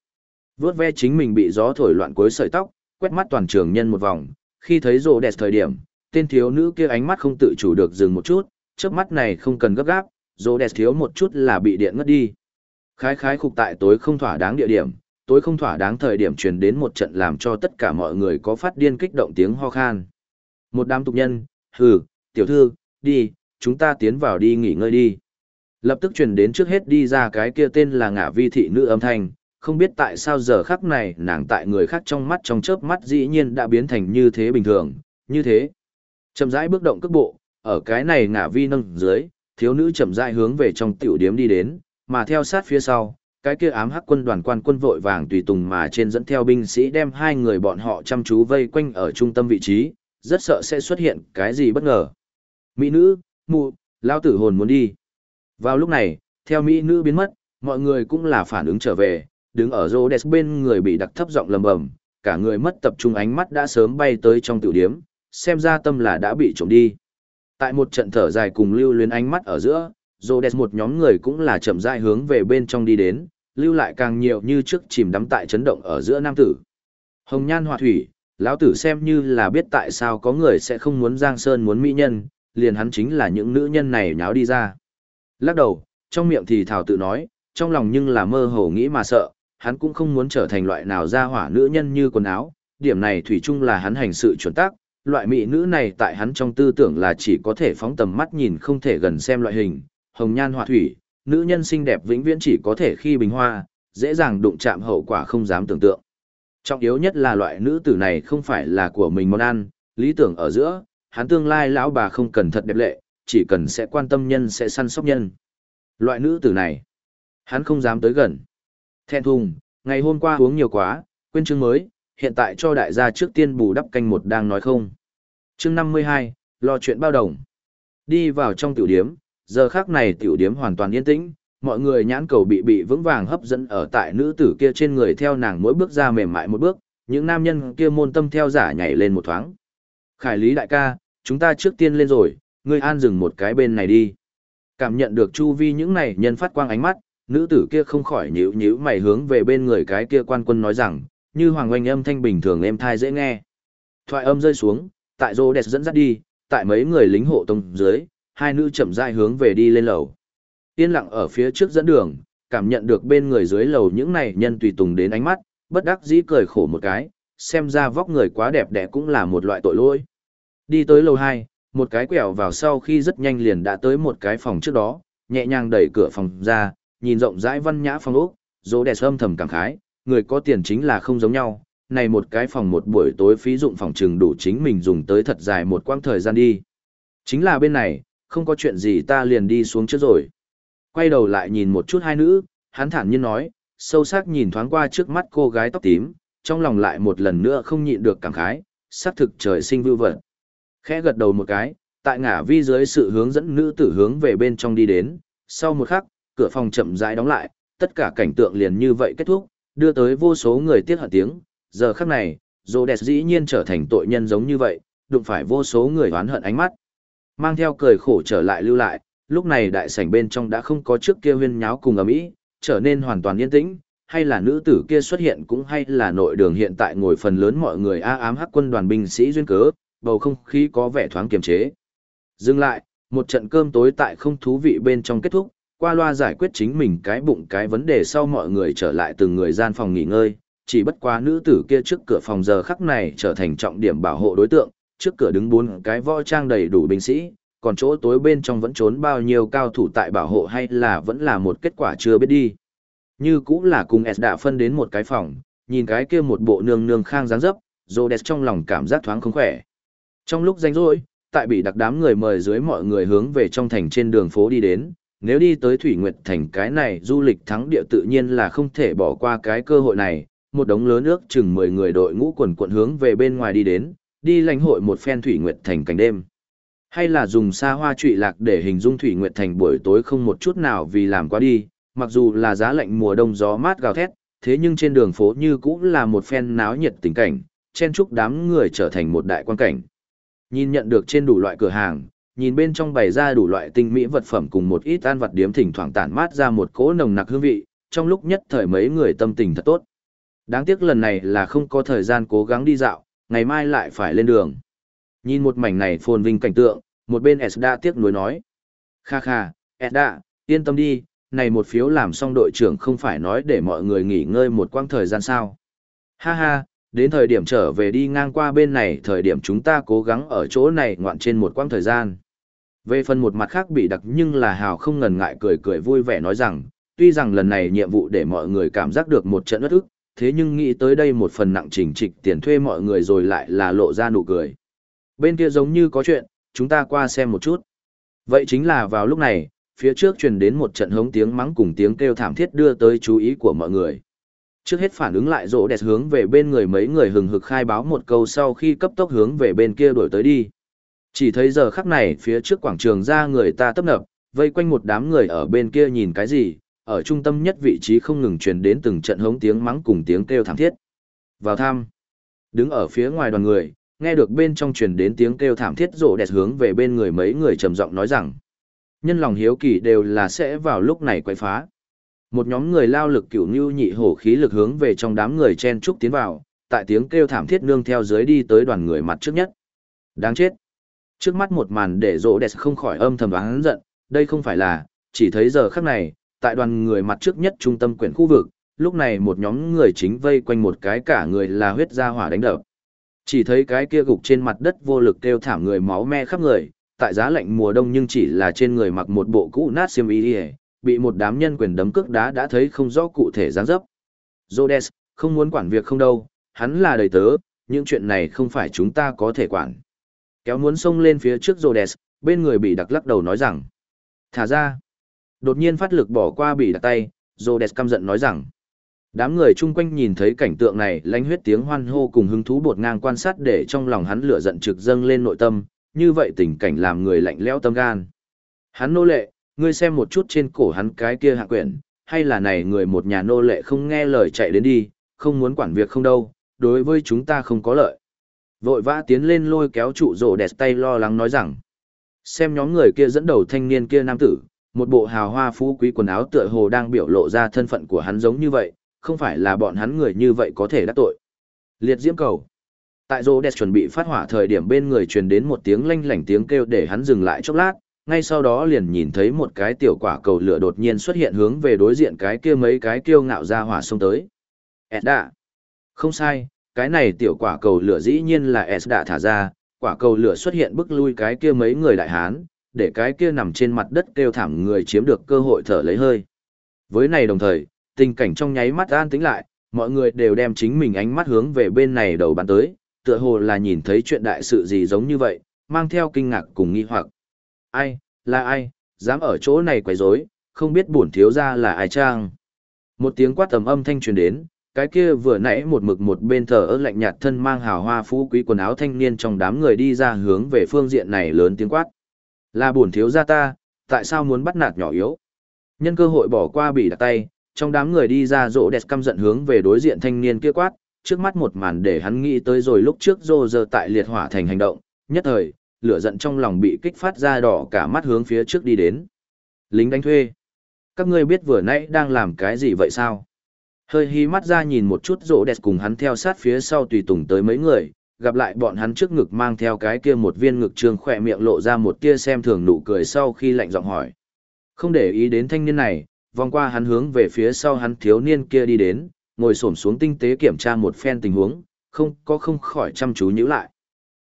Vướt ve chính mình bị gió thổi loạn cuối sợi tóc, quét mắt toàn trường nhân một vòng, khi thấy rồ đẹp thời điểm, tên thiếu nữ kia ánh mắt không tự chủ được dừng một chút, trước mắt này không cần gấp gáp, rồ đẹp thiếu một chút là bị điện ngất đi. Khái khái khục tại tối không thỏa đáng địa điểm, tối không thỏa đáng thời điểm truyền đến một trận làm cho tất cả mọi người có phát điên kích động tiếng ho khan. Một đám tục nhân, hừ, tiểu thư, đi, chúng ta tiến vào đi nghỉ ngơi đi. Lập tức truyền đến trước hết đi ra cái kia tên là ngả vi thị nữ âm thanh, không biết tại sao giờ khắc này nàng tại người khác trong mắt trong chớp mắt dĩ nhiên đã biến thành như thế bình thường, như thế. Chậm rãi bước động cước bộ, ở cái này ngả vi nâng dưới, thiếu nữ chậm rãi hướng về trong tiểu điếm đi đến, mà theo sát phía sau, cái kia ám hắc quân đoàn quan quân vội vàng tùy tùng mà trên dẫn theo binh sĩ đem hai người bọn họ chăm chú vây quanh ở trung tâm vị trí, rất sợ sẽ xuất hiện cái gì bất ngờ. Mỹ nữ, mụ, lao tử hồn muốn đi. Vào lúc này, theo Mỹ nữ biến mất, mọi người cũng là phản ứng trở về, đứng ở Rhodes bên người bị đặc thấp giọng lầm bầm, cả người mất tập trung ánh mắt đã sớm bay tới trong tiểu điếm, xem ra tâm là đã bị trộm đi. Tại một trận thở dài cùng lưu luyến ánh mắt ở giữa, Rhodes một nhóm người cũng là chậm rãi hướng về bên trong đi đến, lưu lại càng nhiều như trước chìm đắm tại chấn động ở giữa nam tử. Hồng nhan hòa thủy, lão tử xem như là biết tại sao có người sẽ không muốn Giang Sơn muốn mỹ nhân, liền hắn chính là những nữ nhân này nháo đi ra. Lắc đầu, trong miệng thì thảo tự nói, trong lòng nhưng là mơ hồ nghĩ mà sợ, hắn cũng không muốn trở thành loại nào ra hỏa nữ nhân như quần áo, điểm này thủy chung là hắn hành sự chuẩn tắc, loại mỹ nữ này tại hắn trong tư tưởng là chỉ có thể phóng tầm mắt nhìn không thể gần xem loại hình, hồng nhan họa thủy, nữ nhân xinh đẹp vĩnh viễn chỉ có thể khi bình hoa, dễ dàng đụng chạm hậu quả không dám tưởng tượng. Trọng yếu nhất là loại nữ tử này không phải là của mình món ăn, lý tưởng ở giữa, hắn tương lai lão bà không cần thật đẹp lệ, chỉ cần sẽ quan tâm nhân sẽ săn sóc nhân. Loại nữ tử này, hắn không dám tới gần. Thẹn thùng, ngày hôm qua uống nhiều quá, quên chương mới, hiện tại cho đại gia trước tiên bù đắp canh một đang nói không. Chương 52, lo chuyện bao đồng. Đi vào trong tiểu điếm, giờ khác này tiểu điếm hoàn toàn yên tĩnh, mọi người nhãn cầu bị bị vững vàng hấp dẫn ở tại nữ tử kia trên người theo nàng mỗi bước ra mềm mại một bước, những nam nhân kia môn tâm theo giả nhảy lên một thoáng. Khải Lý đại ca, chúng ta trước tiên lên rồi, ngươi an dừng một cái bên này đi. Cảm nhận được chu vi những này nhân phát quang ánh mắt, nữ tử kia không khỏi nhíu nhíu mày hướng về bên người cái kia quan quân nói rằng, như hoàng oanh âm thanh bình thường êm thai dễ nghe. Thoại âm rơi xuống, tại rô đẹp dẫn dắt đi, tại mấy người lính hộ tông dưới, hai nữ chậm rãi hướng về đi lên lầu. Yên lặng ở phía trước dẫn đường, cảm nhận được bên người dưới lầu những này nhân tùy tùng đến ánh mắt, bất đắc dĩ cười khổ một cái, xem ra vóc người quá đẹp đẽ cũng là một loại tội lỗi. Đi tới lầu 2, một cái quẹo vào sau khi rất nhanh liền đã tới một cái phòng trước đó, nhẹ nhàng đẩy cửa phòng ra, nhìn rộng rãi văn nhã phòng ốc, dỗ đẹp âm thầm cảm khái, người có tiền chính là không giống nhau, này một cái phòng một buổi tối phí dụng phòng trừng đủ chính mình dùng tới thật dài một quãng thời gian đi. Chính là bên này, không có chuyện gì ta liền đi xuống trước rồi. Quay đầu lại nhìn một chút hai nữ, hắn thản nhiên nói, sâu sắc nhìn thoáng qua trước mắt cô gái tóc tím, trong lòng lại một lần nữa không nhịn được cảm khái, xác thực trời sinh vưu vật. Khẽ gật đầu một cái, tại ngả vi dưới sự hướng dẫn nữ tử hướng về bên trong đi đến, sau một khắc, cửa phòng chậm rãi đóng lại, tất cả cảnh tượng liền như vậy kết thúc, đưa tới vô số người tiếc hận tiếng, giờ khắc này, Rhodes dĩ nhiên trở thành tội nhân giống như vậy, đụng phải vô số người oán hận ánh mắt. Mang theo cười khổ trở lại lưu lại, lúc này đại sảnh bên trong đã không có trước kia huyên nháo cùng ầm ĩ, trở nên hoàn toàn yên tĩnh, hay là nữ tử kia xuất hiện cũng hay là nội đường hiện tại ngồi phần lớn mọi người a ám hắc quân đoàn binh sĩ duyên cớ, bầu không khí có vẻ thoáng kiềm chế. Dừng lại, một trận cơm tối tại không thú vị bên trong kết thúc, qua loa giải quyết chính mình cái bụng cái vấn đề sau mọi người trở lại từng người gian phòng nghỉ ngơi, chỉ bất quá nữ tử kia trước cửa phòng giờ khắc này trở thành trọng điểm bảo hộ đối tượng, trước cửa đứng bốn cái võ trang đầy đủ binh sĩ, còn chỗ tối bên trong vẫn trốn bao nhiêu cao thủ tại bảo hộ hay là vẫn là một kết quả chưa biết đi. Như cũng là cùng S đã phân đến một cái phòng, nhìn cái kia một bộ nương nương khang dáng dấp, Rhodes trong lòng cảm giác thoáng không khỏe. Trong lúc rảnh rỗi, tại bị đặc đám người mời dưới mọi người hướng về trong thành trên đường phố đi đến, nếu đi tới Thủy Nguyệt Thành cái này du lịch thắng địa tự nhiên là không thể bỏ qua cái cơ hội này, một đống lớn ước chừng 10 người đội ngũ quần quận hướng về bên ngoài đi đến, đi lãnh hội một phen Thủy Nguyệt Thành cảnh đêm. Hay là dùng xa hoa trụy lạc để hình dung Thủy Nguyệt Thành buổi tối không một chút nào vì làm quá đi, mặc dù là giá lạnh mùa đông gió mát gào thét, thế nhưng trên đường phố như cũng là một phen náo nhiệt tình cảnh, chen chúc đám người trở thành một đại quan cảnh. Nhìn nhận được trên đủ loại cửa hàng, nhìn bên trong bày ra đủ loại tinh mỹ vật phẩm cùng một ít ăn vật điếm thỉnh thoảng tản mát ra một cỗ nồng nặc hương vị, trong lúc nhất thời mấy người tâm tình thật tốt. Đáng tiếc lần này là không có thời gian cố gắng đi dạo, ngày mai lại phải lên đường. Nhìn một mảnh này phồn vinh cảnh tượng, một bên Esda tiếc nuối nói. Kha kha, Esda, yên tâm đi, này một phiếu làm xong đội trưởng không phải nói để mọi người nghỉ ngơi một quãng thời gian sao. Ha ha, đến thời điểm trở về đi ngang qua bên này thời điểm chúng ta cố gắng ở chỗ này ngoạn trên một quãng thời gian. Về phần một mặt khác bị đặc nhưng là hào không ngần ngại cười cười vui vẻ nói rằng, tuy rằng lần này nhiệm vụ để mọi người cảm giác được một trận ớt ức, thế nhưng nghĩ tới đây một phần nặng chỉnh trịch tiền thuê mọi người rồi lại là lộ ra nụ cười. Bên kia giống như có chuyện, chúng ta qua xem một chút. Vậy chính là vào lúc này, phía trước truyền đến một trận hống tiếng mắng cùng tiếng kêu thảm thiết đưa tới chú ý của mọi người. Trước hết phản ứng lại rỗ đẹp hướng về bên người mấy người hừng hực khai báo một câu sau khi cấp tốc hướng về bên kia đuổi tới đi. Chỉ thấy giờ khắc này phía trước quảng trường ra người ta tấp nập, vây quanh một đám người ở bên kia nhìn cái gì, ở trung tâm nhất vị trí không ngừng truyền đến từng trận hống tiếng mắng cùng tiếng kêu thảm thiết. Vào thăm. Đứng ở phía ngoài đoàn người, nghe được bên trong truyền đến tiếng kêu thảm thiết rộ đẹp hướng về bên người mấy người trầm giọng nói rằng. Nhân lòng hiếu kỳ đều là sẽ vào lúc này quay phá. Một nhóm người lao lực cựu như nhị hổ khí lực hướng về trong đám người chen trúc tiến vào, tại tiếng kêu thảm thiết nương theo dưới đi tới đoàn người mặt trước nhất. Đáng chết. Trước mắt một màn để rộ đẹp không khỏi âm thầm đoán giận, đây không phải là, chỉ thấy giờ khắc này, tại đoàn người mặt trước nhất trung tâm quyển khu vực, lúc này một nhóm người chính vây quanh một cái cả người là huyết gia hỏa đánh đập. Chỉ thấy cái kia gục trên mặt đất vô lực kêu thảm người máu me khắp người, tại giá lạnh mùa đông nhưng chỉ là trên người mặc một bộ cũ nát xiêm y bị một đám nhân quyền đấm cước đá đã thấy không rõ cụ thể dáng dấp. Rhodes, không muốn quản việc không đâu, hắn là đầy tớ, những chuyện này không phải chúng ta có thể quản. Kéo muốn xông lên phía trước Rhodes, bên người bị đặc lắc đầu nói rằng. Thả ra. Đột nhiên phát lực bỏ qua bị đặc tay, Rhodes căm giận nói rằng. Đám người chung quanh nhìn thấy cảnh tượng này lánh huyết tiếng hoan hô cùng hứng thú bột ngang quan sát để trong lòng hắn lửa giận trực dâng lên nội tâm, như vậy tình cảnh làm người lạnh lẽo tâm gan. Hắn nô lệ, ngươi xem một chút trên cổ hắn cái kia hạ quyển, hay là này người một nhà nô lệ không nghe lời chạy đến đi, không muốn quản việc không đâu, đối với chúng ta không có lợi. Vội vã tiến lên lôi kéo trụ rổ đẹp tay lo lắng nói rằng, xem nhóm người kia dẫn đầu thanh niên kia nam tử, một bộ hào hoa phú quý quần áo tựa hồ đang biểu lộ ra thân phận của hắn giống như vậy, không phải là bọn hắn người như vậy có thể đắc tội. Liệt diễm cầu. Tại rô đẹp chuẩn bị phát hỏa thời điểm bên người truyền đến một tiếng lanh lảnh tiếng kêu để hắn dừng lại chốc lát, ngay sau đó liền nhìn thấy một cái tiểu quả cầu lửa đột nhiên xuất hiện hướng về đối diện cái kia mấy cái kiêu ngạo ra hỏa xông tới. Edda. Không sai, cái này tiểu quả cầu lửa dĩ nhiên là Edda thả ra, quả cầu lửa xuất hiện bức lui cái kia mấy người đại hán, để cái kia nằm trên mặt đất kêu thảm người chiếm được cơ hội thở lấy hơi. Với này đồng thời, tình cảnh trong nháy mắt an tĩnh lại, mọi người đều đem chính mình ánh mắt hướng về bên này đầu bàn tới, tựa hồ là nhìn thấy chuyện đại sự gì giống như vậy, mang theo kinh ngạc cùng nghi hoặc. Ai, là ai, dám ở chỗ này quấy rối, không biết bổn thiếu gia là ai trang. Một tiếng quát tầm âm thanh truyền đến, cái kia vừa nãy một mực một bên thờ ớt lạnh nhạt thân mang hào hoa phú quý quần áo thanh niên trong đám người đi ra hướng về phương diện này lớn tiếng quát. Là bổn thiếu gia ta, tại sao muốn bắt nạt nhỏ yếu? Nhân cơ hội bỏ qua bị đặt tay, trong đám người đi ra rộ đẹp căm giận hướng về đối diện thanh niên kia quát, trước mắt một màn để hắn nghĩ tới rồi lúc trước rô giờ tại liệt hỏa thành hành động, nhất thời, lửa giận trong lòng bị kích phát ra đỏ cả mắt hướng phía trước đi đến. Lính đánh thuê. Các ngươi biết vừa nãy đang làm cái gì vậy sao? Hơi hí mắt ra nhìn một chút rỗ đẹp cùng hắn theo sát phía sau tùy tùng tới mấy người, gặp lại bọn hắn trước ngực mang theo cái kia một viên ngực trương khỏe miệng lộ ra một tia xem thường nụ cười sau khi lạnh giọng hỏi. Không để ý đến thanh niên này, vòng qua hắn hướng về phía sau hắn thiếu niên kia đi đến, ngồi xổm xuống tinh tế kiểm tra một phen tình huống, không có không khỏi chăm chú nhíu lại.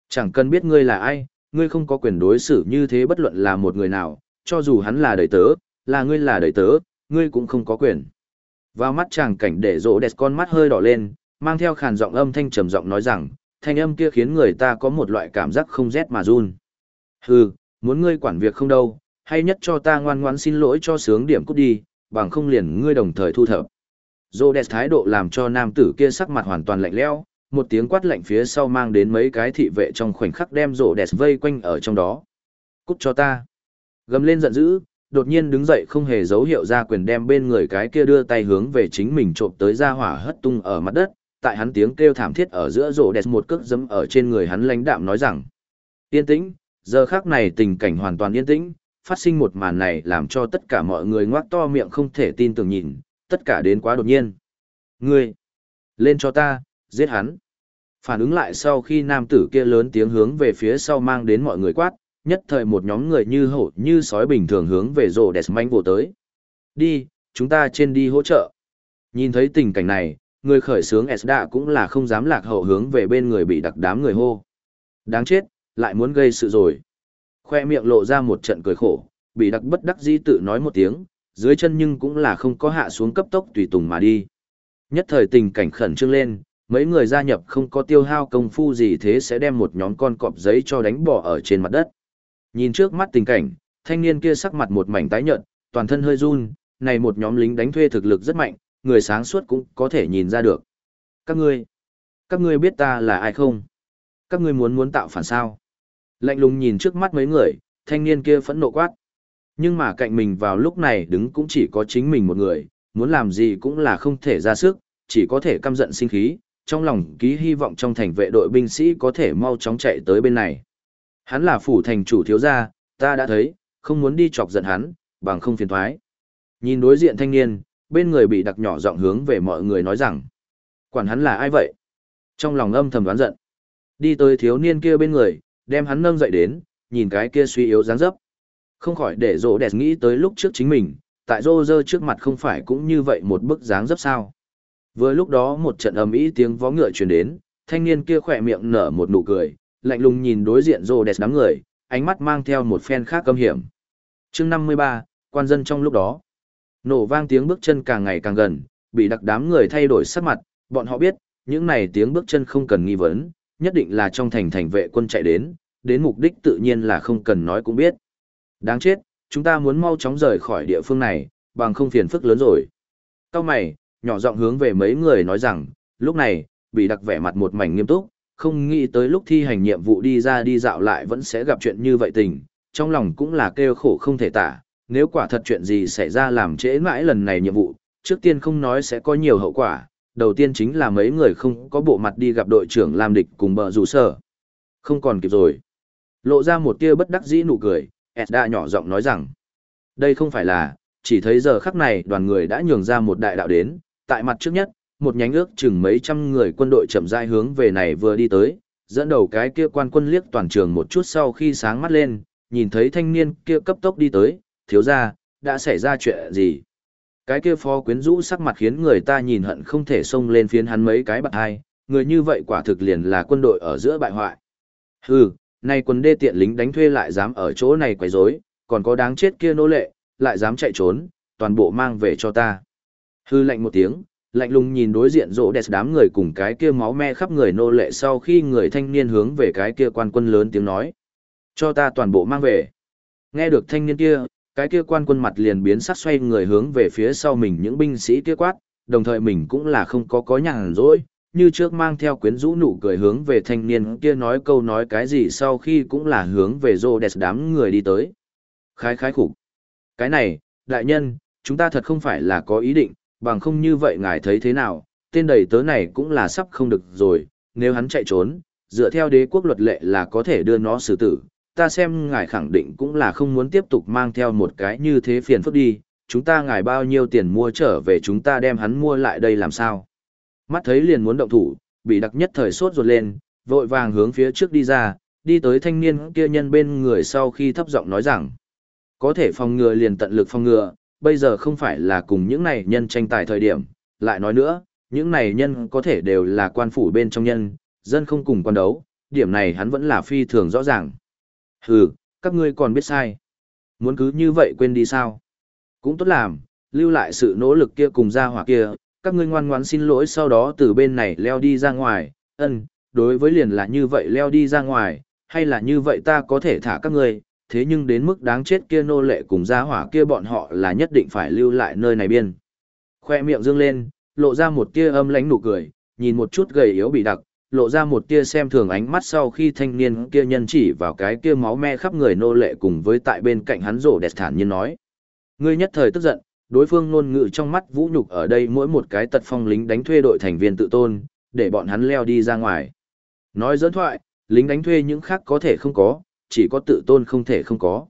Chẳng cần biết ngươi là ai, ngươi không có quyền đối xử như thế bất luận là một người nào, cho dù hắn là đời tớ, là ngươi là đời tớ, ngươi cũng không có quyền. Vào mắt chàng cảnh để rỗ đẹp con mắt hơi đỏ lên, mang theo khàn giọng âm thanh trầm giọng nói rằng, thanh âm kia khiến người ta có một loại cảm giác không rét mà run. Hừ, muốn ngươi quản việc không đâu, hay nhất cho ta ngoan ngoãn xin lỗi cho sướng điểm cút đi, bằng không liền ngươi đồng thời thu thập. Rô đẹp thái độ làm cho nam tử kia sắc mặt hoàn toàn lạnh lẽo, một tiếng quát lạnh phía sau mang đến mấy cái thị vệ trong khoảnh khắc đem rô đẹp vây quanh ở trong đó. Cút cho ta. Gầm lên giận dữ, đột nhiên đứng dậy không hề dấu hiệu ra quyền đem bên người cái kia đưa tay hướng về chính mình trộm tới ra hỏa hất tung ở mặt đất, tại hắn tiếng kêu thảm thiết ở giữa rô đẹp một cước dấm ở trên người hắn lãnh đạm nói rằng. Yên tĩnh, giờ khác này tình cảnh hoàn toàn yên tĩnh, phát sinh một màn này làm cho tất cả mọi người ngoác to miệng không thể tin tưởng nhìn, tất cả đến quá đột nhiên. Ngươi, lên cho ta, giết hắn. Phản ứng lại sau khi nam tử kia lớn tiếng hướng về phía sau mang đến mọi người quát, nhất thời một nhóm người như hổ như sói bình thường hướng về rồ đẹp manh vô tới. Đi, chúng ta trên đi hỗ trợ. Nhìn thấy tình cảnh này, người khởi sướng Esda cũng là không dám lạc hậu hướng về bên người bị đặc đám người hô. Đáng chết, lại muốn gây sự rồi. Khoe miệng lộ ra một trận cười khổ, bị đặc bất đắc dĩ tự nói một tiếng, dưới chân nhưng cũng là không có hạ xuống cấp tốc tùy tùng mà đi. Nhất thời tình cảnh khẩn trương lên, mấy người gia nhập không có tiêu hao công phu gì thế sẽ đem một nhóm con cọp giấy cho đánh bỏ ở trên mặt đất. Nhìn trước mắt tình cảnh, thanh niên kia sắc mặt một mảnh tái nhợt, toàn thân hơi run, này một nhóm lính đánh thuê thực lực rất mạnh, người sáng suốt cũng có thể nhìn ra được. Các ngươi, các ngươi biết ta là ai không? Các ngươi muốn muốn tạo phản sao? Lạnh lùng nhìn trước mắt mấy người, thanh niên kia phẫn nộ quát. Nhưng mà cạnh mình vào lúc này đứng cũng chỉ có chính mình một người, muốn làm gì cũng là không thể ra sức, chỉ có thể căm giận sinh khí, trong lòng ký hy vọng trong thành vệ đội binh sĩ có thể mau chóng chạy tới bên này. Hắn là phủ thành chủ thiếu gia, ta đã thấy, không muốn đi chọc giận hắn, bằng không phiền thoái. Nhìn đối diện thanh niên, bên người bị đặc nhỏ giọng hướng về mọi người nói rằng, quản hắn là ai vậy? Trong lòng âm thầm đoán giận, đi tới thiếu niên kia bên người, đem hắn nâng dậy đến, nhìn cái kia suy yếu dáng dấp. Không khỏi để rỗ đẹp nghĩ tới lúc trước chính mình, tại rô rơ trước mặt không phải cũng như vậy một bức dáng dấp sao. Vừa lúc đó một trận ầm ĩ tiếng vó ngựa truyền đến, thanh niên kia khỏe miệng nở một nụ cười, lạnh lùng nhìn đối diện rô đẹp đám người, ánh mắt mang theo một phen khác câm hiểm. chương 53, quan dân trong lúc đó. Nổ vang tiếng bước chân càng ngày càng gần, bị đặc đám người thay đổi sắc mặt, bọn họ biết, những này tiếng bước chân không cần nghi vấn, nhất định là trong thành thành vệ quân chạy đến, đến mục đích tự nhiên là không cần nói cũng biết. Đáng chết, chúng ta muốn mau chóng rời khỏi địa phương này, bằng không phiền phức lớn rồi. Cao mày, nhỏ giọng hướng về mấy người nói rằng, lúc này, bị đặc vẻ mặt một mảnh nghiêm túc, không nghĩ tới lúc thi hành nhiệm vụ đi ra đi dạo lại vẫn sẽ gặp chuyện như vậy tình, trong lòng cũng là kêu khổ không thể tả, nếu quả thật chuyện gì xảy ra làm trễ mãi lần này nhiệm vụ, trước tiên không nói sẽ có nhiều hậu quả, đầu tiên chính là mấy người không có bộ mặt đi gặp đội trưởng làm địch cùng bờ rủ sở. Không còn kịp rồi. Lộ ra một tia bất đắc dĩ nụ cười, Edda nhỏ giọng nói rằng, đây không phải là, chỉ thấy giờ khắc này đoàn người đã nhường ra một đại đạo đến, tại mặt trước nhất, một nhánh ước chừng mấy trăm người quân đội chậm rãi hướng về này vừa đi tới, dẫn đầu cái kia quan quân liếc toàn trường một chút sau khi sáng mắt lên, nhìn thấy thanh niên kia cấp tốc đi tới, thiếu ra, đã xảy ra chuyện gì? Cái kia phó quyến rũ sắc mặt khiến người ta nhìn hận không thể xông lên phiến hắn mấy cái bạc hai, người như vậy quả thực liền là quân đội ở giữa bại hoại. Hừ, nay quân đê tiện lính đánh thuê lại dám ở chỗ này quấy rối, còn có đáng chết kia nô lệ, lại dám chạy trốn, toàn bộ mang về cho ta. Hư lạnh một tiếng, lạnh lùng nhìn đối diện rỗ đẹp đám người cùng cái kia máu me khắp người nô lệ sau khi người thanh niên hướng về cái kia quan quân lớn tiếng nói. Cho ta toàn bộ mang về. Nghe được thanh niên kia, cái kia quan quân mặt liền biến sắc xoay người hướng về phía sau mình những binh sĩ kia quát, đồng thời mình cũng là không có có nhàn rỗi, như trước mang theo quyến rũ nụ cười hướng về thanh niên kia nói câu nói cái gì sau khi cũng là hướng về rô đẹp đám người đi tới. Khái khái khủng. Cái này, đại nhân, chúng ta thật không phải là có ý định, bằng không như vậy ngài thấy thế nào, tên đầy tớ này cũng là sắp không được rồi, nếu hắn chạy trốn, dựa theo đế quốc luật lệ là có thể đưa nó xử tử, ta xem ngài khẳng định cũng là không muốn tiếp tục mang theo một cái như thế phiền phức đi, chúng ta ngài bao nhiêu tiền mua trở về chúng ta đem hắn mua lại đây làm sao. Mắt thấy liền muốn động thủ, bị đặc nhất thời sốt ruột lên, vội vàng hướng phía trước đi ra, đi tới thanh niên kia nhân bên người sau khi thấp giọng nói rằng, có thể phòng ngừa liền tận lực phòng ngừa, bây giờ không phải là cùng những này nhân tranh tài thời điểm, lại nói nữa, những này nhân có thể đều là quan phủ bên trong nhân, dân không cùng quan đấu, điểm này hắn vẫn là phi thường rõ ràng. Hừ, các ngươi còn biết sai. Muốn cứ như vậy quên đi sao? Cũng tốt làm, lưu lại sự nỗ lực kia cùng ra hỏa kia, các ngươi ngoan ngoãn xin lỗi sau đó từ bên này leo đi ra ngoài, ân, đối với liền là như vậy leo đi ra ngoài, hay là như vậy ta có thể thả các ngươi, thế nhưng đến mức đáng chết kia nô lệ cùng gia hỏa kia bọn họ là nhất định phải lưu lại nơi này biên. Khoe miệng dương lên, lộ ra một tia âm lánh nụ cười, nhìn một chút gầy yếu bị đặc, lộ ra một tia xem thường ánh mắt sau khi thanh niên kia nhân chỉ vào cái kia máu me khắp người nô lệ cùng với tại bên cạnh hắn rổ đẹp thản nhiên nói. Ngươi nhất thời tức giận, đối phương ngôn ngữ trong mắt vũ nhục ở đây mỗi một cái tật phong lính đánh thuê đội thành viên tự tôn, để bọn hắn leo đi ra ngoài. Nói dẫn thoại, lính đánh thuê những khác có thể không có, chỉ có tự tôn không thể không có.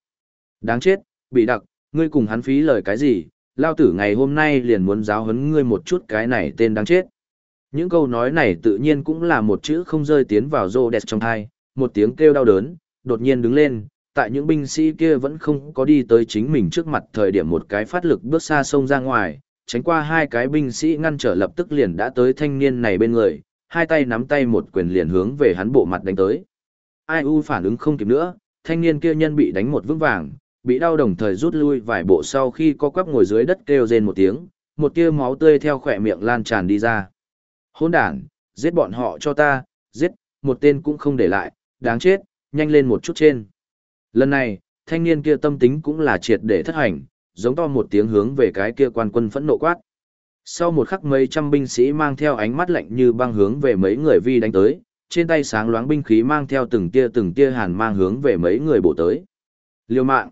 Đáng chết, bị đặc, ngươi cùng hắn phí lời cái gì, lao tử ngày hôm nay liền muốn giáo huấn ngươi một chút cái này tên đáng chết. Những câu nói này tự nhiên cũng là một chữ không rơi tiến vào rô đẹp trong thai, một tiếng kêu đau đớn, đột nhiên đứng lên, tại những binh sĩ kia vẫn không có đi tới chính mình trước mặt thời điểm một cái phát lực bước xa sông ra ngoài, tránh qua hai cái binh sĩ ngăn trở lập tức liền đã tới thanh niên này bên người, hai tay nắm tay một quyền liền hướng về hắn bộ mặt đánh tới. Ai u phản ứng không kịp nữa, thanh niên kia nhân bị đánh một vững vàng, bị đau đồng thời rút lui vài bộ sau khi có quắp ngồi dưới đất kêu rên một tiếng, một tia máu tươi theo khỏe miệng lan tràn đi ra. Hôn đản, giết bọn họ cho ta, giết, một tên cũng không để lại, đáng chết, nhanh lên một chút trên. Lần này, thanh niên kia tâm tính cũng là triệt để thất hành, giống to một tiếng hướng về cái kia quan quân phẫn nộ quát. Sau một khắc mấy trăm binh sĩ mang theo ánh mắt lạnh như băng hướng về mấy người vi đánh tới, trên tay sáng loáng binh khí mang theo từng tia từng tia hàn mang hướng về mấy người bổ tới. Liêu mạng.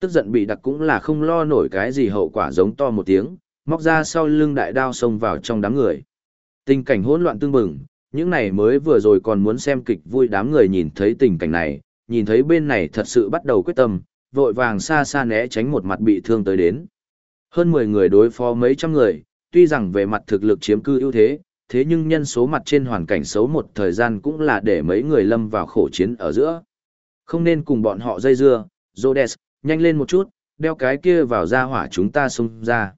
Tức giận bị đặc cũng là không lo nổi cái gì hậu quả giống to một tiếng, móc ra sau lưng đại đao xông vào trong đám người. Tình cảnh hỗn loạn tương bừng, những này mới vừa rồi còn muốn xem kịch vui đám người nhìn thấy tình cảnh này, nhìn thấy bên này thật sự bắt đầu quyết tâm, vội vàng xa xa né tránh một mặt bị thương tới đến. Hơn 10 người đối phó mấy trăm người, tuy rằng về mặt thực lực chiếm cư ưu thế, thế nhưng nhân số mặt trên hoàn cảnh xấu một thời gian cũng là để mấy người lâm vào khổ chiến ở giữa. Không nên cùng bọn họ dây dưa, Rhodes, nhanh lên một chút, đeo cái kia vào ra hỏa chúng ta xông ra.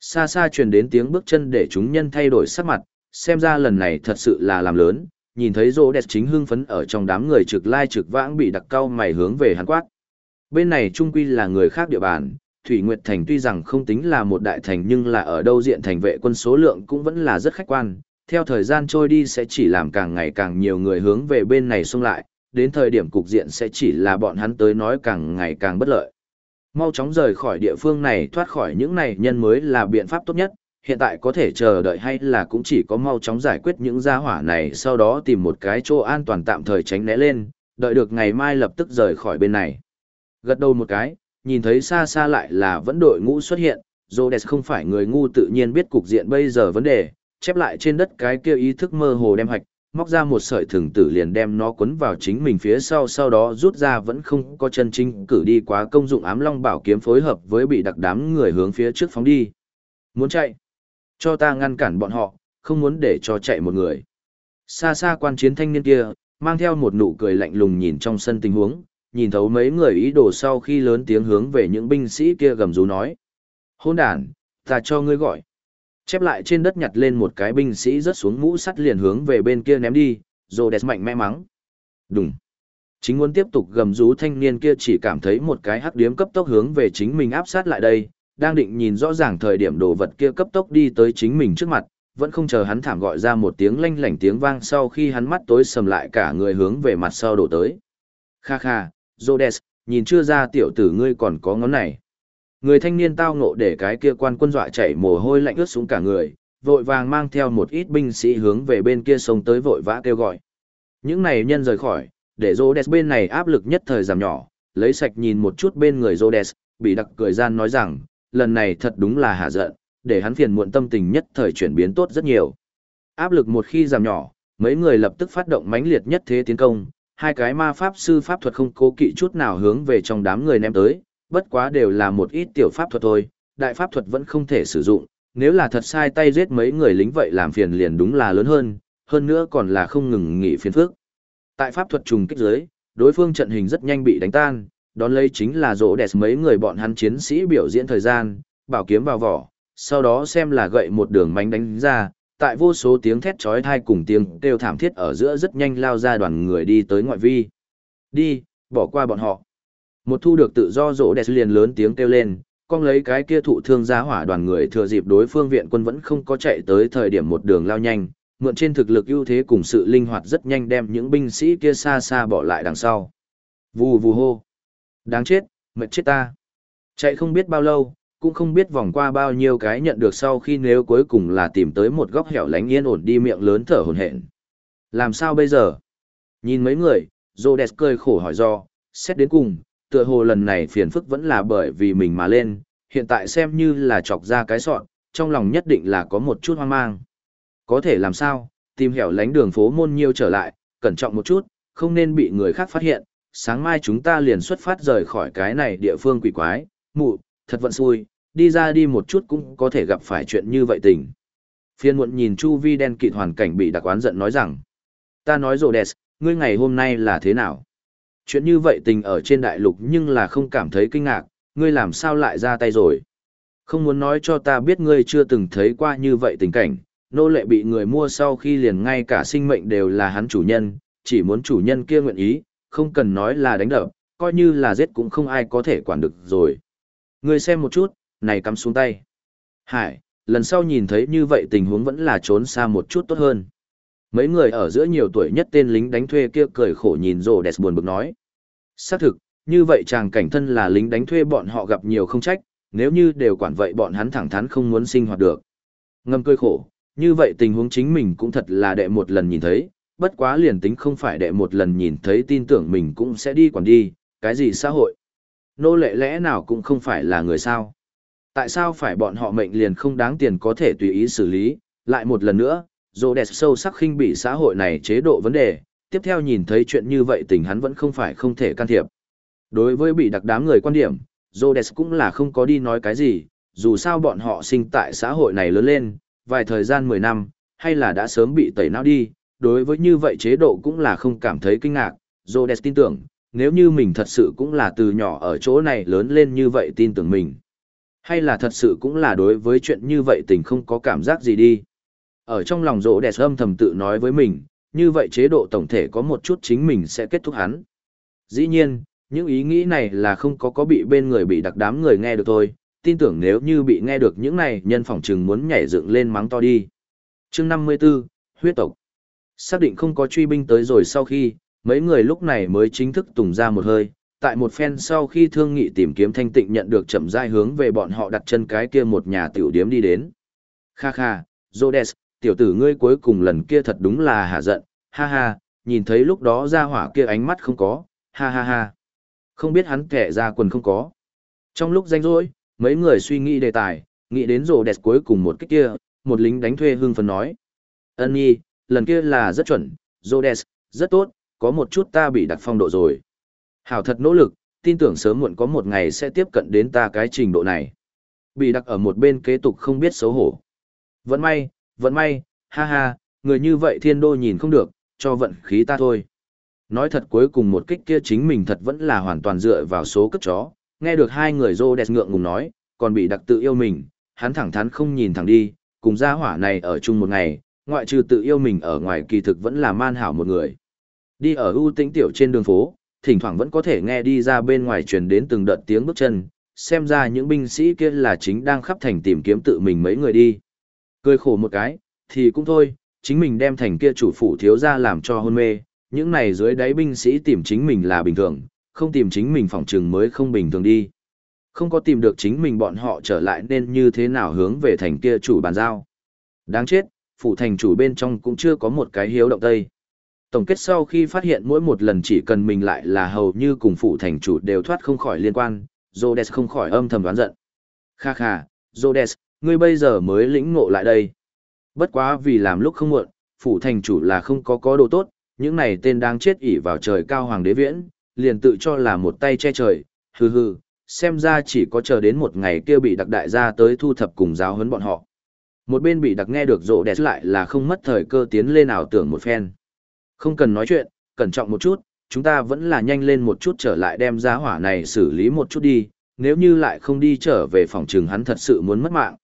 Xa xa truyền đến tiếng bước chân để chúng nhân thay đổi sắc mặt, xem ra lần này thật sự là làm lớn, nhìn thấy Rhodes chính hưng phấn ở trong đám người trực lai trực vãng bị đặc cao mày hướng về hắn quát. Bên này trung quy là người khác địa bàn, Thủy Nguyệt Thành tuy rằng không tính là một đại thành nhưng là ở đâu diện thành vệ quân số lượng cũng vẫn là rất khách quan, theo thời gian trôi đi sẽ chỉ làm càng ngày càng nhiều người hướng về bên này xông lại, đến thời điểm cục diện sẽ chỉ là bọn hắn tới nói càng ngày càng bất lợi. Mau chóng rời khỏi địa phương này thoát khỏi những này nhân mới là biện pháp tốt nhất, hiện tại có thể chờ đợi hay là cũng chỉ có mau chóng giải quyết những gia hỏa này sau đó tìm một cái chỗ an toàn tạm thời tránh né lên, đợi được ngày mai lập tức rời khỏi bên này. Gật đầu một cái, nhìn thấy xa xa lại là vẫn đội ngũ xuất hiện, Rhodes không phải người ngu tự nhiên biết cục diện bây giờ vấn đề, chép lại trên đất cái kia ý thức mơ hồ đem hạch, móc ra một sợi thừng tử liền đem nó quấn vào chính mình phía sau sau đó rút ra vẫn không có chân chính cử đi quá công dụng ám long bảo kiếm phối hợp với bị đặc đám người hướng phía trước phóng đi. Muốn chạy? Cho ta ngăn cản bọn họ, không muốn để cho chạy một người. Xa xa quan chiến thanh niên kia, mang theo một nụ cười lạnh lùng nhìn trong sân tình huống, nhìn thấu mấy người ý đồ sau khi lớn tiếng hướng về những binh sĩ kia gầm rú nói. Hôn đàn, ta cho ngươi gọi. Chép lại trên đất nhặt lên một cái binh sĩ rớt xuống mũ sắt liền hướng về bên kia ném đi, rồi đẹp mạnh mẽ mắng. Đúng. Chính muốn tiếp tục gầm rú thanh niên kia chỉ cảm thấy một cái hắc điếm cấp tốc hướng về chính mình áp sát lại đây, đang định nhìn rõ ràng thời điểm đồ vật kia cấp tốc đi tới chính mình trước mặt, vẫn không chờ hắn thảm gọi ra một tiếng lanh lảnh tiếng vang sau khi hắn mắt tối sầm lại cả người hướng về mặt sau đổ tới. Kha kha, Rhodes, nhìn chưa ra tiểu tử ngươi còn có ngón này. Người thanh niên tao ngộ để cái kia quan quân dọa chảy mồ hôi lạnh ướt xuống cả người, vội vàng mang theo một ít binh sĩ hướng về bên kia sông tới vội vã kêu gọi. Những này nhân rời khỏi, để Rhodes bên này áp lực nhất thời giảm nhỏ, lấy sạch nhìn một chút bên người Rhodes, bị đặc cười gian nói rằng, lần này thật đúng là hạ giận, để hắn phiền muộn tâm tình nhất thời chuyển biến tốt rất nhiều. Áp lực một khi giảm nhỏ, mấy người lập tức phát động mãnh liệt nhất thế tiến công, hai cái ma pháp sư pháp thuật không cố kỵ chút nào hướng về trong đám người ném tới, bất quá đều là một ít tiểu pháp thuật thôi, đại pháp thuật vẫn không thể sử dụng, nếu là thật sai tay giết mấy người lính vậy làm phiền liền đúng là lớn hơn, hơn nữa còn là không ngừng nghỉ phiền phức. Tại pháp thuật trùng kích dưới, đối phương trận hình rất nhanh bị đánh tan, đón lấy chính là rỗ đẹp mấy người bọn hắn chiến sĩ biểu diễn thời gian, bảo kiếm vào vỏ, sau đó xem là gậy một đường mánh đánh ra, tại vô số tiếng thét chói tai cùng tiếng kêu thảm thiết ở giữa rất nhanh lao ra đoàn người đi tới ngoại vi. Đi, bỏ qua bọn họ. Một thu được tự do rỗ đẹp liền lớn tiếng kêu lên, con lấy cái kia thụ thương giá hỏa đoàn người thừa dịp đối phương viện quân vẫn không có chạy tới thời điểm một đường lao nhanh, mượn trên thực lực ưu thế cùng sự linh hoạt rất nhanh đem những binh sĩ kia xa xa bỏ lại đằng sau. Vù vù hô. Đáng chết, mệt chết ta. Chạy không biết bao lâu, cũng không biết vòng qua bao nhiêu cái nhận được sau khi nếu cuối cùng là tìm tới một góc hẻo lánh yên ổn đi miệng lớn thở hổn hển. Làm sao bây giờ? Nhìn mấy người, Rhodes cười khổ hỏi do, xét đến cùng, tựa hồ lần này phiền phức vẫn là bởi vì mình mà lên, hiện tại xem như là chọc ra cái sọn, trong lòng nhất định là có một chút hoang mang. Có thể làm sao, tìm hẻo lánh đường phố môn nhiêu trở lại, cẩn trọng một chút, không nên bị người khác phát hiện, sáng mai chúng ta liền xuất phát rời khỏi cái này địa phương quỷ quái, mụ, thật vận xui, đi ra đi một chút cũng có thể gặp phải chuyện như vậy tình. Phiên muộn nhìn Chu Vi đen kịt hoàn cảnh bị đặc oán giận nói rằng, ta nói rồi đẹp, ngươi ngày hôm nay là thế nào? Chuyện như vậy tình ở trên đại lục nhưng là không cảm thấy kinh ngạc, ngươi làm sao lại ra tay rồi? Không muốn nói cho ta biết ngươi chưa từng thấy qua như vậy tình cảnh, nô lệ bị người mua sau khi liền ngay cả sinh mệnh đều là hắn chủ nhân, chỉ muốn chủ nhân kia nguyện ý, không cần nói là đánh đập, coi như là giết cũng không ai có thể quản được rồi. Ngươi xem một chút, này cắm xuống tay. Hải, lần sau nhìn thấy như vậy tình huống vẫn là trốn xa một chút tốt hơn. Mấy người ở giữa nhiều tuổi nhất tên lính đánh thuê kia cười khổ nhìn rồ đẹp buồn bực nói. Xác thực, Như vậy chàng cảnh thân là lính đánh thuê bọn họ gặp nhiều không trách, nếu như đều quản vậy bọn hắn thẳng thắn không muốn sinh hoạt được. Ngâm cơi khổ, như vậy tình huống chính mình cũng thật là đệ một lần nhìn thấy, bất quá liền tính không phải đệ một lần nhìn thấy tin tưởng mình cũng sẽ đi quản đi, cái gì xã hội. Nô lệ lẽ nào cũng không phải là người sao. Tại sao phải bọn họ mệnh liền không đáng tiền có thể tùy ý xử lý, lại một lần nữa, dô đẹp sâu sắc khinh bị xã hội này chế độ vấn đề, tiếp theo nhìn thấy chuyện như vậy tình hắn vẫn không phải không thể can thiệp. Đối với bị đặc đám người quan điểm, Rhodes cũng là không có đi nói cái gì, dù sao bọn họ sinh tại xã hội này lớn lên, vài thời gian 10 năm, hay là đã sớm bị tẩy não đi, đối với như vậy chế độ cũng là không cảm thấy kinh ngạc, Rhodes tin tưởng, nếu như mình thật sự cũng là từ nhỏ ở chỗ này lớn lên như vậy tin tưởng mình. Hay là thật sự cũng là đối với chuyện như vậy tình không có cảm giác gì đi. Ở trong lòng rỗ đẹp âm thầm tự nói với mình, như vậy chế độ tổng thể có một chút chính mình sẽ kết thúc hắn. Dĩ nhiên, những ý nghĩ này là không có có bị bên người bị đặc đám người nghe được thôi, tin tưởng nếu như bị nghe được những này nhân phỏng chừng muốn nhảy dựng lên mắng to đi. chương 54, huyết tộc. Xác định không có truy binh tới rồi sau khi, mấy người lúc này mới chính thức tùng ra một hơi, tại một phen sau khi thương nghị tìm kiếm thanh tịnh nhận được chậm rãi hướng về bọn họ đặt chân cái kia một nhà tiểu điếm đi đến. Kha kha, Rhodes, tiểu tử ngươi cuối cùng lần kia thật đúng là hạ giận, ha ha, nhìn thấy lúc đó ra hỏa kia ánh mắt không có, ha ha ha. Không biết hắn kẻ ra quần không có. Trong lúc danh rỗi, mấy người suy nghĩ đề tài, nghĩ đến rồ đẹp cuối cùng một cách kia, một lính đánh thuê hưng phấn nói. Ân nhi, lần kia là rất chuẩn, Rhodes, rất tốt, có một chút ta bị đặt phong độ rồi. Hảo thật nỗ lực, tin tưởng sớm muộn có một ngày sẽ tiếp cận đến ta cái trình độ này. Bị đặt ở một bên kế tục không biết xấu hổ. Vẫn may, vẫn may, ha ha, người như vậy thiên đô nhìn không được, cho vận khí ta thôi. Nói thật cuối cùng một kích kia chính mình thật vẫn là hoàn toàn dựa vào số cất chó, nghe được hai người rô đẹp ngượng ngùng nói, còn bị đặc tự yêu mình, hắn thẳng thắn không nhìn thẳng đi, cùng gia hỏa này ở chung một ngày, ngoại trừ tự yêu mình ở ngoài kỳ thực vẫn là man hảo một người. Đi ở ưu tĩnh tiểu trên đường phố, thỉnh thoảng vẫn có thể nghe đi ra bên ngoài truyền đến từng đợt tiếng bước chân, xem ra những binh sĩ kia là chính đang khắp thành tìm kiếm tự mình mấy người đi. Cười khổ một cái, thì cũng thôi, chính mình đem thành kia chủ phủ thiếu ra làm cho hôn mê, những này dưới đáy binh sĩ tìm chính mình là bình thường, không tìm chính mình phòng trừng mới không bình thường đi. Không có tìm được chính mình bọn họ trở lại nên như thế nào hướng về thành kia chủ bàn giao. Đáng chết, phủ thành chủ bên trong cũng chưa có một cái hiếu động tây. Tổng kết sau khi phát hiện mỗi một lần chỉ cần mình lại là hầu như cùng phủ thành chủ đều thoát không khỏi liên quan, Rhodes không khỏi âm thầm đoán giận. Kha kha, Rhodes, ngươi bây giờ mới lĩnh ngộ lại đây. Bất quá vì làm lúc không muộn, phủ thành chủ là không có có đồ tốt, những này tên đang chết ỉ vào trời cao hoàng đế viễn, liền tự cho là một tay che trời, hừ hừ, xem ra chỉ có chờ đến một ngày kia bị đặc đại gia tới thu thập cùng giáo huấn bọn họ. Một bên bị đặc nghe được rộ đẹp lại là không mất thời cơ tiến lên ảo tưởng một phen. Không cần nói chuyện, cẩn trọng một chút, chúng ta vẫn là nhanh lên một chút trở lại đem giá hỏa này xử lý một chút đi, nếu như lại không đi trở về phòng trường hắn thật sự muốn mất mạng.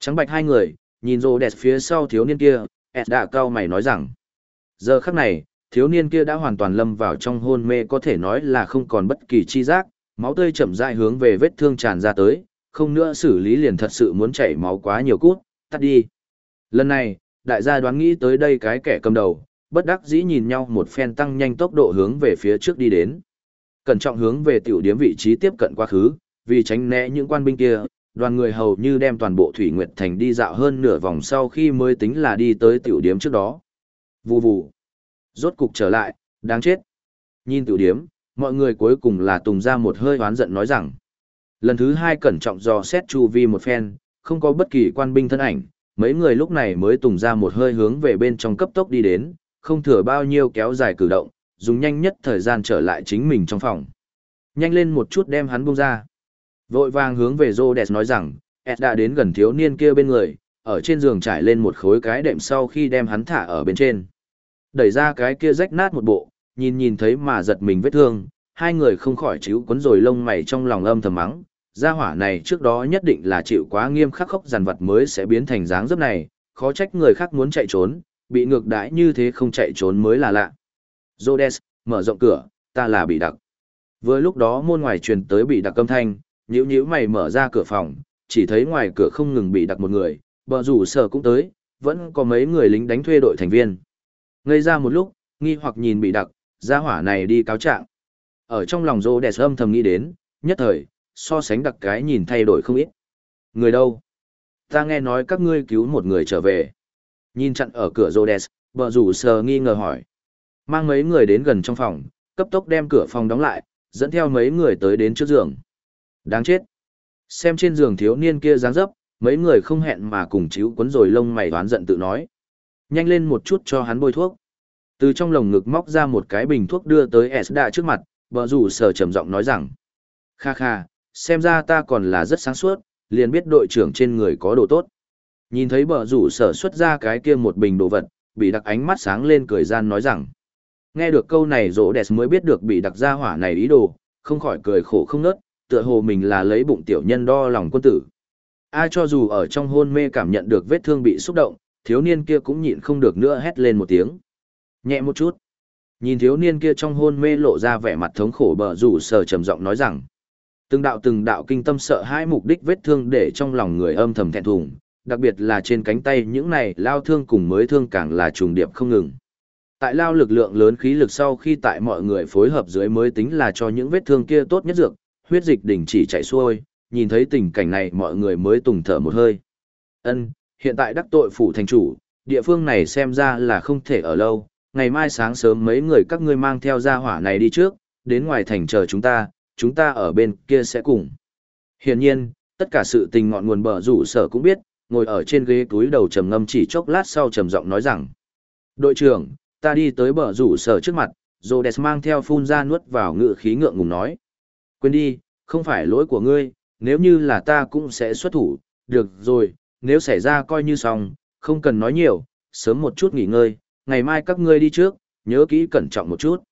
Trắng bạch hai người, nhìn rộ đẹp phía sau thiếu niên kia, ẹt đã cao mày nói rằng. Giờ khắc này, thiếu niên kia đã hoàn toàn lâm vào trong hôn mê có thể nói là không còn bất kỳ chi giác, máu tươi chậm rãi hướng về vết thương tràn ra tới, không nữa xử lý liền thật sự muốn chảy máu quá nhiều cút, tắt đi. Lần này, đại gia đoán nghĩ tới đây cái kẻ cầm đầu, bất đắc dĩ nhìn nhau một phen tăng nhanh tốc độ hướng về phía trước đi đến. Cẩn trọng hướng về tiểu điếm vị trí tiếp cận quá khứ, vì tránh né những quan binh kia, đoàn người hầu như đem toàn bộ Thủy Nguyệt Thành đi dạo hơn nửa vòng sau khi mới tính là đi tới tiểu điếm trước đó. Vù vù. Rốt cục trở lại, đáng chết. Nhìn tiểu điếm, mọi người cuối cùng là tùng ra một hơi oán giận nói rằng. Lần thứ hai cẩn trọng dò xét chu vi một phen, không có bất kỳ quan binh thân ảnh, mấy người lúc này mới tùng ra một hơi hướng về bên trong cấp tốc đi đến, không thừa bao nhiêu kéo dài cử động, dùng nhanh nhất thời gian trở lại chính mình trong phòng. Nhanh lên một chút đem hắn buông ra. Vội vàng hướng về Rhodes nói rằng, Ed đã đến gần thiếu niên kia bên người, ở trên giường trải lên một khối cái đệm sau khi đem hắn thả ở bên trên. Đẩy ra cái kia rách nát một bộ, nhìn nhìn thấy mà giật mình vết thương, hai người không khỏi chíu quấn rồi lông mày trong lòng âm thầm mắng. Gia hỏa này trước đó nhất định là chịu quá nghiêm khắc khốc dằn vặt mới sẽ biến thành dáng dấp này, khó trách người khác muốn chạy trốn, bị ngược đãi như thế không chạy trốn mới là lạ. Rhodes, mở rộng cửa, ta là bị đặc. Vừa lúc đó môn ngoài truyền tới bị đặc âm thanh, nhíu nhíu mày mở ra cửa phòng, chỉ thấy ngoài cửa không ngừng bị đặc một người, bờ rủ sở cũng tới, vẫn có mấy người lính đánh thuê đội thành viên. Ngây ra một lúc, nghi hoặc nhìn bị đặc, gia hỏa này đi cáo trạng. Ở trong lòng Rhodes âm thầm nghĩ đến, nhất thời, so sánh đặc cái nhìn thay đổi không ít. Người đâu? Ta nghe nói các ngươi cứu một người trở về. Nhìn chặn ở cửa Rhodes bờ rủ sờ nghi ngờ hỏi. Mang mấy người đến gần trong phòng, cấp tốc đem cửa phòng đóng lại, dẫn theo mấy người tới đến trước giường. Đáng chết. Xem trên giường thiếu niên kia dáng dấp, mấy người không hẹn mà cùng chíu quấn rồi lông mày đoán giận tự nói. Nhanh lên một chút cho hắn bôi thuốc. Từ trong lồng ngực móc ra một cái bình thuốc đưa tới Esda trước mặt, bờ rủ sờ trầm giọng nói rằng. Kha kha, xem ra ta còn là rất sáng suốt, liền biết đội trưởng trên người có đồ tốt. Nhìn thấy bờ rủ sở xuất ra cái kia một bình đồ vật, bị đặc ánh mắt sáng lên cười gian nói rằng. Nghe được câu này rỗ đẹp mới biết được bị đặc gia hỏa này ý đồ, không khỏi cười khổ không nớt, tựa hồ mình là lấy bụng tiểu nhân đo lòng quân tử. Ai cho dù ở trong hôn mê cảm nhận được vết thương bị xúc động, thiếu niên kia cũng nhịn không được nữa hét lên một tiếng. Nhẹ một chút. Nhìn thiếu niên kia trong hôn mê lộ ra vẻ mặt thống khổ bờ rủ sờ trầm giọng nói rằng. Từng đạo từng đạo kinh tâm sợ hai mục đích vết thương để trong lòng người âm thầm thẹn thùng, đặc biệt là trên cánh tay những này lao thương cùng mới thương càng là trùng điệp không ngừng. Tại lao lực lượng lớn khí lực sau khi tại mọi người phối hợp dưới mới tính là cho những vết thương kia tốt nhất dược, huyết dịch đình chỉ chảy xuôi, nhìn thấy tình cảnh này mọi người mới tùng thở một hơi. Ân, hiện tại đắc tội phủ thành chủ, địa phương này xem ra là không thể ở lâu, ngày mai sáng sớm mấy người các ngươi mang theo gia hỏa này đi trước, đến ngoài thành chờ chúng ta, chúng ta ở bên kia sẽ cùng. Hiển nhiên, tất cả sự tình ngọn nguồn bờ rủ sở cũng biết, ngồi ở trên ghế túi đầu trầm ngâm chỉ chốc lát sau trầm giọng nói rằng. Đội trưởng, ta đi tới bờ rủ sở trước mặt, Rhodes mang theo phun ra nuốt vào ngự khí ngượng ngùng nói. Quên đi, không phải lỗi của ngươi, nếu như là ta cũng sẽ xuất thủ, được rồi, nếu xảy ra coi như xong, không cần nói nhiều, sớm một chút nghỉ ngơi, ngày mai các ngươi đi trước, nhớ kỹ cẩn trọng một chút.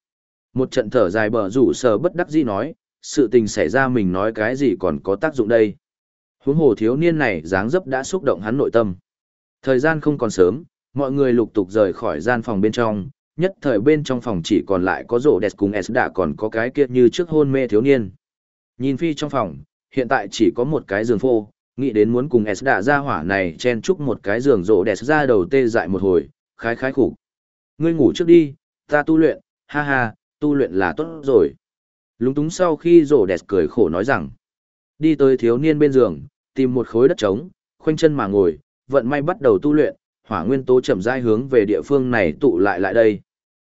Một trận thở dài bờ rủ sở bất đắc dĩ nói, sự tình xảy ra mình nói cái gì còn có tác dụng đây. Huống hồ thiếu niên này dáng dấp đã xúc động hắn nội tâm. Thời gian không còn sớm, mọi người lục tục rời khỏi gian phòng bên trong, nhất thời bên trong phòng chỉ còn lại có rổ đẹp cùng S đã còn có cái kia như trước hôn mê thiếu niên. Nhìn phi trong phòng, hiện tại chỉ có một cái giường phô, nghĩ đến muốn cùng S đã ra hỏa này chen chúc một cái giường rổ đẹp ra đầu tê dại một hồi, khái khái khủng. Ngươi ngủ trước đi, ta tu luyện, ha ha, tu luyện là tốt rồi. Lúng túng sau khi rổ đẹp cười khổ nói rằng, đi tới thiếu niên bên giường, tìm một khối đất trống, khoanh chân mà ngồi, vận may bắt đầu tu luyện, hỏa nguyên tố chậm rãi hướng về địa phương này tụ lại lại đây.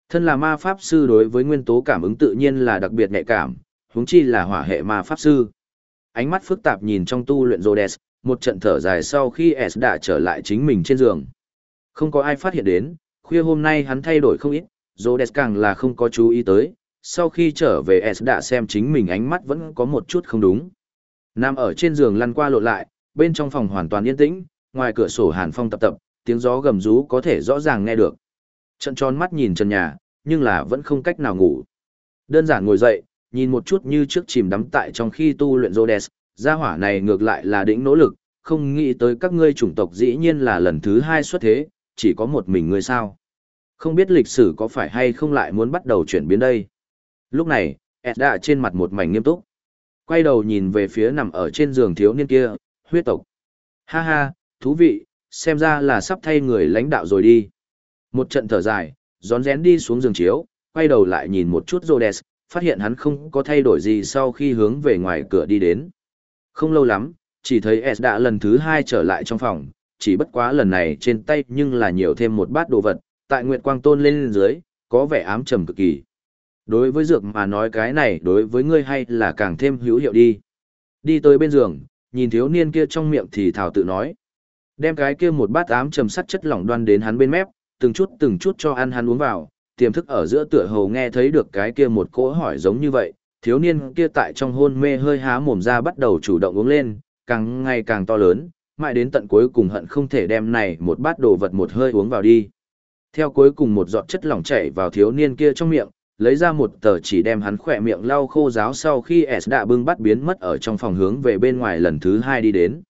Thân là ma pháp sư đối với nguyên tố cảm ứng tự nhiên là đặc biệt nhạy cảm, huống chi là hỏa hệ ma pháp sư. Ánh mắt phức tạp nhìn trong tu luyện Rhodes, một trận thở dài sau khi S đã trở lại chính mình trên giường. Không có ai phát hiện đến, khuya hôm nay hắn thay đổi không ít, Rhodes càng là không có chú ý tới, sau khi trở về S đã xem chính mình ánh mắt vẫn có một chút không đúng. Nam ở trên giường lăn qua lộn lại, bên trong phòng hoàn toàn yên tĩnh, ngoài cửa sổ hàn phong tập tập, tiếng gió gầm rú có thể rõ ràng nghe được. Trận tròn mắt nhìn trần nhà, nhưng là vẫn không cách nào ngủ. Đơn giản ngồi dậy, nhìn một chút như trước chìm đắm tại trong khi tu luyện Rhodes, gia hỏa này ngược lại là đỉnh nỗ lực, không nghĩ tới các ngươi chủng tộc dĩ nhiên là lần thứ hai xuất thế, chỉ có một mình ngươi sao. Không biết lịch sử có phải hay không lại muốn bắt đầu chuyển biến đây. Lúc này, Ed đã trên mặt một mảnh nghiêm túc. Quay đầu nhìn về phía nằm ở trên giường thiếu niên kia, huyết tộc. Ha ha, thú vị, xem ra là sắp thay người lãnh đạo rồi đi. Một trận thở dài, rón rén đi xuống giường chiếu, quay đầu lại nhìn một chút Rhodes, phát hiện hắn không có thay đổi gì sau khi hướng về ngoài cửa đi đến. Không lâu lắm, chỉ thấy S đã lần thứ hai trở lại trong phòng, chỉ bất quá lần này trên tay nhưng là nhiều thêm một bát đồ vật, tại Nguyệt Quang Tôn lên dưới, có vẻ ám trầm cực kỳ. Đối với dược mà nói cái này đối với ngươi hay là càng thêm hữu hiệu đi. Đi tới bên giường, nhìn thiếu niên kia trong miệng thì thảo tự nói. Đem cái kia một bát ám trầm sắt chất lỏng đoan đến hắn bên mép, từng chút từng chút cho ăn hắn uống vào, tiềm thức ở giữa tựa hồ nghe thấy được cái kia một cỗ hỏi giống như vậy, thiếu niên kia tại trong hôn mê hơi há mồm ra bắt đầu chủ động uống lên, càng ngày càng to lớn, mãi đến tận cuối cùng hận không thể đem này một bát đồ vật một hơi uống vào đi. Theo cuối cùng một giọt chất lỏng chảy vào thiếu niên kia trong miệng, lấy ra một tờ chỉ đem hắn khỏe miệng lau khô ráo sau khi S đã bưng bắt biến mất ở trong phòng hướng về bên ngoài lần thứ hai đi đến.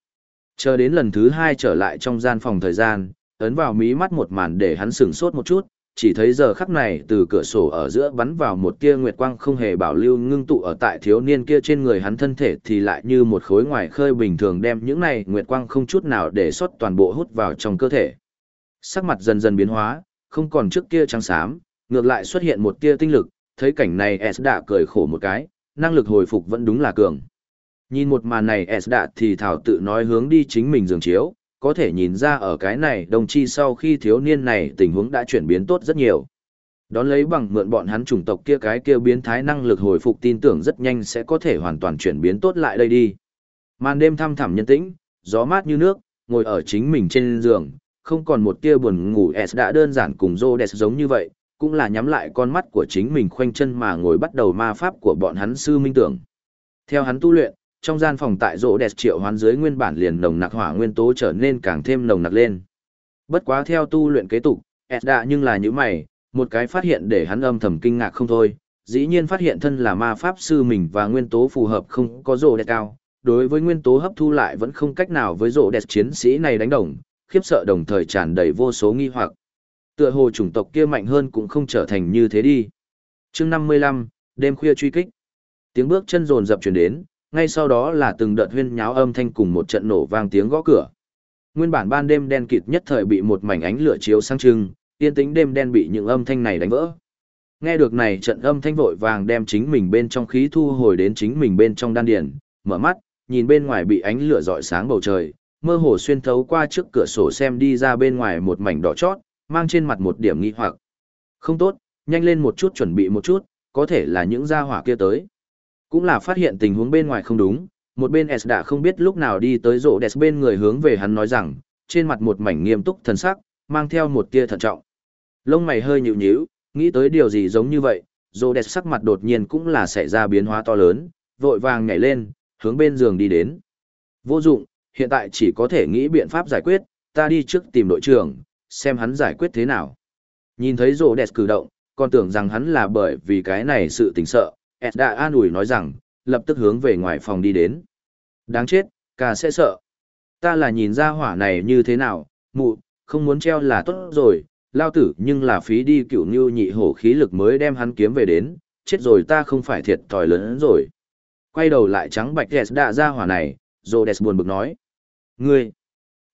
Chờ đến lần thứ hai trở lại trong gian phòng thời gian, ấn vào mí mắt một màn để hắn sửng sốt một chút, chỉ thấy giờ khắc này từ cửa sổ ở giữa bắn vào một tia nguyệt quang không hề bảo lưu ngưng tụ ở tại thiếu niên kia trên người hắn thân thể thì lại như một khối ngoài khơi bình thường đem những này nguyệt quang không chút nào để xuất toàn bộ hút vào trong cơ thể. Sắc mặt dần dần biến hóa, không còn trước kia trắng xám, ngược lại xuất hiện một tia tinh lực, thấy cảnh này S đã cười khổ một cái, năng lực hồi phục vẫn đúng là cường. Nhìn một màn này S đã thì thảo tự nói hướng đi chính mình giường chiếu, có thể nhìn ra ở cái này đồng chi sau khi thiếu niên này tình huống đã chuyển biến tốt rất nhiều. Đón lấy bằng mượn bọn hắn chủng tộc kia cái kia biến thái năng lực hồi phục tin tưởng rất nhanh sẽ có thể hoàn toàn chuyển biến tốt lại đây đi. Màn đêm thăm thẳm nhân tĩnh, gió mát như nước, ngồi ở chính mình trên giường, không còn một tia buồn ngủ S đã đơn giản cùng Rhodes giống như vậy, cũng là nhắm lại con mắt của chính mình khoanh chân mà ngồi bắt đầu ma pháp của bọn hắn sư minh tưởng. Theo hắn tu luyện, trong gian phòng tại rỗ đẹp triệu hoán dưới nguyên bản liền nồng nặc hỏa nguyên tố trở nên càng thêm nồng nặc lên. Bất quá theo tu luyện kế tục, ẹt đạ nhưng là những mày, một cái phát hiện để hắn âm thầm kinh ngạc không thôi, dĩ nhiên phát hiện thân là ma pháp sư mình và nguyên tố phù hợp không có rỗ đẹp cao, đối với nguyên tố hấp thu lại vẫn không cách nào với rỗ đẹp chiến sĩ này đánh đồng, khiếp sợ đồng thời tràn đầy vô số nghi hoặc. Tựa hồ chủng tộc kia mạnh hơn cũng không trở thành như thế đi. chương 55, đêm khuya truy kích. Tiếng bước chân rồn dập chuyển đến, ngay sau đó là từng đợt huyên nháo âm thanh cùng một trận nổ vang tiếng gõ cửa. Nguyên bản ban đêm đen kịt nhất thời bị một mảnh ánh lửa chiếu sang trưng, yên tĩnh đêm đen bị những âm thanh này đánh vỡ. Nghe được này trận âm thanh vội vàng đem chính mình bên trong khí thu hồi đến chính mình bên trong đan điền, mở mắt, nhìn bên ngoài bị ánh lửa rọi sáng bầu trời, mơ hồ xuyên thấu qua trước cửa sổ xem đi ra bên ngoài một mảnh đỏ chót, mang trên mặt một điểm nghi hoặc. Không tốt, nhanh lên một chút chuẩn bị một chút, có thể là những gia hỏa kia tới. Cũng là phát hiện tình huống bên ngoài không đúng, một bên S đã không biết lúc nào đi tới rộ đẹp bên người hướng về hắn nói rằng, trên mặt một mảnh nghiêm túc thần sắc, mang theo một tia thận trọng. Lông mày hơi nhíu nhíu, nghĩ tới điều gì giống như vậy, rộ đẹp sắc mặt đột nhiên cũng là xảy ra biến hóa to lớn, vội vàng nhảy lên, hướng bên giường đi đến. Vô dụng, hiện tại chỉ có thể nghĩ biện pháp giải quyết, ta đi trước tìm đội trưởng, xem hắn giải quyết thế nào. Nhìn thấy rồ đẹp cử động, còn tưởng rằng hắn là bởi vì cái này sự tình sợ, Ed đã an ủi nói rằng, lập tức hướng về ngoài phòng đi đến. Đáng chết, cả sẽ sợ. Ta là nhìn ra hỏa này như thế nào, mụ, không muốn treo là tốt rồi, lao tử nhưng là phí đi cựu như nhị hổ khí lực mới đem hắn kiếm về đến, chết rồi ta không phải thiệt thòi lớn rồi. Quay đầu lại trắng bạch Ed đã ra hỏa này, Rhodes buồn bực nói. Ngươi,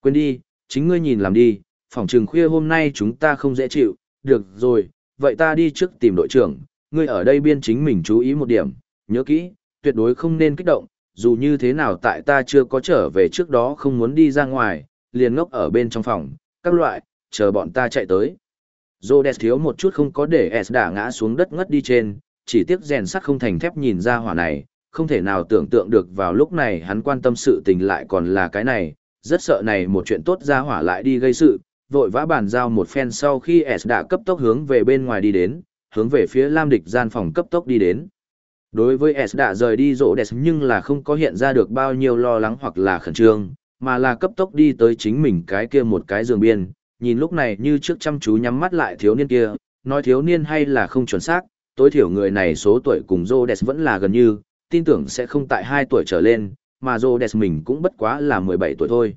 quên đi, chính ngươi nhìn làm đi, phòng trường khuya hôm nay chúng ta không dễ chịu, được rồi, vậy ta đi trước tìm đội trưởng, ngươi ở đây biên chính mình chú ý một điểm, nhớ kỹ, tuyệt đối không nên kích động, dù như thế nào tại ta chưa có trở về trước đó không muốn đi ra ngoài, liền ngốc ở bên trong phòng, các loại, chờ bọn ta chạy tới. Rhodes thiếu một chút không có để S đã ngã xuống đất ngất đi trên, chỉ tiếc rèn sắt không thành thép nhìn ra hỏa này, không thể nào tưởng tượng được vào lúc này hắn quan tâm sự tình lại còn là cái này, rất sợ này một chuyện tốt ra hỏa lại đi gây sự, vội vã bàn giao một phen sau khi S đã cấp tốc hướng về bên ngoài đi đến, hướng về phía Lam địch gian phòng cấp tốc đi đến. Đối với S đã rời đi rỗ đẹp nhưng là không có hiện ra được bao nhiêu lo lắng hoặc là khẩn trương, mà là cấp tốc đi tới chính mình cái kia một cái giường biên, nhìn lúc này như trước chăm chú nhắm mắt lại thiếu niên kia, nói thiếu niên hay là không chuẩn xác, tối thiểu người này số tuổi cùng Rhodes vẫn là gần như, tin tưởng sẽ không tại 2 tuổi trở lên, mà Rhodes mình cũng bất quá là 17 tuổi thôi.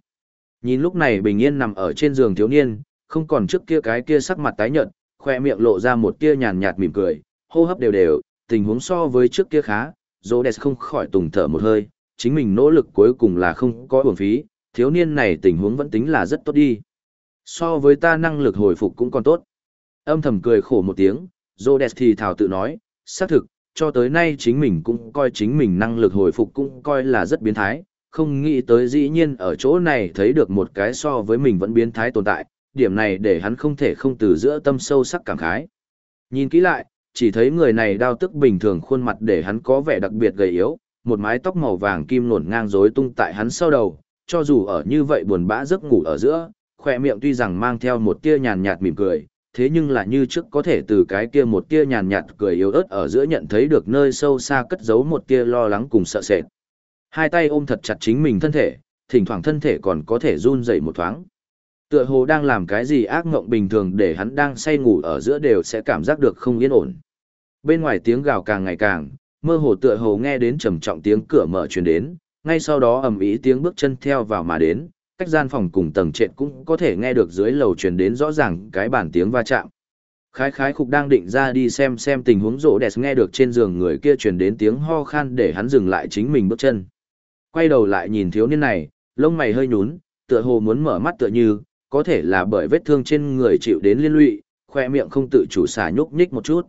Nhìn lúc này bình yên nằm ở trên giường thiếu niên, không còn trước kia cái kia sắc mặt tái nhợt, khoe miệng lộ ra một tia nhàn nhạt mỉm cười, hô hấp đều đều, tình huống so với trước kia khá, Rhodes không khỏi tùng thở một hơi, chính mình nỗ lực cuối cùng là không có uổng phí, thiếu niên này tình huống vẫn tính là rất tốt đi. So với ta năng lực hồi phục cũng còn tốt. Âm thầm cười khổ một tiếng, Rhodes thì thảo tự nói, xác thực, cho tới nay chính mình cũng coi chính mình năng lực hồi phục cũng coi là rất biến thái, không nghĩ tới dĩ nhiên ở chỗ này thấy được một cái so với mình vẫn biến thái tồn tại, điểm này để hắn không thể không từ giữa tâm sâu sắc cảm khái. Nhìn kỹ lại, chỉ thấy người này đao tức bình thường khuôn mặt để hắn có vẻ đặc biệt gầy yếu, một mái tóc màu vàng kim nổn ngang rối tung tại hắn sau đầu, cho dù ở như vậy buồn bã giấc ngủ ở giữa, khỏe miệng tuy rằng mang theo một tia nhàn nhạt mỉm cười, thế nhưng là như trước có thể từ cái kia một tia nhàn nhạt cười yếu ớt ở giữa nhận thấy được nơi sâu xa cất giấu một tia lo lắng cùng sợ sệt. Hai tay ôm thật chặt chính mình thân thể, thỉnh thoảng thân thể còn có thể run dậy một thoáng. Tựa hồ đang làm cái gì ác ngộng bình thường để hắn đang say ngủ ở giữa đều sẽ cảm giác được không yên ổn. Bên ngoài tiếng gào càng ngày càng, mơ hồ tựa hồ nghe đến trầm trọng tiếng cửa mở truyền đến, ngay sau đó ầm ĩ tiếng bước chân theo vào mà đến, cách gian phòng cùng tầng trệt cũng có thể nghe được dưới lầu truyền đến rõ ràng cái bản tiếng va chạm. Khái khái khục đang định ra đi xem xem tình huống rỗ đẹp nghe được trên giường người kia truyền đến tiếng ho khan để hắn dừng lại chính mình bước chân. Quay đầu lại nhìn thiếu niên này, lông mày hơi nhún, tựa hồ muốn mở mắt tựa như, có thể là bởi vết thương trên người chịu đến liên lụy, khoe miệng không tự chủ xả nhúc nhích một chút.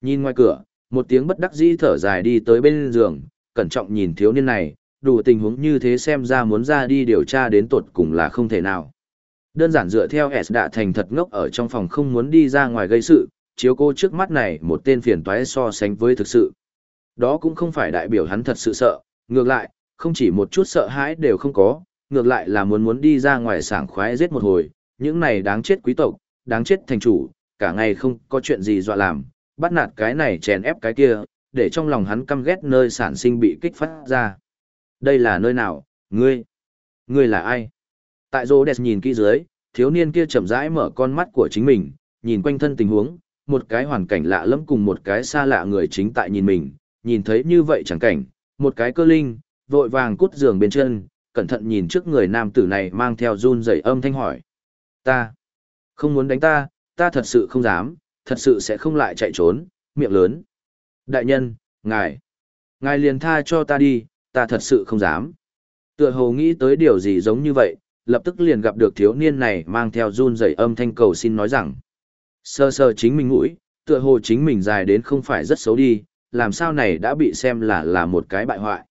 Nhìn ngoài cửa, một tiếng bất đắc dĩ thở dài đi tới bên giường, cẩn trọng nhìn thiếu niên này, đủ tình huống như thế xem ra muốn ra đi điều tra đến tột cùng là không thể nào. Đơn giản dựa theo S đã thành thật ngốc ở trong phòng không muốn đi ra ngoài gây sự, chiếu cô trước mắt này một tên phiền toái so sánh với thực sự. Đó cũng không phải đại biểu hắn thật sự sợ, ngược lại, không chỉ một chút sợ hãi đều không có, ngược lại là muốn muốn đi ra ngoài sảng khoái giết một hồi, những này đáng chết quý tộc, đáng chết thành chủ, cả ngày không có chuyện gì dọa làm, bắt nạt cái này chèn ép cái kia, để trong lòng hắn căm ghét nơi sản sinh bị kích phát ra. Đây là nơi nào, ngươi? Ngươi là ai? Tại rô đẹp nhìn kỹ dưới, thiếu niên kia chậm rãi mở con mắt của chính mình, nhìn quanh thân tình huống, một cái hoàn cảnh lạ lẫm cùng một cái xa lạ người chính tại nhìn mình, nhìn thấy như vậy chẳng cảnh, một cái cơ linh, vội vàng cút giường bên chân, cẩn thận nhìn trước người nam tử này mang theo run rẩy âm thanh hỏi. Ta, không muốn đánh ta, ta thật sự không dám, thật sự sẽ không lại chạy trốn, miệng lớn. Đại nhân, ngài, ngài liền tha cho ta đi, ta thật sự không dám. Tựa hồ nghĩ tới điều gì giống như vậy, lập tức liền gặp được thiếu niên này mang theo run rẩy âm thanh cầu xin nói rằng. Sơ sơ chính mình mũi, tựa hồ chính mình dài đến không phải rất xấu đi, làm sao này đã bị xem là là một cái bại hoại.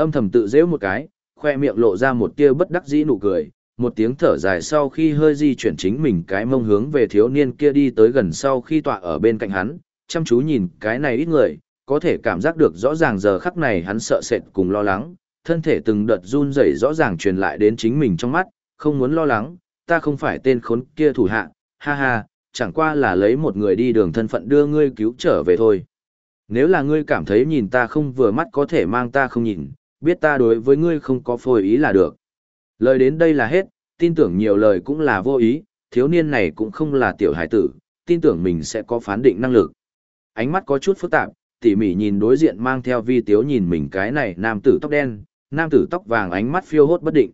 Âm thầm tự dễ một cái, khoe miệng lộ ra một tia bất đắc dĩ nụ cười, một tiếng thở dài sau khi hơi di chuyển chính mình cái mông hướng về thiếu niên kia đi tới gần sau khi tọa ở bên cạnh hắn, chăm chú nhìn cái này ít người, có thể cảm giác được rõ ràng giờ khắc này hắn sợ sệt cùng lo lắng, thân thể từng đợt run rẩy rõ ràng truyền lại đến chính mình trong mắt, không muốn lo lắng, ta không phải tên khốn kia thủ hạ, ha ha, chẳng qua là lấy một người đi đường thân phận đưa ngươi cứu trở về thôi. Nếu là ngươi cảm thấy nhìn ta không vừa mắt có thể mang ta không nhìn, biết ta đối với ngươi không có phôi ý là được. Lời đến đây là hết, tin tưởng nhiều lời cũng là vô ý, thiếu niên này cũng không là tiểu hải tử, tin tưởng mình sẽ có phán định năng lực. Ánh mắt có chút phức tạp, tỉ mỉ nhìn đối diện mang theo vi tiếu nhìn mình cái này nam tử tóc đen, nam tử tóc vàng ánh mắt phiêu hốt bất định.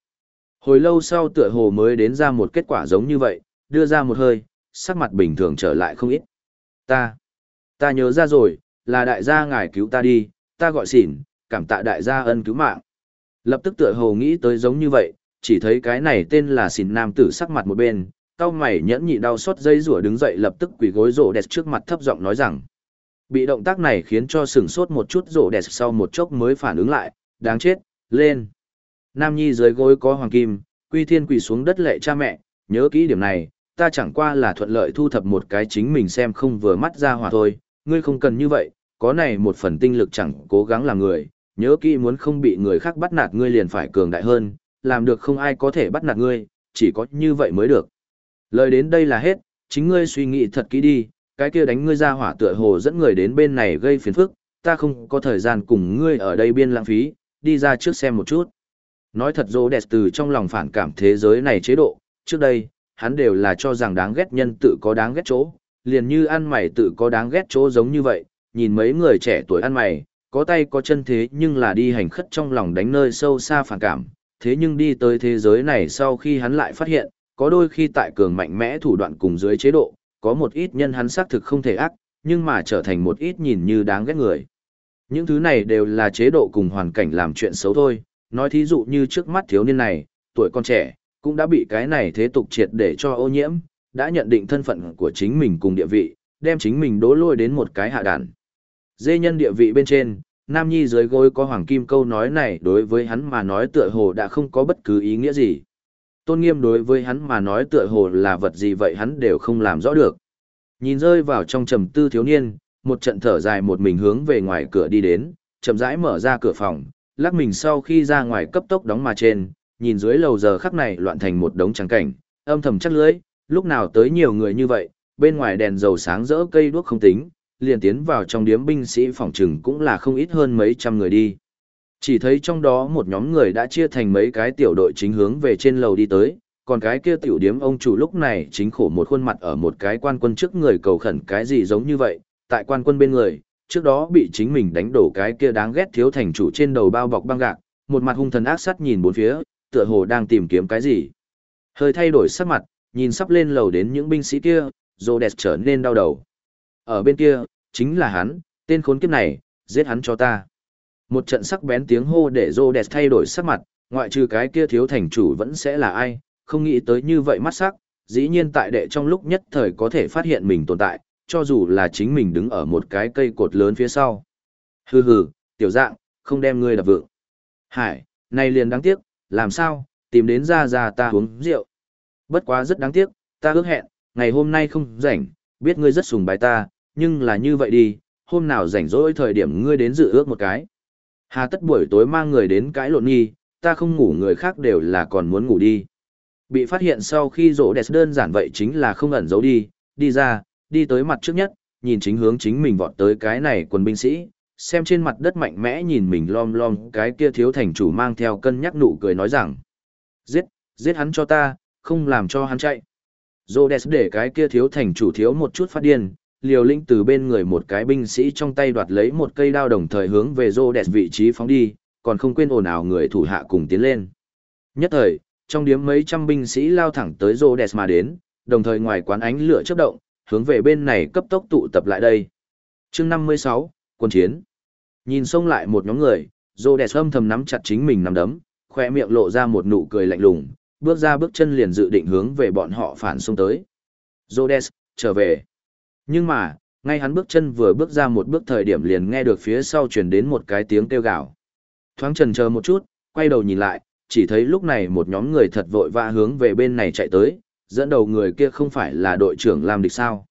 Hồi lâu sau tựa hồ mới đến ra một kết quả giống như vậy, đưa ra một hơi, sắc mặt bình thường trở lại không ít. Ta, ta nhớ ra rồi, là đại gia ngài cứu ta đi, ta gọi xỉn, cảm tạ đại gia ân cứu mạng. Lập tức tựa hồ nghĩ tới giống như vậy, chỉ thấy cái này tên là xỉn nam tử sắc mặt một bên, cao mày nhẫn nhị đau xót dây rủa đứng dậy lập tức quỳ gối rổ đẹp trước mặt thấp giọng nói rằng. Bị động tác này khiến cho sửng sốt một chút rổ đẹp sau một chốc mới phản ứng lại, đáng chết, lên. Nam nhi dưới gối có hoàng kim, quy thiên quỳ xuống đất lệ cha mẹ, nhớ kỹ điểm này, ta chẳng qua là thuận lợi thu thập một cái chính mình xem không vừa mắt ra hòa thôi, ngươi không cần như vậy, có này một phần tinh lực chẳng cố gắng làm người, nhớ kỹ muốn không bị người khác bắt nạt ngươi liền phải cường đại hơn, làm được không ai có thể bắt nạt ngươi, chỉ có như vậy mới được. Lời đến đây là hết, chính ngươi suy nghĩ thật kỹ đi, cái kia đánh ngươi ra hỏa tựa hồ dẫn người đến bên này gây phiền phức, ta không có thời gian cùng ngươi ở đây biên lãng phí, đi ra trước xem một chút. Nói thật dỗ đẹp từ trong lòng phản cảm thế giới này chế độ, trước đây, hắn đều là cho rằng đáng ghét nhân tự có đáng ghét chỗ, liền như ăn mày tự có đáng ghét chỗ giống như vậy, nhìn mấy người trẻ tuổi ăn mày, có tay có chân thế nhưng là đi hành khất trong lòng đánh nơi sâu xa phản cảm, thế nhưng đi tới thế giới này sau khi hắn lại phát hiện, có đôi khi tại cường mạnh mẽ thủ đoạn cùng dưới chế độ, có một ít nhân hắn xác thực không thể ác, nhưng mà trở thành một ít nhìn như đáng ghét người. Những thứ này đều là chế độ cùng hoàn cảnh làm chuyện xấu thôi, nói thí dụ như trước mắt thiếu niên này, tuổi con trẻ, cũng đã bị cái này thế tục triệt để cho ô nhiễm, đã nhận định thân phận của chính mình cùng địa vị, đem chính mình đố lôi đến một cái hạ đàn. Dê nhân địa vị bên trên, Nam Nhi dưới gối có hoàng kim câu nói này đối với hắn mà nói tựa hồ đã không có bất cứ ý nghĩa gì. Tôn nghiêm đối với hắn mà nói tựa hồ là vật gì vậy hắn đều không làm rõ được. Nhìn rơi vào trong trầm tư thiếu niên, một trận thở dài một mình hướng về ngoài cửa đi đến, chậm rãi mở ra cửa phòng, lắc mình sau khi ra ngoài cấp tốc đóng mà trên, nhìn dưới lầu giờ khắc này loạn thành một đống trắng cảnh, âm thầm chắc lưỡi, lúc nào tới nhiều người như vậy, bên ngoài đèn dầu sáng rỡ cây đuốc không tính, liền tiến vào trong điếm binh sĩ phòng trừng cũng là không ít hơn mấy trăm người đi. Chỉ thấy trong đó một nhóm người đã chia thành mấy cái tiểu đội chính hướng về trên lầu đi tới, còn cái kia tiểu điếm ông chủ lúc này chính khổ một khuôn mặt ở một cái quan quân trước người cầu khẩn cái gì giống như vậy, tại quan quân bên người, trước đó bị chính mình đánh đổ cái kia đáng ghét thiếu thành chủ trên đầu bao bọc băng gạc, một mặt hung thần ác sát nhìn bốn phía, tựa hồ đang tìm kiếm cái gì. Hơi thay đổi sắc mặt, nhìn sắp lên lầu đến những binh sĩ kia, rô đẹp trở nên đau đầu. Ở bên kia, chính là hắn, tên khốn kiếp này, giết hắn cho ta. Một trận sắc bén tiếng hô để rô đẹp thay đổi sắc mặt, ngoại trừ cái kia thiếu thành chủ vẫn sẽ là ai, không nghĩ tới như vậy mắt sắc, dĩ nhiên tại đệ trong lúc nhất thời có thể phát hiện mình tồn tại, cho dù là chính mình đứng ở một cái cây cột lớn phía sau. Hừ hừ, tiểu dạng, không đem ngươi đập vượng. Hải, này liền đáng tiếc, làm sao, tìm đến ra ra ta uống rượu. Bất quá rất đáng tiếc, ta ước hẹn, ngày hôm nay không rảnh, biết ngươi rất sùng bái ta, nhưng là như vậy đi, hôm nào rảnh rỗi thời điểm ngươi đến dự ước một cái. Hà tất buổi tối mang người đến cãi lộn nghi, ta không ngủ người khác đều là còn muốn ngủ đi. Bị phát hiện sau khi rỗ đẹp đơn giản vậy chính là không ẩn giấu đi, đi ra, đi tới mặt trước nhất, nhìn chính hướng chính mình vọt tới cái này quân binh sĩ, xem trên mặt đất mạnh mẽ nhìn mình lom lom cái kia thiếu thành chủ mang theo cân nhắc nụ cười nói rằng. Giết, giết hắn cho ta, không làm cho hắn chạy. Rhodes để cái kia thiếu thành chủ thiếu một chút phát điên, liều lĩnh từ bên người một cái binh sĩ trong tay đoạt lấy một cây đao đồng thời hướng về Rhodes vị trí phóng đi, còn không quên ồn ào người thủ hạ cùng tiến lên. Nhất thời, trong điếm mấy trăm binh sĩ lao thẳng tới Rhodes mà đến, đồng thời ngoài quán ánh lửa chớp động, hướng về bên này cấp tốc tụ tập lại đây. Chương 56, quân chiến. Nhìn xông lại một nhóm người, Rhodes âm thầm nắm chặt chính mình nắm đấm, khoe miệng lộ ra một nụ cười lạnh lùng, bước ra bước chân liền dự định hướng về bọn họ phản xông tới. Rhodes, trở về. Nhưng mà, ngay hắn bước chân vừa bước ra một bước thời điểm liền nghe được phía sau truyền đến một cái tiếng kêu gào. Thoáng chần chờ một chút, quay đầu nhìn lại, chỉ thấy lúc này một nhóm người thật vội vã hướng về bên này chạy tới, dẫn đầu người kia không phải là đội trưởng làm địch sao.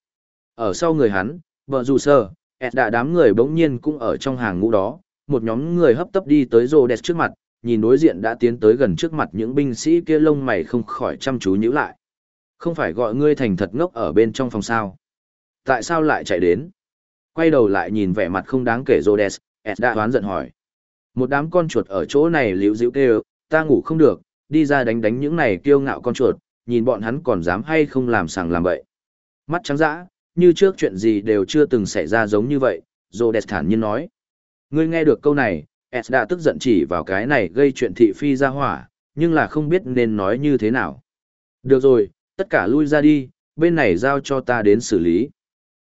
Ở sau người hắn, vợ dù sơ, ẹt đã đám người bỗng nhiên cũng ở trong hàng ngũ đó, một nhóm người hấp tấp đi tới rô đẹp trước mặt, nhìn đối diện đã tiến tới gần trước mặt những binh sĩ kia lông mày không khỏi chăm chú nhíu lại. Không phải gọi ngươi thành thật ngốc ở bên trong phòng sao. Tại sao lại chạy đến? Quay đầu lại nhìn vẻ mặt không đáng kể Rhodes, Ed đã đoán giận hỏi. Một đám con chuột ở chỗ này liễu dịu kêu, ta ngủ không được, đi ra đánh đánh những này kiêu ngạo con chuột, nhìn bọn hắn còn dám hay không làm sàng làm bậy. Mắt trắng dã, như trước chuyện gì đều chưa từng xảy ra giống như vậy, Rhodes thản nhiên nói. Ngươi nghe được câu này, Ed đã tức giận chỉ vào cái này gây chuyện thị phi ra hỏa, nhưng là không biết nên nói như thế nào. Được rồi, tất cả lui ra đi, bên này giao cho ta đến xử lý.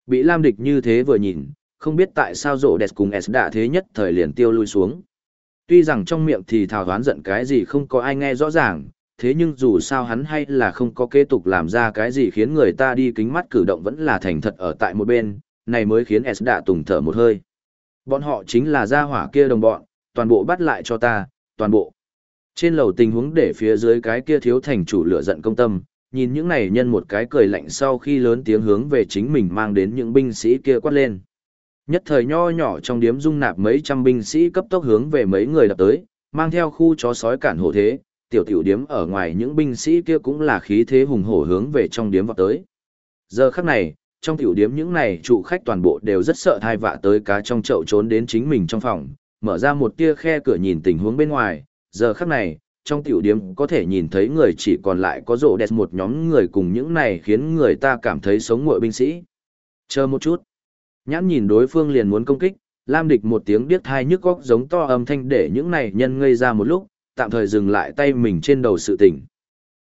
Bị Lam địch như thế vừa nhìn, không biết tại sao rộ đẹp cùng S đã thế nhất thời liền tiêu lui xuống. Tuy rằng trong miệng thì thảo đoán giận cái gì không có ai nghe rõ ràng, thế nhưng dù sao hắn hay là không có kế tục làm ra cái gì khiến người ta đi kính mắt cử động vẫn là thành thật ở tại một bên, này mới khiến S đã tùng thở một hơi. Bọn họ chính là gia hỏa kia đồng bọn, toàn bộ bắt lại cho ta, toàn bộ. Trên lầu tình huống để phía dưới cái kia thiếu thành chủ lửa giận công tâm, nhìn những này nhân một cái cười lạnh sau khi lớn tiếng hướng về chính mình mang đến những binh sĩ kia quát lên. Nhất thời nho nhỏ trong điếm dung nạp mấy trăm binh sĩ cấp tốc hướng về mấy người đập tới, mang theo khu chó sói cản hổ thế, tiểu tiểu điếm ở ngoài những binh sĩ kia cũng là khí thế hùng hổ hướng về trong điếm vào tới. Giờ khắc này, trong tiểu điếm những này trụ khách toàn bộ đều rất sợ thai vạ tới cá trong chậu trốn đến chính mình trong phòng, mở ra một tia khe cửa nhìn tình huống bên ngoài, giờ khắc này, trong tiểu điếm có thể nhìn thấy người chỉ còn lại có rộ đẹp một nhóm người cùng những này khiến người ta cảm thấy sống ngội binh sĩ. Chờ một chút. Nhãn nhìn đối phương liền muốn công kích, Lam địch một tiếng điếc thai nhức góc giống to âm thanh để những này nhân ngây ra một lúc, tạm thời dừng lại tay mình trên đầu sự tình.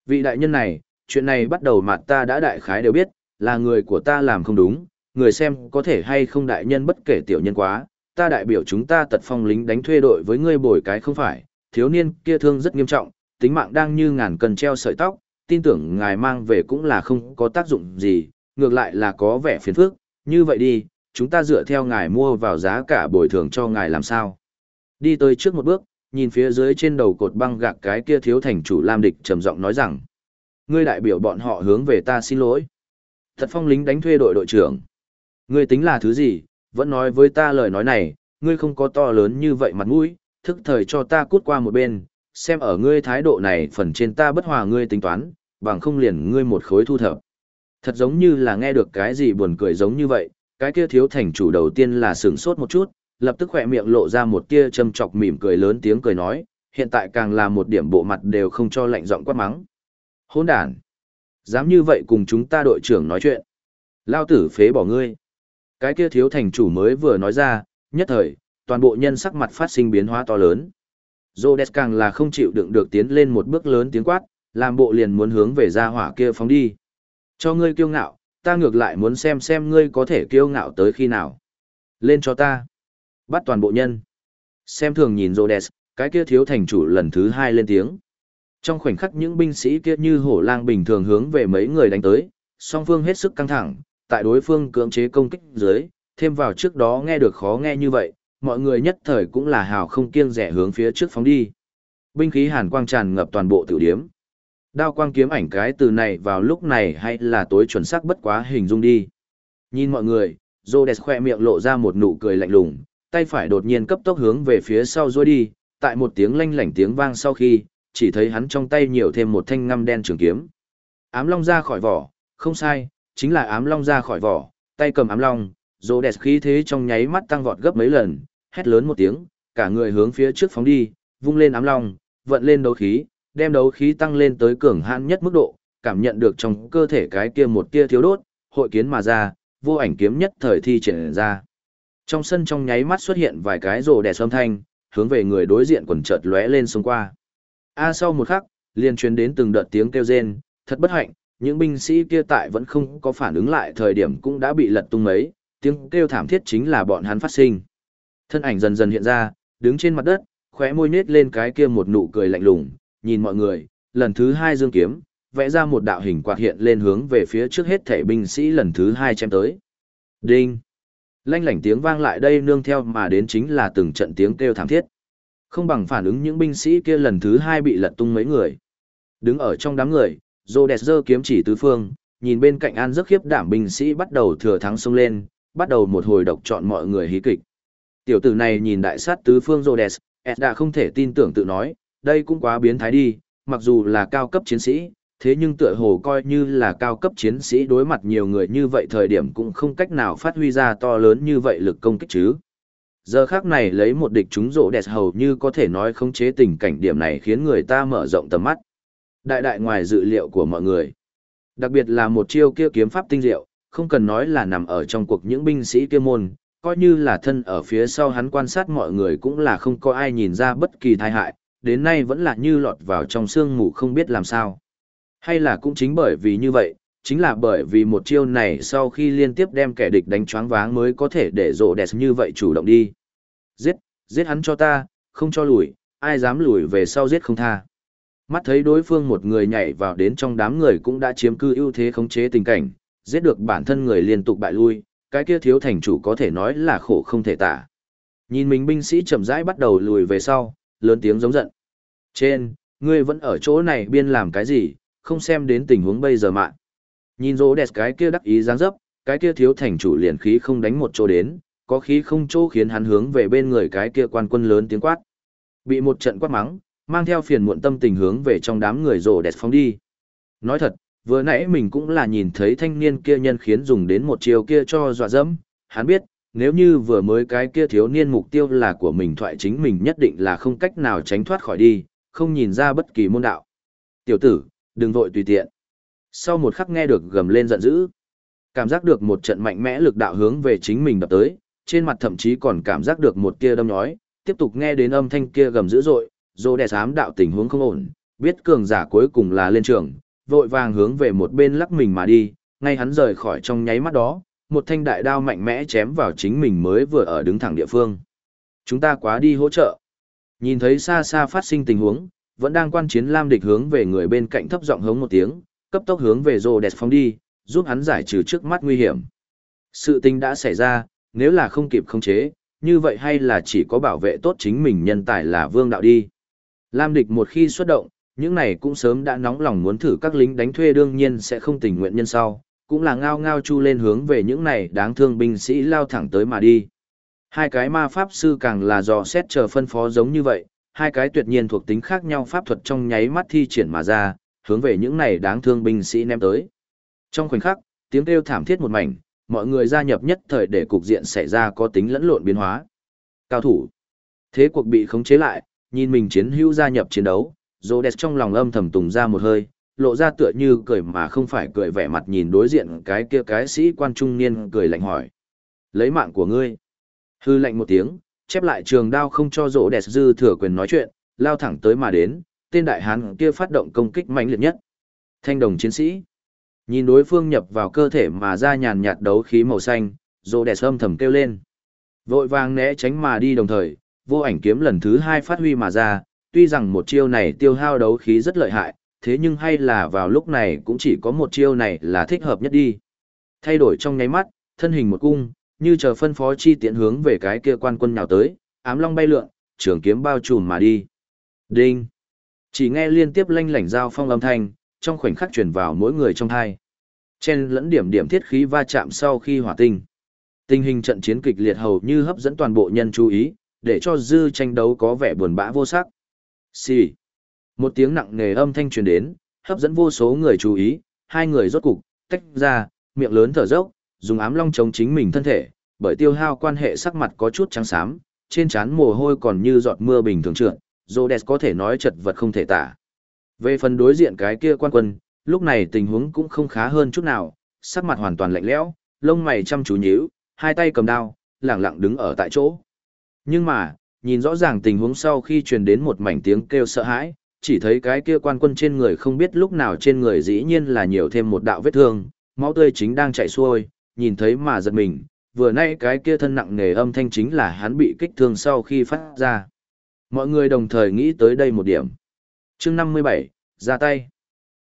Vị đại nhân này, chuyện này bắt đầu mặt ta đã đại khái đều biết, là người của ta làm không đúng, người xem có thể hay không đại nhân bất kể tiểu nhân quá, ta đại biểu chúng ta tật phong lính đánh thuê đội với ngươi bồi cái không phải, thiếu niên kia thương rất nghiêm trọng, tính mạng đang như ngàn cần treo sợi tóc, tin tưởng ngài mang về cũng là không có tác dụng gì, ngược lại là có vẻ phiền phức, như vậy đi, chúng ta dựa theo ngài mua vào giá cả bồi thường cho ngài làm sao. Đi tới trước một bước, nhìn phía dưới trên đầu cột băng gạc cái kia thiếu thành chủ Lam Địch trầm giọng nói rằng, ngươi đại biểu bọn họ hướng về ta xin lỗi. Thật phong lính đánh thuê đội đội trưởng. Ngươi tính là thứ gì, vẫn nói với ta lời nói này, ngươi không có to lớn như vậy mặt mũi, thức thời cho ta cút qua một bên, xem ở ngươi thái độ này phần trên ta bất hòa ngươi tính toán, bằng không liền ngươi một khối thu thập. Thật giống như là nghe được cái gì buồn cười giống như vậy, cái kia thiếu thành chủ đầu tiên là sửng sốt một chút, lập tức khỏe miệng lộ ra một tia châm chọc mỉm cười lớn tiếng cười nói, hiện tại càng là một điểm bộ mặt đều không cho lạnh giọng quát mắng. Hỗn đàn! Dám như vậy cùng chúng ta đội trưởng nói chuyện. Lao tử phế bỏ ngươi. Cái kia thiếu thành chủ mới vừa nói ra, nhất thời, toàn bộ nhân sắc mặt phát sinh biến hóa to lớn. Rhodes càng là không chịu đựng được tiến lên một bước lớn tiếng quát, làm bộ liền muốn hướng về ra hỏa kia phóng đi. Cho ngươi kiêu ngạo, ta ngược lại muốn xem xem ngươi có thể kiêu ngạo tới khi nào. Lên cho ta. Bắt toàn bộ nhân. Xem thường nhìn Rhodes, cái kia thiếu thành chủ lần thứ hai lên tiếng. Trong khoảnh khắc những binh sĩ kia như hổ lang bình thường hướng về mấy người đánh tới, song phương hết sức căng thẳng, tại đối phương cưỡng chế công kích dưới, thêm vào trước đó nghe được khó nghe như vậy, mọi người nhất thời cũng là hào không kiêng rẻ hướng phía trước phóng đi. Binh khí hàn quang tràn ngập toàn bộ tiểu điếm. Đao quang kiếm ảnh cái từ này vào lúc này hay là tối chuẩn xác bất quá hình dung đi. Nhìn mọi người, Rhodes khoe miệng lộ ra một nụ cười lạnh lùng, tay phải đột nhiên cấp tốc hướng về phía sau rôi đi, tại một tiếng lanh lảnh tiếng vang sau khi, chỉ thấy hắn trong tay nhiều thêm một thanh ngăm đen trường kiếm. Ám long ra khỏi vỏ, không sai, chính là ám long ra khỏi vỏ, tay cầm ám long, Rhodes khí thế trong nháy mắt tăng vọt gấp mấy lần, hét lớn một tiếng, cả người hướng phía trước phóng đi, vung lên ám long, vận lên đấu khí, đem đấu khí tăng lên tới cường hãn nhất mức độ, cảm nhận được trong cơ thể cái kia một tia thiếu đốt, hội kiến mà ra, vô ảnh kiếm nhất thời thi triển ra. Trong sân trong nháy mắt xuất hiện vài cái rồ đẻ âm thanh, hướng về người đối diện quần chợt lóe lên xông qua. A sau một khắc, liền truyền đến từng đợt tiếng kêu rên, thật bất hạnh, những binh sĩ kia tại vẫn không có phản ứng lại thời điểm cũng đã bị lật tung mấy, tiếng kêu thảm thiết chính là bọn hắn phát sinh. Thân ảnh dần dần hiện ra, đứng trên mặt đất, khóe môi nết lên cái kia một nụ cười lạnh lùng, nhìn mọi người, lần thứ hai dương kiếm, vẽ ra một đạo hình quạt hiện lên hướng về phía trước hết thể binh sĩ lần thứ hai chém tới. Đinh! Lanh lảnh tiếng vang lại đây nương theo mà đến chính là từng trận tiếng kêu thảm thiết. Không bằng phản ứng những binh sĩ kia lần thứ hai bị lật tung mấy người. Đứng ở trong đám người, Rhodes giơ kiếm chỉ tứ phương, nhìn bên cạnh An rất khiếp đảm binh sĩ bắt đầu thừa thắng xông lên, bắt đầu một hồi độc chọn mọi người hí kịch. Tiểu tử này nhìn đại sát tứ phương Rhodes, đã không thể tin tưởng tự nói, đây cũng quá biến thái đi, mặc dù là cao cấp chiến sĩ, thế nhưng tựa hồ coi như là cao cấp chiến sĩ đối mặt nhiều người như vậy thời điểm cũng không cách nào phát huy ra to lớn như vậy lực công kích chứ. Giờ khác này lấy một địch chúng rộ đẹp hầu như có thể nói khống chế tình cảnh điểm này khiến người ta mở rộng tầm mắt. Đại đại ngoài dự liệu của mọi người. Đặc biệt là một chiêu kia kiếm pháp tinh diệu, không cần nói là nằm ở trong cuộc những binh sĩ kia môn, coi như là thân ở phía sau hắn quan sát mọi người cũng là không có ai nhìn ra bất kỳ tai hại, đến nay vẫn là như lọt vào trong sương mù không biết làm sao. Hay là cũng chính bởi vì như vậy, chính là bởi vì một chiêu này sau khi liên tiếp đem kẻ địch đánh choáng váng mới có thể để rộ đẹp như vậy chủ động đi. Giết, giết hắn cho ta, không cho lùi, ai dám lùi về sau giết không tha. Mắt thấy đối phương một người nhảy vào đến trong đám người cũng đã chiếm cư ưu thế khống chế tình cảnh, giết được bản thân người liên tục bại lui, cái kia thiếu thành chủ có thể nói là khổ không thể tả. Nhìn mình binh sĩ chậm rãi bắt đầu lùi về sau, lớn tiếng giống giận. Trên, ngươi vẫn ở chỗ này biên làm cái gì, không xem đến tình huống bây giờ mạng. Nhìn rô đẹp cái kia đắc ý dáng dấp, cái kia thiếu thành chủ liền khí không đánh một chỗ đến, có khí không chỗ khiến hắn hướng về bên người cái kia quan quân lớn tiếng quát. Bị một trận quát mắng, mang theo phiền muộn tâm tình hướng về trong đám người rồ đẹp phóng đi. Nói thật, vừa nãy mình cũng là nhìn thấy thanh niên kia nhân khiến dùng đến một chiều kia cho dọa dẫm, hắn biết, nếu như vừa mới cái kia thiếu niên mục tiêu là của mình thoại chính mình nhất định là không cách nào tránh thoát khỏi đi, không nhìn ra bất kỳ môn đạo. Tiểu tử, đừng vội tùy tiện. Sau một khắc nghe được gầm lên giận dữ, cảm giác được một trận mạnh mẽ lực đạo hướng về chính mình đập tới, trên mặt thậm chí còn cảm giác được một tia đâm nhói, tiếp tục nghe đến âm thanh kia gầm dữ dội, dô đè sám đạo tình huống không ổn, biết cường giả cuối cùng là lên trường, vội vàng hướng về một bên lắc mình mà đi, ngay hắn rời khỏi trong nháy mắt đó, một thanh đại đao mạnh mẽ chém vào chính mình mới vừa ở đứng thẳng địa phương. Chúng ta quá đi hỗ trợ. Nhìn thấy xa xa phát sinh tình huống, vẫn đang quan chiến Lam địch hướng về người bên cạnh thấp giọng hống một tiếng, cấp tốc hướng về rồ đẹp phóng đi, giúp hắn giải trừ trước mắt nguy hiểm. Sự tình đã xảy ra, nếu là không kịp khống chế, như vậy hay là chỉ có bảo vệ tốt chính mình nhân tài là vương đạo đi. Lam địch một khi xuất động, những này cũng sớm đã nóng lòng muốn thử các lính đánh thuê đương nhiên sẽ không tình nguyện nhân sau, cũng là ngao ngao chu lên hướng về những này đáng thương binh sĩ lao thẳng tới mà đi. Hai cái ma pháp sư càng là dò xét chờ phân phó giống như vậy, hai cái tuyệt nhiên thuộc tính khác nhau pháp thuật trong nháy mắt thi triển mà ra, hướng về những này đáng thương binh sĩ ném tới. Trong khoảnh khắc, tiếng kêu thảm thiết một mảnh, mọi người gia nhập nhất thời để cục diện xảy ra có tính lẫn lộn biến hóa. Cao thủ. Thế cuộc bị khống chế lại, nhìn mình chiến hữu gia nhập chiến đấu, rô đẹp trong lòng âm thầm tùng ra một hơi, lộ ra tựa như cười mà không phải cười vẻ mặt nhìn đối diện cái kia cái sĩ quan trung niên cười lạnh hỏi. Lấy mạng của ngươi. Hư lạnh một tiếng, chép lại trường đao không cho Rô đẹp dư thừa quyền nói chuyện, lao thẳng tới mà đến, tên đại hán kia phát động công kích mạnh liệt nhất. Thanh đồng chiến sĩ. Nhìn đối phương nhập vào cơ thể mà ra nhàn nhạt đấu khí màu xanh, Rô đẹp âm thầm kêu lên. Vội vàng né tránh mà đi đồng thời, vô ảnh kiếm lần thứ hai phát huy mà ra, tuy rằng một chiêu này tiêu hao đấu khí rất lợi hại, thế nhưng hay là vào lúc này cũng chỉ có một chiêu này là thích hợp nhất đi. Thay đổi trong nháy mắt, thân hình một cung, như chờ phân phó chi tiện hướng về cái kia quan quân nhào tới, ám long bay lượn, trường kiếm bao trùm mà đi. Đinh! Chỉ nghe liên tiếp lanh lảnh giao phong âm thanh, trong khoảnh khắc truyền vào mỗi người trong thai. Chen lẫn điểm điểm thiết khí va chạm sau khi hỏa tinh. Tình hình trận chiến kịch liệt hầu như hấp dẫn toàn bộ nhân chú ý, để cho dư tranh đấu có vẻ buồn bã vô sắc. Xì. Một tiếng nặng nề âm thanh truyền đến, hấp dẫn vô số người chú ý, hai người rốt cục, tách ra, miệng lớn thở dốc, dùng ám long chống chính mình thân thể, bởi tiêu hao quan hệ sắc mặt có chút trắng xám, trên trán mồ hôi còn như giọt mưa bình thường trượt, Rhodes có thể nói chật vật không thể tả. Về phần đối diện cái kia quan quân, lúc này tình huống cũng không khá hơn chút nào, sắc mặt hoàn toàn lạnh lẽo, lông mày chăm chú nhíu, hai tay cầm đao, lẳng lặng đứng ở tại chỗ. Nhưng mà, nhìn rõ ràng tình huống sau khi truyền đến một mảnh tiếng kêu sợ hãi, chỉ thấy cái kia quan quân trên người không biết lúc nào trên người dĩ nhiên là nhiều thêm một đạo vết thương, máu tươi chính đang chảy xuôi, nhìn thấy mà giật mình, vừa nay cái kia thân nặng nề âm thanh chính là hắn bị kích thương sau khi phát ra. Mọi người đồng thời nghĩ tới đây một điểm. chương 57, ra tay.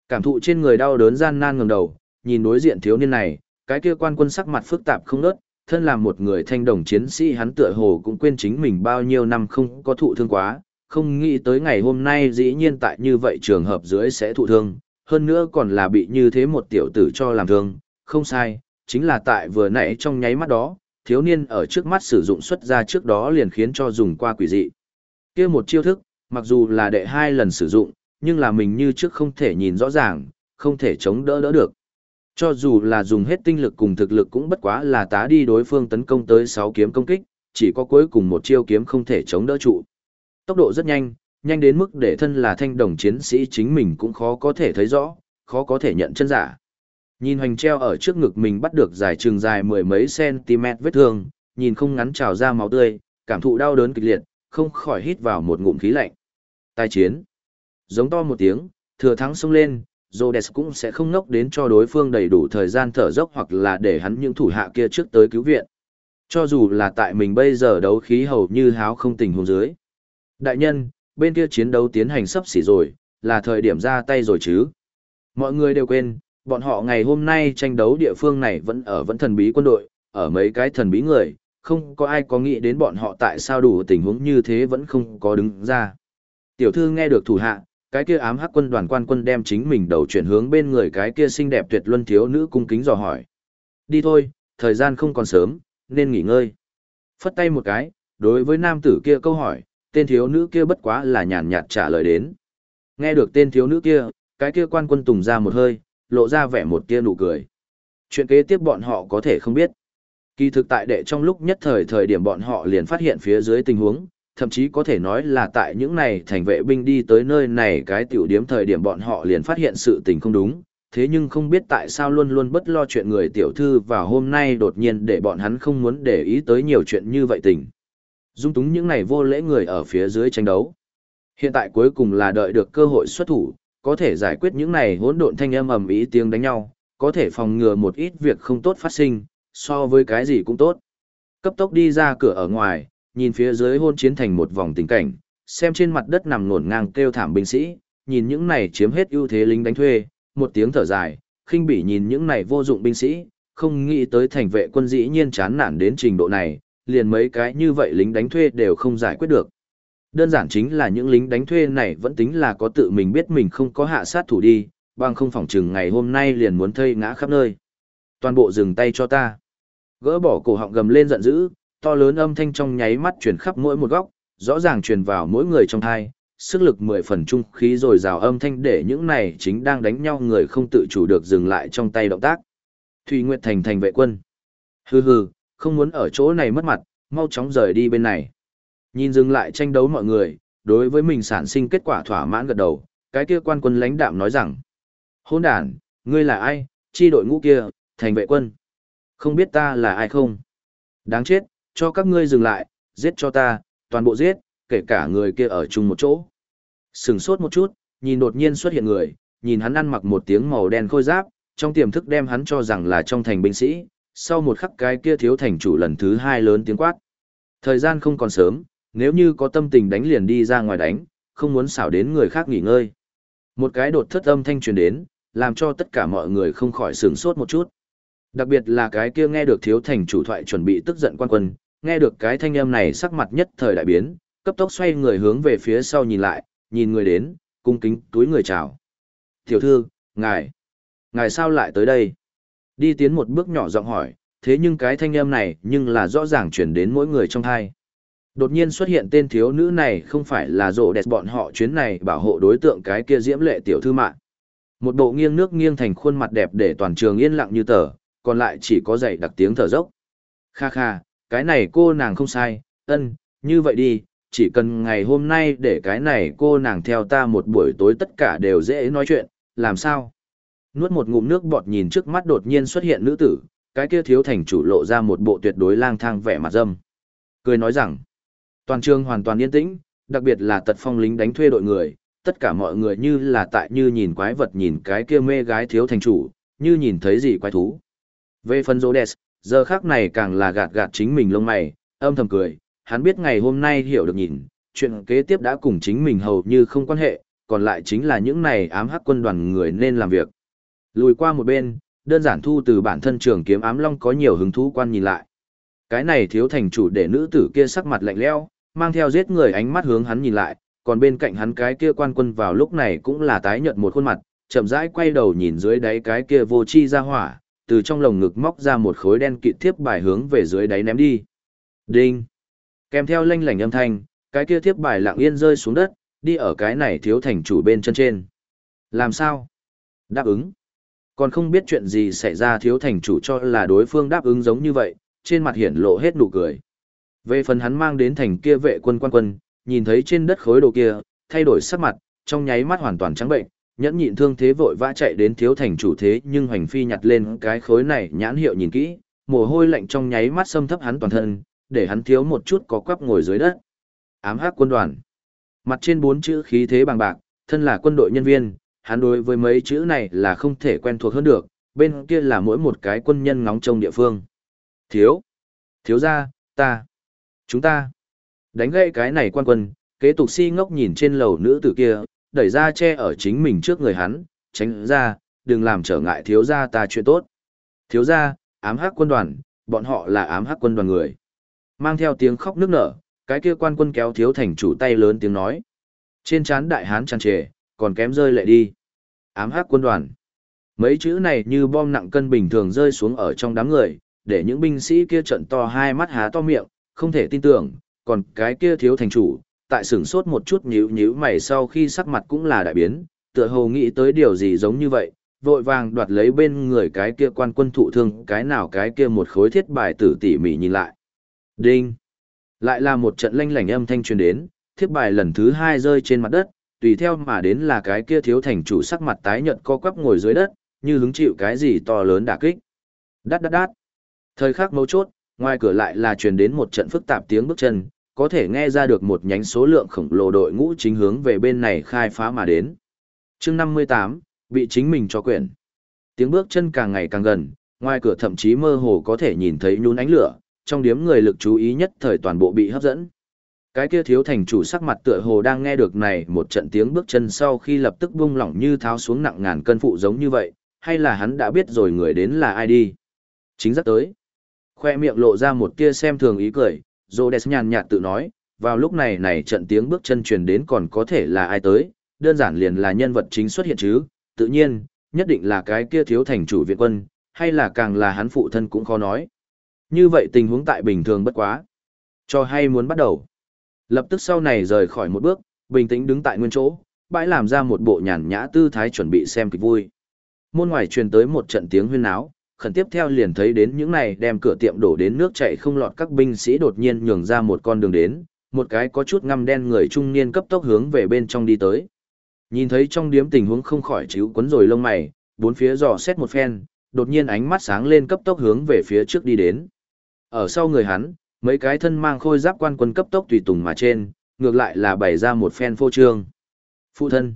Cảm thụ trên người đau đớn gian nan ngầm đầu, nhìn đối diện thiếu niên này, cái kia quan quân sắc mặt phức tạp không nớt, thân làm một người thanh đồng chiến sĩ hắn tựa hồ cũng quên chính mình bao nhiêu năm không có thụ thương quá, không nghĩ tới ngày hôm nay dĩ nhiên tại như vậy trường hợp dưới sẽ thụ thương, hơn nữa còn là bị như thế một tiểu tử cho làm thương, không sai, chính là tại vừa nãy trong nháy mắt đó, thiếu niên ở trước mắt sử dụng xuất ra trước đó liền khiến cho dùng qua quỷ dị. kia một chiêu thức, mặc dù là đệ hai lần sử dụng, nhưng là mình như trước không thể nhìn rõ ràng, không thể chống đỡ đỡ được. Cho dù là dùng hết tinh lực cùng thực lực cũng bất quá là tá đi đối phương tấn công tới 6 kiếm công kích, chỉ có cuối cùng một chiêu kiếm không thể chống đỡ trụ. Tốc độ rất nhanh, nhanh đến mức để thân là thanh đồng chiến sĩ chính mình cũng khó có thể thấy rõ, khó có thể nhận chân giả. Nhìn hoành treo ở trước ngực mình bắt được dài trường dài mười mấy cm vết thương, nhìn không ngắn trào ra máu tươi, cảm thụ đau đớn kịch liệt, không khỏi hít vào một ngụm khí lạnh. Tai chiến. Giống to một tiếng, thừa thắng xông lên, Rhodes cũng sẽ không ngốc đến cho đối phương đầy đủ thời gian thở dốc hoặc là để hắn những thủ hạ kia trước tới cứu viện. Cho dù là tại mình bây giờ đấu khí hầu như háo không tình huống dưới. Đại nhân, bên kia chiến đấu tiến hành sắp xỉ rồi, là thời điểm ra tay rồi chứ. Mọi người đều quên, bọn họ ngày hôm nay tranh đấu địa phương này vẫn ở vẫn thần bí quân đội, ở mấy cái thần bí người, không có ai có nghĩ đến bọn họ tại sao đủ tình huống như thế vẫn không có đứng ra. Tiểu thư nghe được thủ hạ, cái kia ám hắc quân đoàn quan quân đem chính mình đầu chuyển hướng bên người cái kia xinh đẹp tuyệt luân thiếu nữ cung kính dò hỏi. Đi thôi, thời gian không còn sớm, nên nghỉ ngơi. Phất tay một cái, đối với nam tử kia câu hỏi, tên thiếu nữ kia bất quá là nhàn nhạt trả lời đến. Nghe được tên thiếu nữ kia, cái kia quan quân tùng ra một hơi, lộ ra vẻ một tia nụ cười. Chuyện kế tiếp bọn họ có thể không biết. Kỳ thực tại đệ trong lúc nhất thời thời điểm bọn họ liền phát hiện phía dưới tình huống, thậm chí có thể nói là tại những này thành vệ binh đi tới nơi này cái tiểu điếm thời điểm bọn họ liền phát hiện sự tình không đúng, thế nhưng không biết tại sao luôn luôn bất lo chuyện người tiểu thư và hôm nay đột nhiên để bọn hắn không muốn để ý tới nhiều chuyện như vậy tình. Dung túng những này vô lễ người ở phía dưới tranh đấu. Hiện tại cuối cùng là đợi được cơ hội xuất thủ, có thể giải quyết những này hỗn độn thanh âm ầm ý tiếng đánh nhau, có thể phòng ngừa một ít việc không tốt phát sinh, so với cái gì cũng tốt. Cấp tốc đi ra cửa ở ngoài, nhìn phía dưới hôn chiến thành một vòng tình cảnh, xem trên mặt đất nằm nổn ngang kêu thảm binh sĩ, nhìn những này chiếm hết ưu thế lính đánh thuê, một tiếng thở dài, khinh bỉ nhìn những này vô dụng binh sĩ, không nghĩ tới thành vệ quân dĩ nhiên chán nản đến trình độ này, liền mấy cái như vậy lính đánh thuê đều không giải quyết được. Đơn giản chính là những lính đánh thuê này vẫn tính là có tự mình biết mình không có hạ sát thủ đi, bằng không phỏng chừng ngày hôm nay liền muốn thây ngã khắp nơi. Toàn bộ dừng tay cho ta. Gỡ bỏ cổ họng gầm lên giận dữ, to lớn âm thanh trong nháy mắt truyền khắp mỗi một góc, rõ ràng truyền vào mỗi người trong thai, sức lực mười phần trung khí rồi rào âm thanh để những này chính đang đánh nhau người không tự chủ được dừng lại trong tay động tác. Thùy Nguyệt Thành thành vệ quân. Hừ hừ, không muốn ở chỗ này mất mặt, mau chóng rời đi bên này. Nhìn dừng lại tranh đấu mọi người, đối với mình sản sinh kết quả thỏa mãn gật đầu, cái kia quan quân lãnh đạm nói rằng: "Hỗn đản, ngươi là ai? Chi đội ngũ kia, thành vệ quân. Không biết ta là ai không? Đáng chết, cho các ngươi dừng lại, giết cho ta, toàn bộ giết, kể cả người kia ở chung một chỗ." Sừng sốt một chút, nhìn đột nhiên xuất hiện người, nhìn hắn ăn mặc một tiếng màu đen khôi giáp, trong tiềm thức đem hắn cho rằng là trong thành binh sĩ, sau một khắc cái kia thiếu thành chủ lần thứ hai lớn tiếng quát. Thời gian không còn sớm, nếu như có tâm tình đánh liền đi ra ngoài đánh, không muốn xảo đến người khác nghỉ ngơi. Một cái đột thất âm thanh truyền đến, làm cho tất cả mọi người không khỏi sửng sốt một chút. Đặc biệt là cái kia nghe được thiếu thành chủ thoại chuẩn bị tức giận quan quân, nghe được cái thanh âm này sắc mặt nhất thời đại biến, cấp tốc xoay người hướng về phía sau nhìn lại, nhìn người đến, cung kính túi người chào. Tiểu thư, ngài, ngài sao lại tới đây? Đi tiến một bước nhỏ giọng hỏi, thế nhưng cái thanh âm này nhưng là rõ ràng chuyển đến mỗi người trong hai. Đột nhiên xuất hiện tên thiếu nữ này không phải là rộ đẹp bọn họ chuyến này bảo hộ đối tượng cái kia diễm lệ tiểu thư mạng. Một bộ nghiêng nước nghiêng thành khuôn mặt đẹp để toàn trường yên lặng như tờ, còn lại chỉ có dậy đặc tiếng thở dốc. Kha kha, cái này cô nàng không sai, ân, như vậy đi, chỉ cần ngày hôm nay để cái này cô nàng theo ta một buổi tối tất cả đều dễ nói chuyện, làm sao? Nuốt một ngụm nước bọt nhìn trước mắt đột nhiên xuất hiện nữ tử, cái kia thiếu thành chủ lộ ra một bộ tuyệt đối lang thang vẻ mặt dâm. Cười nói rằng, toàn trường hoàn toàn yên tĩnh, đặc biệt là tật phong lính đánh thuê đội người, tất cả mọi người như là tại như nhìn quái vật nhìn cái kia mê gái thiếu thành chủ, như nhìn thấy gì quái thú. Về phần Rhodes, giờ khác này càng là gạt gạt chính mình lông mày, âm thầm cười, hắn biết ngày hôm nay hiểu được nhìn, chuyện kế tiếp đã cùng chính mình hầu như không quan hệ, còn lại chính là những này ám hắc quân đoàn người nên làm việc. Lùi qua một bên, đơn giản thu từ bản thân trường kiếm ám long có nhiều hứng thú quan nhìn lại. Cái này thiếu thành chủ để nữ tử kia sắc mặt lạnh lẽo, mang theo giết người ánh mắt hướng hắn nhìn lại, còn bên cạnh hắn cái kia quan quân vào lúc này cũng là tái nhợt một khuôn mặt, chậm rãi quay đầu nhìn dưới đáy cái kia vô chi ra hỏa, từ trong lồng ngực móc ra một khối đen kịt thiếp bài hướng về dưới đáy ném đi. Đinh! Kèm theo lanh lảnh âm thanh, cái kia thiếp bài lặng yên rơi xuống đất, đi ở cái này thiếu thành chủ bên chân trên. Làm sao? Đáp ứng. Còn không biết chuyện gì xảy ra thiếu thành chủ cho là đối phương đáp ứng giống như vậy, trên mặt hiển lộ hết nụ cười. Về phần hắn mang đến thành kia vệ quân quan quân, nhìn thấy trên đất khối đồ kia, thay đổi sắc mặt, trong nháy mắt hoàn toàn trắng bệnh, nhẫn nhịn thương thế vội vã chạy đến thiếu thành chủ thế nhưng hoành phi nhặt lên cái khối này nhãn hiệu nhìn kỹ, mồ hôi lạnh trong nháy mắt xâm thấp hắn toàn thân, để hắn thiếu một chút có quắp ngồi dưới đất. Ám hắc quân đoàn. Mặt trên bốn chữ khí thế bằng bạc, thân là quân đội nhân viên, hắn đối với mấy chữ này là không thể quen thuộc hơn được, bên kia là mỗi một cái quân nhân ngóng trông địa phương. Thiếu. Thiếu gia, ta. Chúng ta. Đánh gãy cái này quan quân, kế tục si ngốc nhìn trên lầu nữ tử kia, đẩy ra che ở chính mình trước người hắn, tránh ra, đừng làm trở ngại thiếu gia ta chuyện tốt. Thiếu gia, ám hắc quân đoàn, bọn họ là ám hắc quân đoàn người. Mang theo tiếng khóc nức nở, cái kia quan quân kéo thiếu thành chủ tay lớn tiếng nói. Trên trán đại hán tràn trề, còn kém rơi lệ đi. Ám hắc quân đoàn. Mấy chữ này như bom nặng cân bình thường rơi xuống ở trong đám người, để những binh sĩ kia trận to hai mắt há to miệng, không thể tin tưởng, còn cái kia thiếu thành chủ, tại sửng sốt một chút nhíu nhíu mày sau khi sắc mặt cũng là đại biến, tựa hồ nghĩ tới điều gì giống như vậy, vội vàng đoạt lấy bên người cái kia quan quân thụ thương, cái nào cái kia một khối thiết bài tử tỉ mỉ nhìn lại. Đinh! Lại là một trận lanh lảnh âm thanh truyền đến, thiết bài lần thứ hai rơi trên mặt đất, tùy theo mà đến là cái kia thiếu thành chủ sắc mặt tái nhợt co quắp ngồi dưới đất, như hứng chịu cái gì to lớn đả kích. Đát đát đát. Thời khắc mấu chốt, ngoài cửa lại là truyền đến một trận phức tạp tiếng bước chân, có thể nghe ra được một nhánh số lượng khổng lồ đội ngũ chính hướng về bên này khai phá mà đến. chương 58, bị chính mình cho quyển. Tiếng bước chân càng ngày càng gần, ngoài cửa thậm chí mơ hồ có thể nhìn thấy nhún ánh lửa, trong điếm người lực chú ý nhất thời toàn bộ bị hấp dẫn. Cái kia thiếu thành chủ sắc mặt tựa hồ đang nghe được này một trận tiếng bước chân sau khi lập tức bung lỏng như tháo xuống nặng ngàn cân phụ giống như vậy, hay là hắn đã biết rồi người đến là ai đi. Chính rất tới. Khoe miệng lộ ra một tia xem thường ý cười, Rhodes nhàn nhạt tự nói, vào lúc này này trận tiếng bước chân truyền đến còn có thể là ai tới, đơn giản liền là nhân vật chính xuất hiện chứ, tự nhiên, nhất định là cái kia thiếu thành chủ viện quân, hay là càng là hắn phụ thân cũng khó nói. Như vậy tình huống tại bình thường bất quá. Cho hay muốn bắt đầu. Lập tức sau này rời khỏi một bước, bình tĩnh đứng tại nguyên chỗ, bãi làm ra một bộ nhàn nhã tư thái chuẩn bị xem kịch vui. Môn ngoài truyền tới một trận tiếng huyên náo, khẩn tiếp theo liền thấy đến những này đem cửa tiệm đổ đến nước chảy không lọt các binh sĩ đột nhiên nhường ra một con đường đến, một cái có chút ngăm đen người trung niên cấp tốc hướng về bên trong đi tới. Nhìn thấy trong điếm tình huống không khỏi chíu quấn rồi lông mày, bốn phía dò xét một phen, đột nhiên ánh mắt sáng lên cấp tốc hướng về phía trước đi đến. Ở sau người hắn, mấy cái thân mang khôi giáp quan quân cấp tốc tùy tùng mà trên, ngược lại là bày ra một phen phô trương. Phụ thân.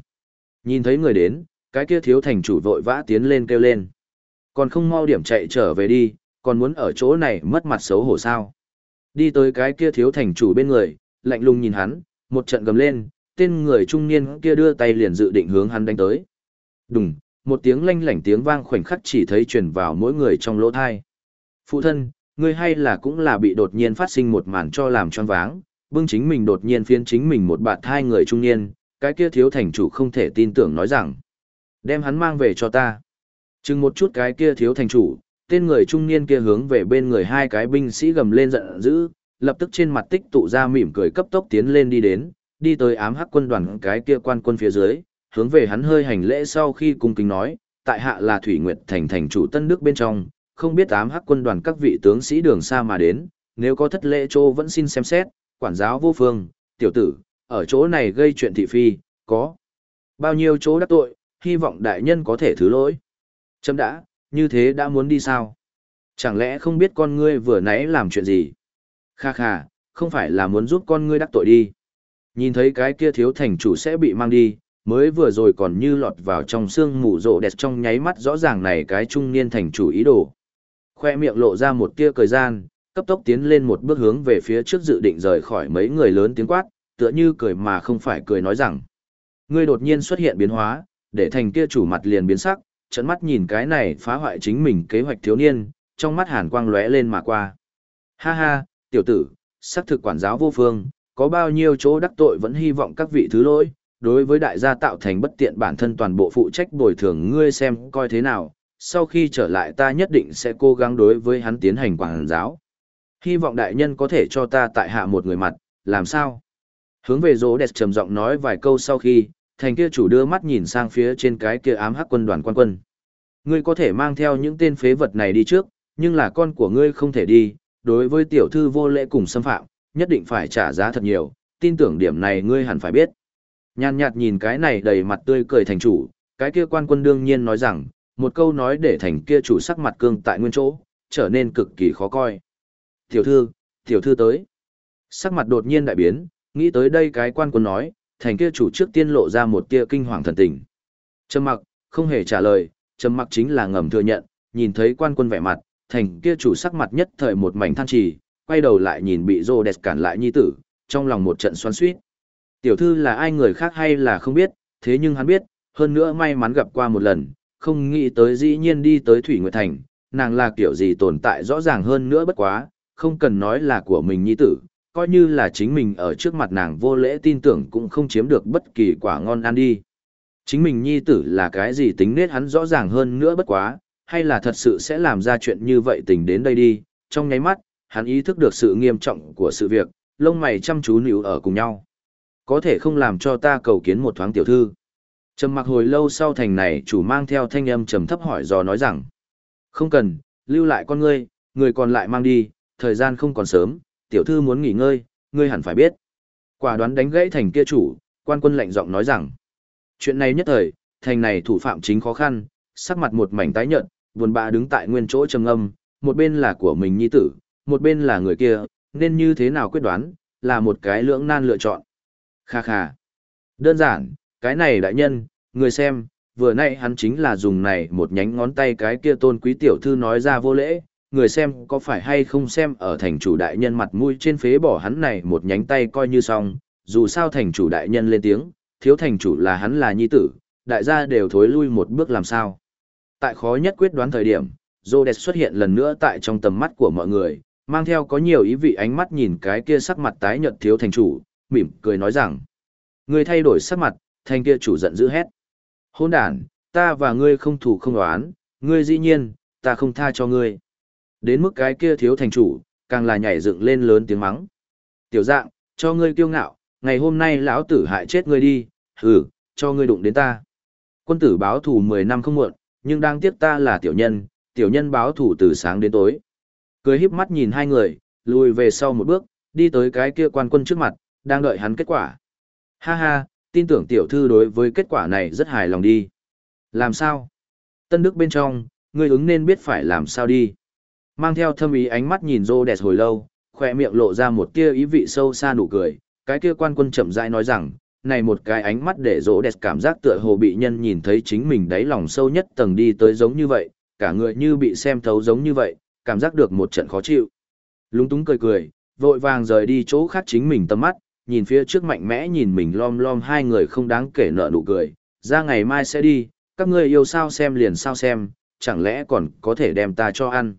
Nhìn thấy người đến, cái kia thiếu thành chủ vội vã tiến lên kêu lên. Còn không mau điểm chạy trở về đi, còn muốn ở chỗ này mất mặt xấu hổ sao. Đi tới cái kia thiếu thành chủ bên người, lạnh lùng nhìn hắn, một trận gầm lên, tên người trung niên kia đưa tay liền dự định hướng hắn đánh tới. Đùng, một tiếng lanh lảnh tiếng vang khoảnh khắc chỉ thấy truyền vào mỗi người trong lỗ thai. Phụ thân, ngươi hay là cũng là bị đột nhiên phát sinh một màn cho làm choáng váng, bưng chính mình đột nhiên phiến chính mình một bạn hai người trung niên, cái kia thiếu thành chủ không thể tin tưởng nói rằng, đem hắn mang về cho ta. Chừng một chút cái kia thiếu thành chủ, tên người trung niên kia hướng về bên người hai cái binh sĩ gầm lên giận dữ, lập tức trên mặt tích tụ ra mỉm cười cấp tốc tiến lên đi đến, đi tới ám hắc quân đoàn cái kia quan quân phía dưới, hướng về hắn hơi hành lễ sau khi cung kính nói, tại hạ là Thủy Nguyệt thành thành chủ Tân Đức bên trong, không biết ám hắc quân đoàn các vị tướng sĩ đường xa mà đến, nếu có thất lễ chỗ vẫn xin xem xét, quản giáo vô phương, tiểu tử, ở chỗ này gây chuyện thị phi, có bao nhiêu chỗ đắc tội, hy vọng đại nhân có thể thứ lỗi. Chấm đã, như thế đã muốn đi sao? Chẳng lẽ không biết con ngươi vừa nãy làm chuyện gì? Kha kha, không phải là muốn giúp con ngươi đắc tội đi. Nhìn thấy cái kia thiếu thành chủ sẽ bị mang đi, mới vừa rồi còn như lọt vào trong xương mù rộ đẹp trong nháy mắt rõ ràng này cái trung niên thành chủ ý đồ. Khoe miệng lộ ra một tia cười gian, cấp tốc tiến lên một bước hướng về phía trước dự định rời khỏi mấy người lớn tiếng quát, tựa như cười mà không phải cười nói rằng. Ngươi đột nhiên xuất hiện biến hóa, để thành kia chủ mặt liền biến sắc, trận mắt nhìn cái này phá hoại chính mình kế hoạch thiếu niên, trong mắt hàn quang lóe lên mà qua. Ha ha, tiểu tử, xác thực quản giáo vô phương, có bao nhiêu chỗ đắc tội vẫn hy vọng các vị thứ lỗi, đối với đại gia tạo thành bất tiện bản thân toàn bộ phụ trách bồi thường ngươi xem coi thế nào, sau khi trở lại ta nhất định sẽ cố gắng đối với hắn tiến hành quản giáo. Hy vọng đại nhân có thể cho ta tại hạ một người mặt, làm sao? Hướng về rỗ đẹp trầm giọng nói vài câu sau khi, thành kia chủ đưa mắt nhìn sang phía trên cái kia ám hắc quân đoàn quan quân. Ngươi có thể mang theo những tên phế vật này đi trước, nhưng là con của ngươi không thể đi, đối với tiểu thư vô lễ cùng xâm phạm, nhất định phải trả giá thật nhiều, tin tưởng điểm này ngươi hẳn phải biết. Nhàn nhạt nhìn cái này đầy mặt tươi cười thành chủ, cái kia quan quân đương nhiên nói rằng, một câu nói để thành kia chủ sắc mặt cương tại nguyên chỗ, trở nên cực kỳ khó coi. Tiểu thư, tiểu thư tới. Sắc mặt đột nhiên đại biến, nghĩ tới đây cái quan quân nói, thành kia chủ trước tiên lộ ra một tia kinh hoàng thần tình. Trầm mặc, không hề trả lời, trầm mặc chính là ngầm thừa nhận, nhìn thấy quan quân vẻ mặt, thành kia chủ sắc mặt nhất thời một mảnh than trì, quay đầu lại nhìn bị rô đẹp cản lại nhi tử, trong lòng một trận xoắn suýt. Tiểu thư là ai người khác hay là không biết, thế nhưng hắn biết, hơn nữa may mắn gặp qua một lần, không nghĩ tới dĩ nhiên đi tới Thủy Nguyệt Thành, nàng là kiểu gì tồn tại rõ ràng hơn nữa bất quá, không cần nói là của mình nhi tử, coi như là chính mình ở trước mặt nàng vô lễ tin tưởng cũng không chiếm được bất kỳ quả ngon ăn đi. Chính mình nhi tử là cái gì tính nết hắn rõ ràng hơn nữa bất quá, hay là thật sự sẽ làm ra chuyện như vậy tình đến đây đi, trong nháy mắt, hắn ý thức được sự nghiêm trọng của sự việc, lông mày chăm chú níu ở cùng nhau. Có thể không làm cho ta cầu kiến một thoáng tiểu thư. Trầm mặc hồi lâu sau thành này chủ mang theo thanh âm trầm thấp hỏi dò nói rằng. Không cần, lưu lại con ngươi, người còn lại mang đi, thời gian không còn sớm, tiểu thư muốn nghỉ ngơi, ngươi hẳn phải biết. Quả đoán đánh gãy thành kia chủ, quan quân lạnh giọng nói rằng. Chuyện này nhất thời, thành này thủ phạm chính khó khăn, sắc mặt một mảnh tái nhợt, buồn bã đứng tại nguyên chỗ trầm ngâm, một bên là của mình nhi tử, một bên là người kia, nên như thế nào quyết đoán, là một cái lưỡng nan lựa chọn. Kha kha. Đơn giản, cái này đại nhân, người xem, vừa nãy hắn chính là dùng này một nhánh ngón tay cái kia tôn quý tiểu thư nói ra vô lễ, người xem có phải hay không xem ở thành chủ đại nhân mặt mũi trên phế bỏ hắn này một nhánh tay coi như xong, dù sao thành chủ đại nhân lên tiếng, thiếu thành chủ là hắn là nhi tử, đại gia đều thối lui một bước làm sao. Tại khó nhất quyết đoán thời điểm, Rhodes xuất hiện lần nữa tại trong tầm mắt của mọi người, mang theo có nhiều ý vị ánh mắt nhìn cái kia sắc mặt tái nhợt thiếu thành chủ, mỉm cười nói rằng: "Ngươi thay đổi sắc mặt." Thành kia chủ giận dữ hét: "Hỗn đản, ta và ngươi không thủ không đoán, ngươi dĩ nhiên, ta không tha cho ngươi." Đến mức cái kia thiếu thành chủ, càng là nhảy dựng lên lớn tiếng mắng. "Tiểu dạng, cho ngươi kiêu ngạo, ngày hôm nay lão tử hại chết ngươi đi, hừ, cho ngươi đụng đến ta." Quân tử báo thù 10 năm không muộn, nhưng đang tiếc ta là tiểu nhân, tiểu nhân báo thù từ sáng đến tối. Cười híp mắt nhìn hai người, lùi về sau một bước, đi tới cái kia quan quân trước mặt, đang đợi hắn kết quả. Ha ha, tin tưởng tiểu thư đối với kết quả này rất hài lòng đi. Làm sao? Tân Đức bên trong, ngươi ứng nên biết phải làm sao đi. Mang theo thâm ý ánh mắt nhìn rô đẹp hồi lâu, khỏe miệng lộ ra một tia ý vị sâu xa nụ cười, cái kia quan quân chậm rãi nói rằng, này một cái ánh mắt để rô đẹp cảm giác tựa hồ bị nhân nhìn thấy chính mình đáy lòng sâu nhất tầng đi tới giống như vậy, cả người như bị xem thấu giống như vậy, cảm giác được một trận khó chịu. Lúng túng cười cười, vội vàng rời đi chỗ khác chính mình tầm mắt, nhìn phía trước mạnh mẽ nhìn mình lom lom hai người không đáng kể nợ nụ cười, ra ngày mai sẽ đi, các ngươi yêu sao xem liền sao xem, chẳng lẽ còn có thể đem ta cho ăn.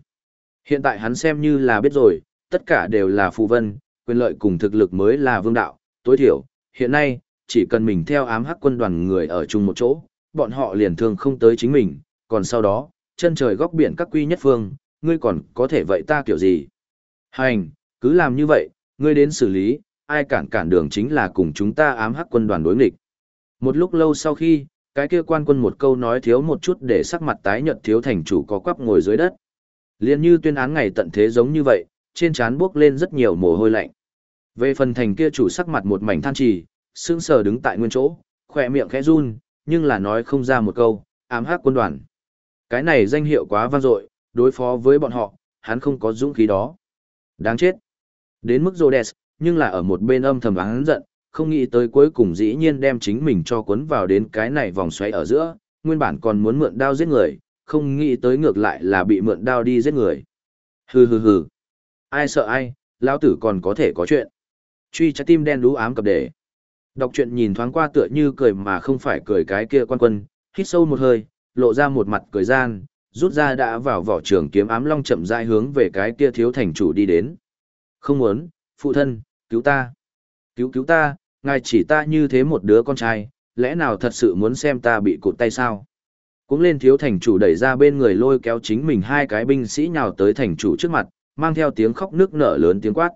Hiện tại hắn xem như là biết rồi, tất cả đều là phù vân, quyền lợi cùng thực lực mới là vương đạo, tối thiểu, hiện nay, chỉ cần mình theo ám hắc quân đoàn người ở chung một chỗ, bọn họ liền thương không tới chính mình, còn sau đó, chân trời góc biển các quy nhất phương, ngươi còn có thể vậy ta kiểu gì? Hành, cứ làm như vậy, ngươi đến xử lý, ai cản cản đường chính là cùng chúng ta ám hắc quân đoàn đối nghịch. Một lúc lâu sau khi, cái kia quan quân một câu nói thiếu một chút để sắc mặt tái nhợt thiếu thành chủ có quắp ngồi dưới đất. Liên như tuyên án ngày tận thế giống như vậy, trên trán bước lên rất nhiều mồ hôi lạnh. Về phần thành kia chủ sắc mặt một mảnh than trì, sững sờ đứng tại nguyên chỗ, khỏe miệng khẽ run, nhưng là nói không ra một câu, ám hắc quân đoàn. Cái này danh hiệu quá vang dội, đối phó với bọn họ, hắn không có dũng khí đó. Đáng chết. Đến mức Rhodes, nhưng là ở một bên âm thầm hắn giận, không nghĩ tới cuối cùng dĩ nhiên đem chính mình cho cuốn vào đến cái này vòng xoáy ở giữa, nguyên bản còn muốn mượn đao giết người, không nghĩ tới ngược lại là bị mượn đao đi giết người. Hừ hừ hừ. Ai sợ ai, lão tử còn có thể có chuyện. Truy trái tim đen đú ám cập đề. Đọc truyện nhìn thoáng qua tựa như cười mà không phải cười cái kia quan quân, hít sâu một hơi, lộ ra một mặt cười gian, rút ra đã vào vỏ trường kiếm ám long chậm rãi hướng về cái kia thiếu thành chủ đi đến. Không muốn, phụ thân, cứu ta. Cứu cứu ta, ngài chỉ ta như thế một đứa con trai, lẽ nào thật sự muốn xem ta bị cụt tay sao? Cũng lên thiếu thành chủ đẩy ra bên người lôi kéo chính mình hai cái binh sĩ nhào tới thành chủ trước mặt, mang theo tiếng khóc nước nở lớn tiếng quát.